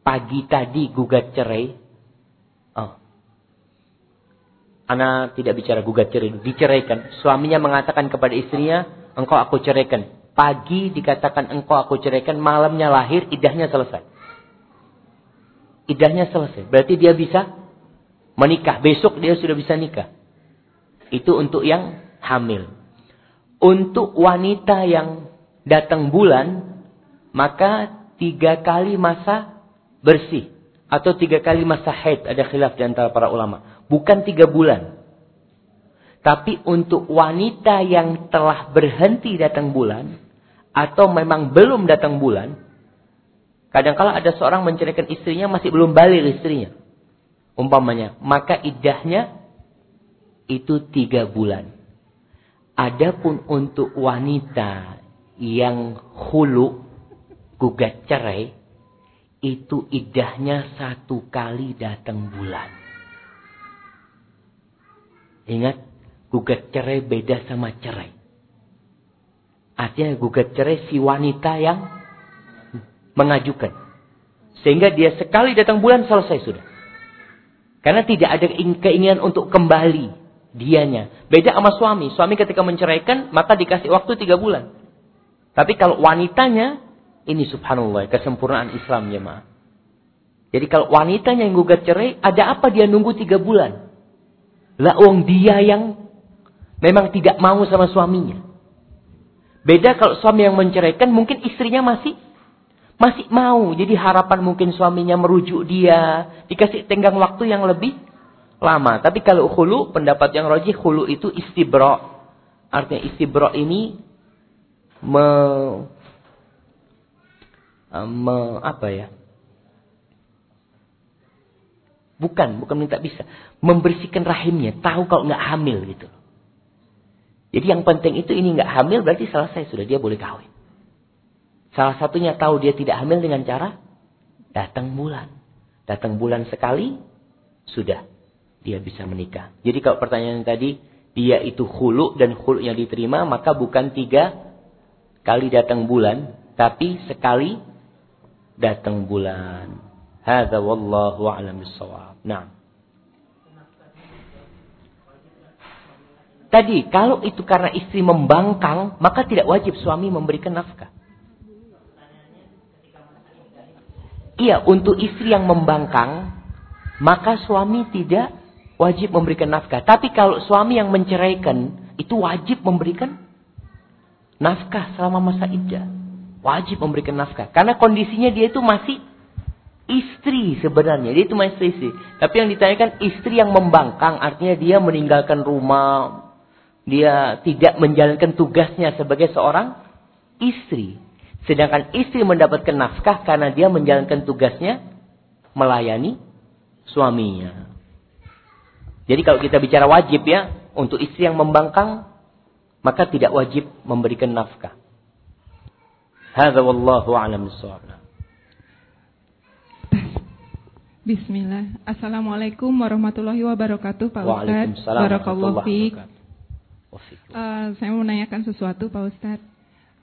pagi tadi gugat cerai, Ana tidak bicara gugat cerai, diceraikan. Suaminya mengatakan kepada istrinya, engkau aku ceraikan. Pagi dikatakan engkau aku ceraikan, malamnya lahir, idahnya selesai. idahnya selesai. Berarti dia bisa menikah. Besok dia sudah bisa nikah. Itu untuk yang hamil. Untuk wanita yang datang bulan, maka tiga kali masa bersih. Atau tiga kali masa haid. Ada khilaf di antara para ulama. Bukan tiga bulan. Tapi untuk wanita yang telah berhenti datang bulan. Atau memang belum datang bulan. Kadang-kala ada seorang menceraikan istrinya masih belum balik istrinya. Umpamanya. Maka idahnya itu tiga bulan. Adapun untuk wanita yang hulu gugat cerai itu idahnya satu kali datang bulan. Ingat, gugat cerai beda sama cerai. Artinya gugat cerai si wanita yang mengajukan. Sehingga dia sekali datang bulan selesai sudah. Karena tidak ada keinginan untuk kembali dianya. Beda sama suami. Suami ketika menceraikan, maka dikasih waktu tiga bulan. Tapi kalau wanitanya, ini subhanallah, kesempurnaan Islam ya ma. Jadi kalau wanitanya yang gugat cerai, ada apa dia nunggu tiga bulan? Lah uang dia yang memang tidak mau sama suaminya. Beda kalau suami yang menceraikan, mungkin istrinya masih masih mau. Jadi harapan mungkin suaminya merujuk dia, dikasih tenggang waktu yang lebih lama. Tapi kalau hulu, pendapat yang rojih, hulu itu istibro. Artinya istibro ini me, me apa ya? Bukan, bukan minta bisa. Membersihkan rahimnya, tahu kalau nggak hamil gitu. Jadi yang penting itu ini nggak hamil berarti selesai sudah dia boleh kawin. Salah satunya tahu dia tidak hamil dengan cara datang bulan. Datang bulan sekali sudah dia bisa menikah. Jadi kalau pertanyaan tadi, dia itu hulu dan hulu yang diterima, maka bukan tiga kali datang bulan, tapi sekali datang bulan. Hadza wallahu a'lam bissawab. Nah. Tadi, kalau itu karena istri membangkang, maka tidak wajib suami memberikan nafkah. Iya, untuk istri yang membangkang, maka suami tidak wajib memberikan nafkah. Tapi kalau suami yang menceraikan, itu wajib memberikan nafkah selama masa iddah. Wajib memberikan nafkah. Karena kondisinya dia itu masih istri sebenarnya. Dia itu masih istri. Tapi yang ditanyakan istri yang membangkang. Artinya dia meninggalkan rumah. Dia tidak menjalankan tugasnya sebagai seorang istri. Sedangkan istri mendapatkan nafkah karena dia menjalankan tugasnya melayani suaminya. Jadi kalau kita bicara wajib ya, untuk istri yang membangkang, maka tidak wajib memberikan nafkah. Hadza wallahu a'lam Bismillah. Assalamualaikum warahmatullahi wabarakatuh Pak Ustaz. Barakallahu fiik. Uh, saya mau menanyakan sesuatu Pak Ustaz.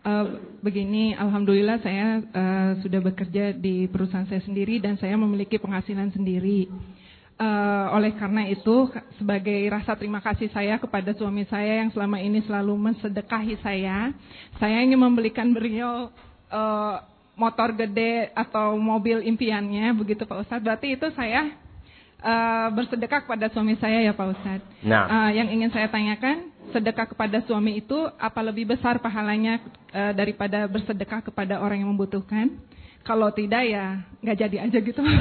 Uh, begini, Alhamdulillah saya uh, sudah bekerja di perusahaan saya sendiri dan saya memiliki penghasilan sendiri. Uh, oleh karena itu, sebagai rasa terima kasih saya kepada suami saya yang selama ini selalu mensedekahi saya, saya ingin membelikan beliau uh, motor gede atau mobil impiannya, begitu Pak Ustadz. Berarti itu saya uh, bersedekah kepada suami saya ya Pak Ustadz. Nah. Uh, yang ingin saya tanyakan, sedekah kepada suami itu apa lebih besar pahalanya uh, daripada bersedekah kepada orang yang membutuhkan? Kalau tidak ya nggak jadi aja gitu. [LAUGHS]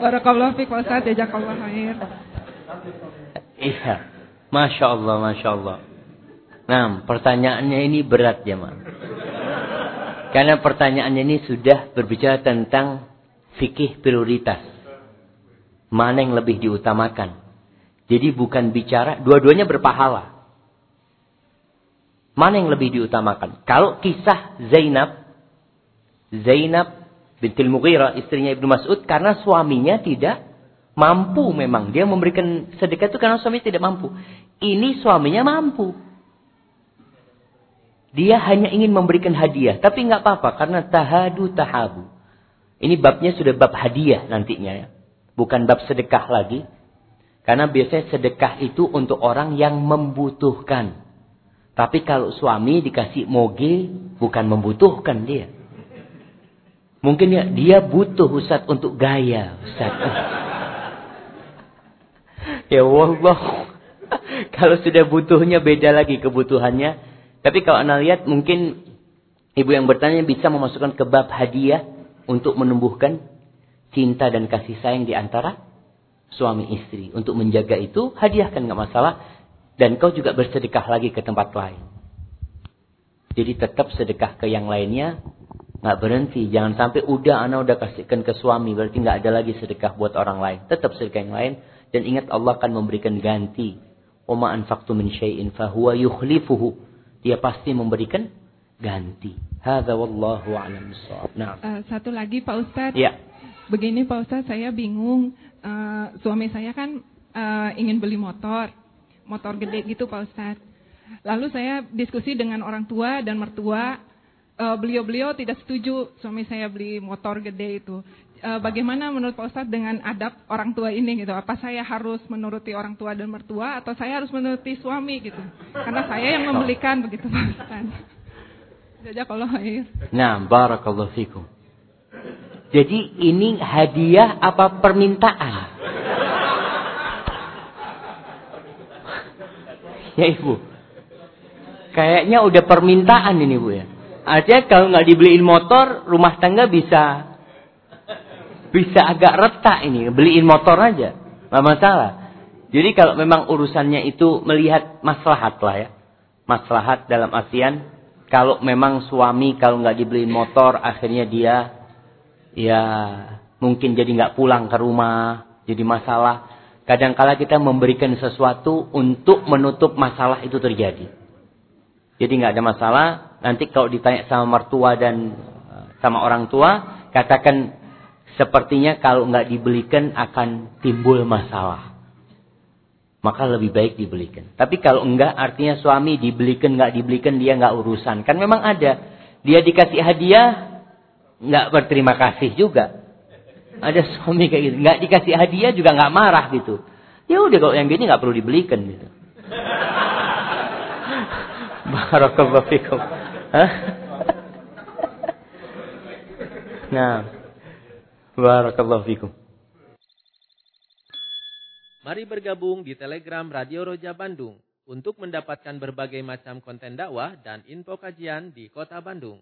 Barakallahu fiik Pak Ustaz, jazakallahu khair. Iya. Masya Allah, Masya Allah. Nah, pertanyaannya ini berat ya, Ma. Karena pertanyaannya ini sudah berbicara tentang fikih prioritas. Mana yang lebih diutamakan. Jadi bukan bicara, dua-duanya berpahala. Mana yang lebih diutamakan? Kalau kisah Zainab, Zainab bintil Mughirah, istrinya Ibnu Mas'ud, karena suaminya tidak mampu memang. Dia memberikan sedekah itu karena suaminya tidak mampu. Ini suaminya mampu. Dia hanya ingin memberikan hadiah. Tapi nggak apa-apa, karena tahadu tahabu. Ini babnya sudah bab hadiah nantinya ya. Bukan bab sedekah lagi. Karena biasanya sedekah itu untuk orang yang membutuhkan. Tapi kalau suami dikasih moge, bukan membutuhkan dia. Mungkin ya dia butuh Ustaz untuk gaya Ustaz. [LAUGHS] ya Allah. [LAUGHS] kalau sudah butuhnya beda lagi kebutuhannya. Tapi kalau anda lihat mungkin ibu yang bertanya bisa memasukkan ke bab hadiah untuk menumbuhkan cinta dan kasih sayang di antara suami istri. Untuk menjaga itu hadiahkan nggak masalah. Dan kau juga bersedekah lagi ke tempat lain. Jadi tetap sedekah ke yang lainnya nggak berhenti. Jangan sampai udah anak udah kasihkan ke suami berarti nggak ada lagi sedekah buat orang lain. Tetap sedekah yang lain dan ingat Allah akan memberikan ganti Wa anfaqtu min syai'in fahuwa yukhlifuhu. Dia pasti memberikan ganti. Hadza wallahu a'lam Nah. Uh, satu lagi Pak Ustadz. Ya. Begini Pak Ustadz, saya bingung. Uh, suami saya kan uh, ingin beli motor. Motor gede gitu Pak Ustadz. Lalu saya diskusi dengan orang tua dan mertua. Beliau-beliau uh, tidak setuju suami saya beli motor gede itu uh, bagaimana menurut Pak Ustadz dengan adab orang tua ini gitu? Apa saya harus menuruti orang tua dan mertua atau saya harus menuruti suami gitu? Karena saya yang membelikan begitu Pak Ustadz. kalau air. Nah, barakallahu fikum. Jadi ini hadiah apa permintaan? ya Ibu. Kayaknya udah permintaan ini Bu ya. Artinya kalau nggak dibeliin motor, rumah tangga bisa bisa agak retak ini, beliin motor aja, nggak masalah. Jadi kalau memang urusannya itu melihat maslahat lah ya, maslahat dalam artian kalau memang suami kalau nggak dibeliin motor akhirnya dia ya mungkin jadi nggak pulang ke rumah, jadi masalah. Kadangkala kita memberikan sesuatu untuk menutup masalah itu terjadi. Jadi nggak ada masalah. Nanti kalau ditanya sama mertua dan eh, sama orang tua, katakan sepertinya kalau nggak dibelikan akan timbul masalah. Maka lebih baik dibelikan. Tapi kalau enggak artinya suami dibelikan nggak dibelikan dia nggak urusan. Kan memang ada. Dia dikasih hadiah nggak berterima kasih juga. Ada suami kayak gitu. Nggak dikasih hadiah juga nggak marah gitu. Ya udah kalau yang gini nggak perlu dibelikan gitu. [LAUGHS] Barakallahu fikum. [LAUGHS] Nah. Barakallahu fikum. Mari bergabung di Telegram Radio Roja Bandung untuk mendapatkan berbagai macam konten dakwah dan info kajian di Kota Bandung.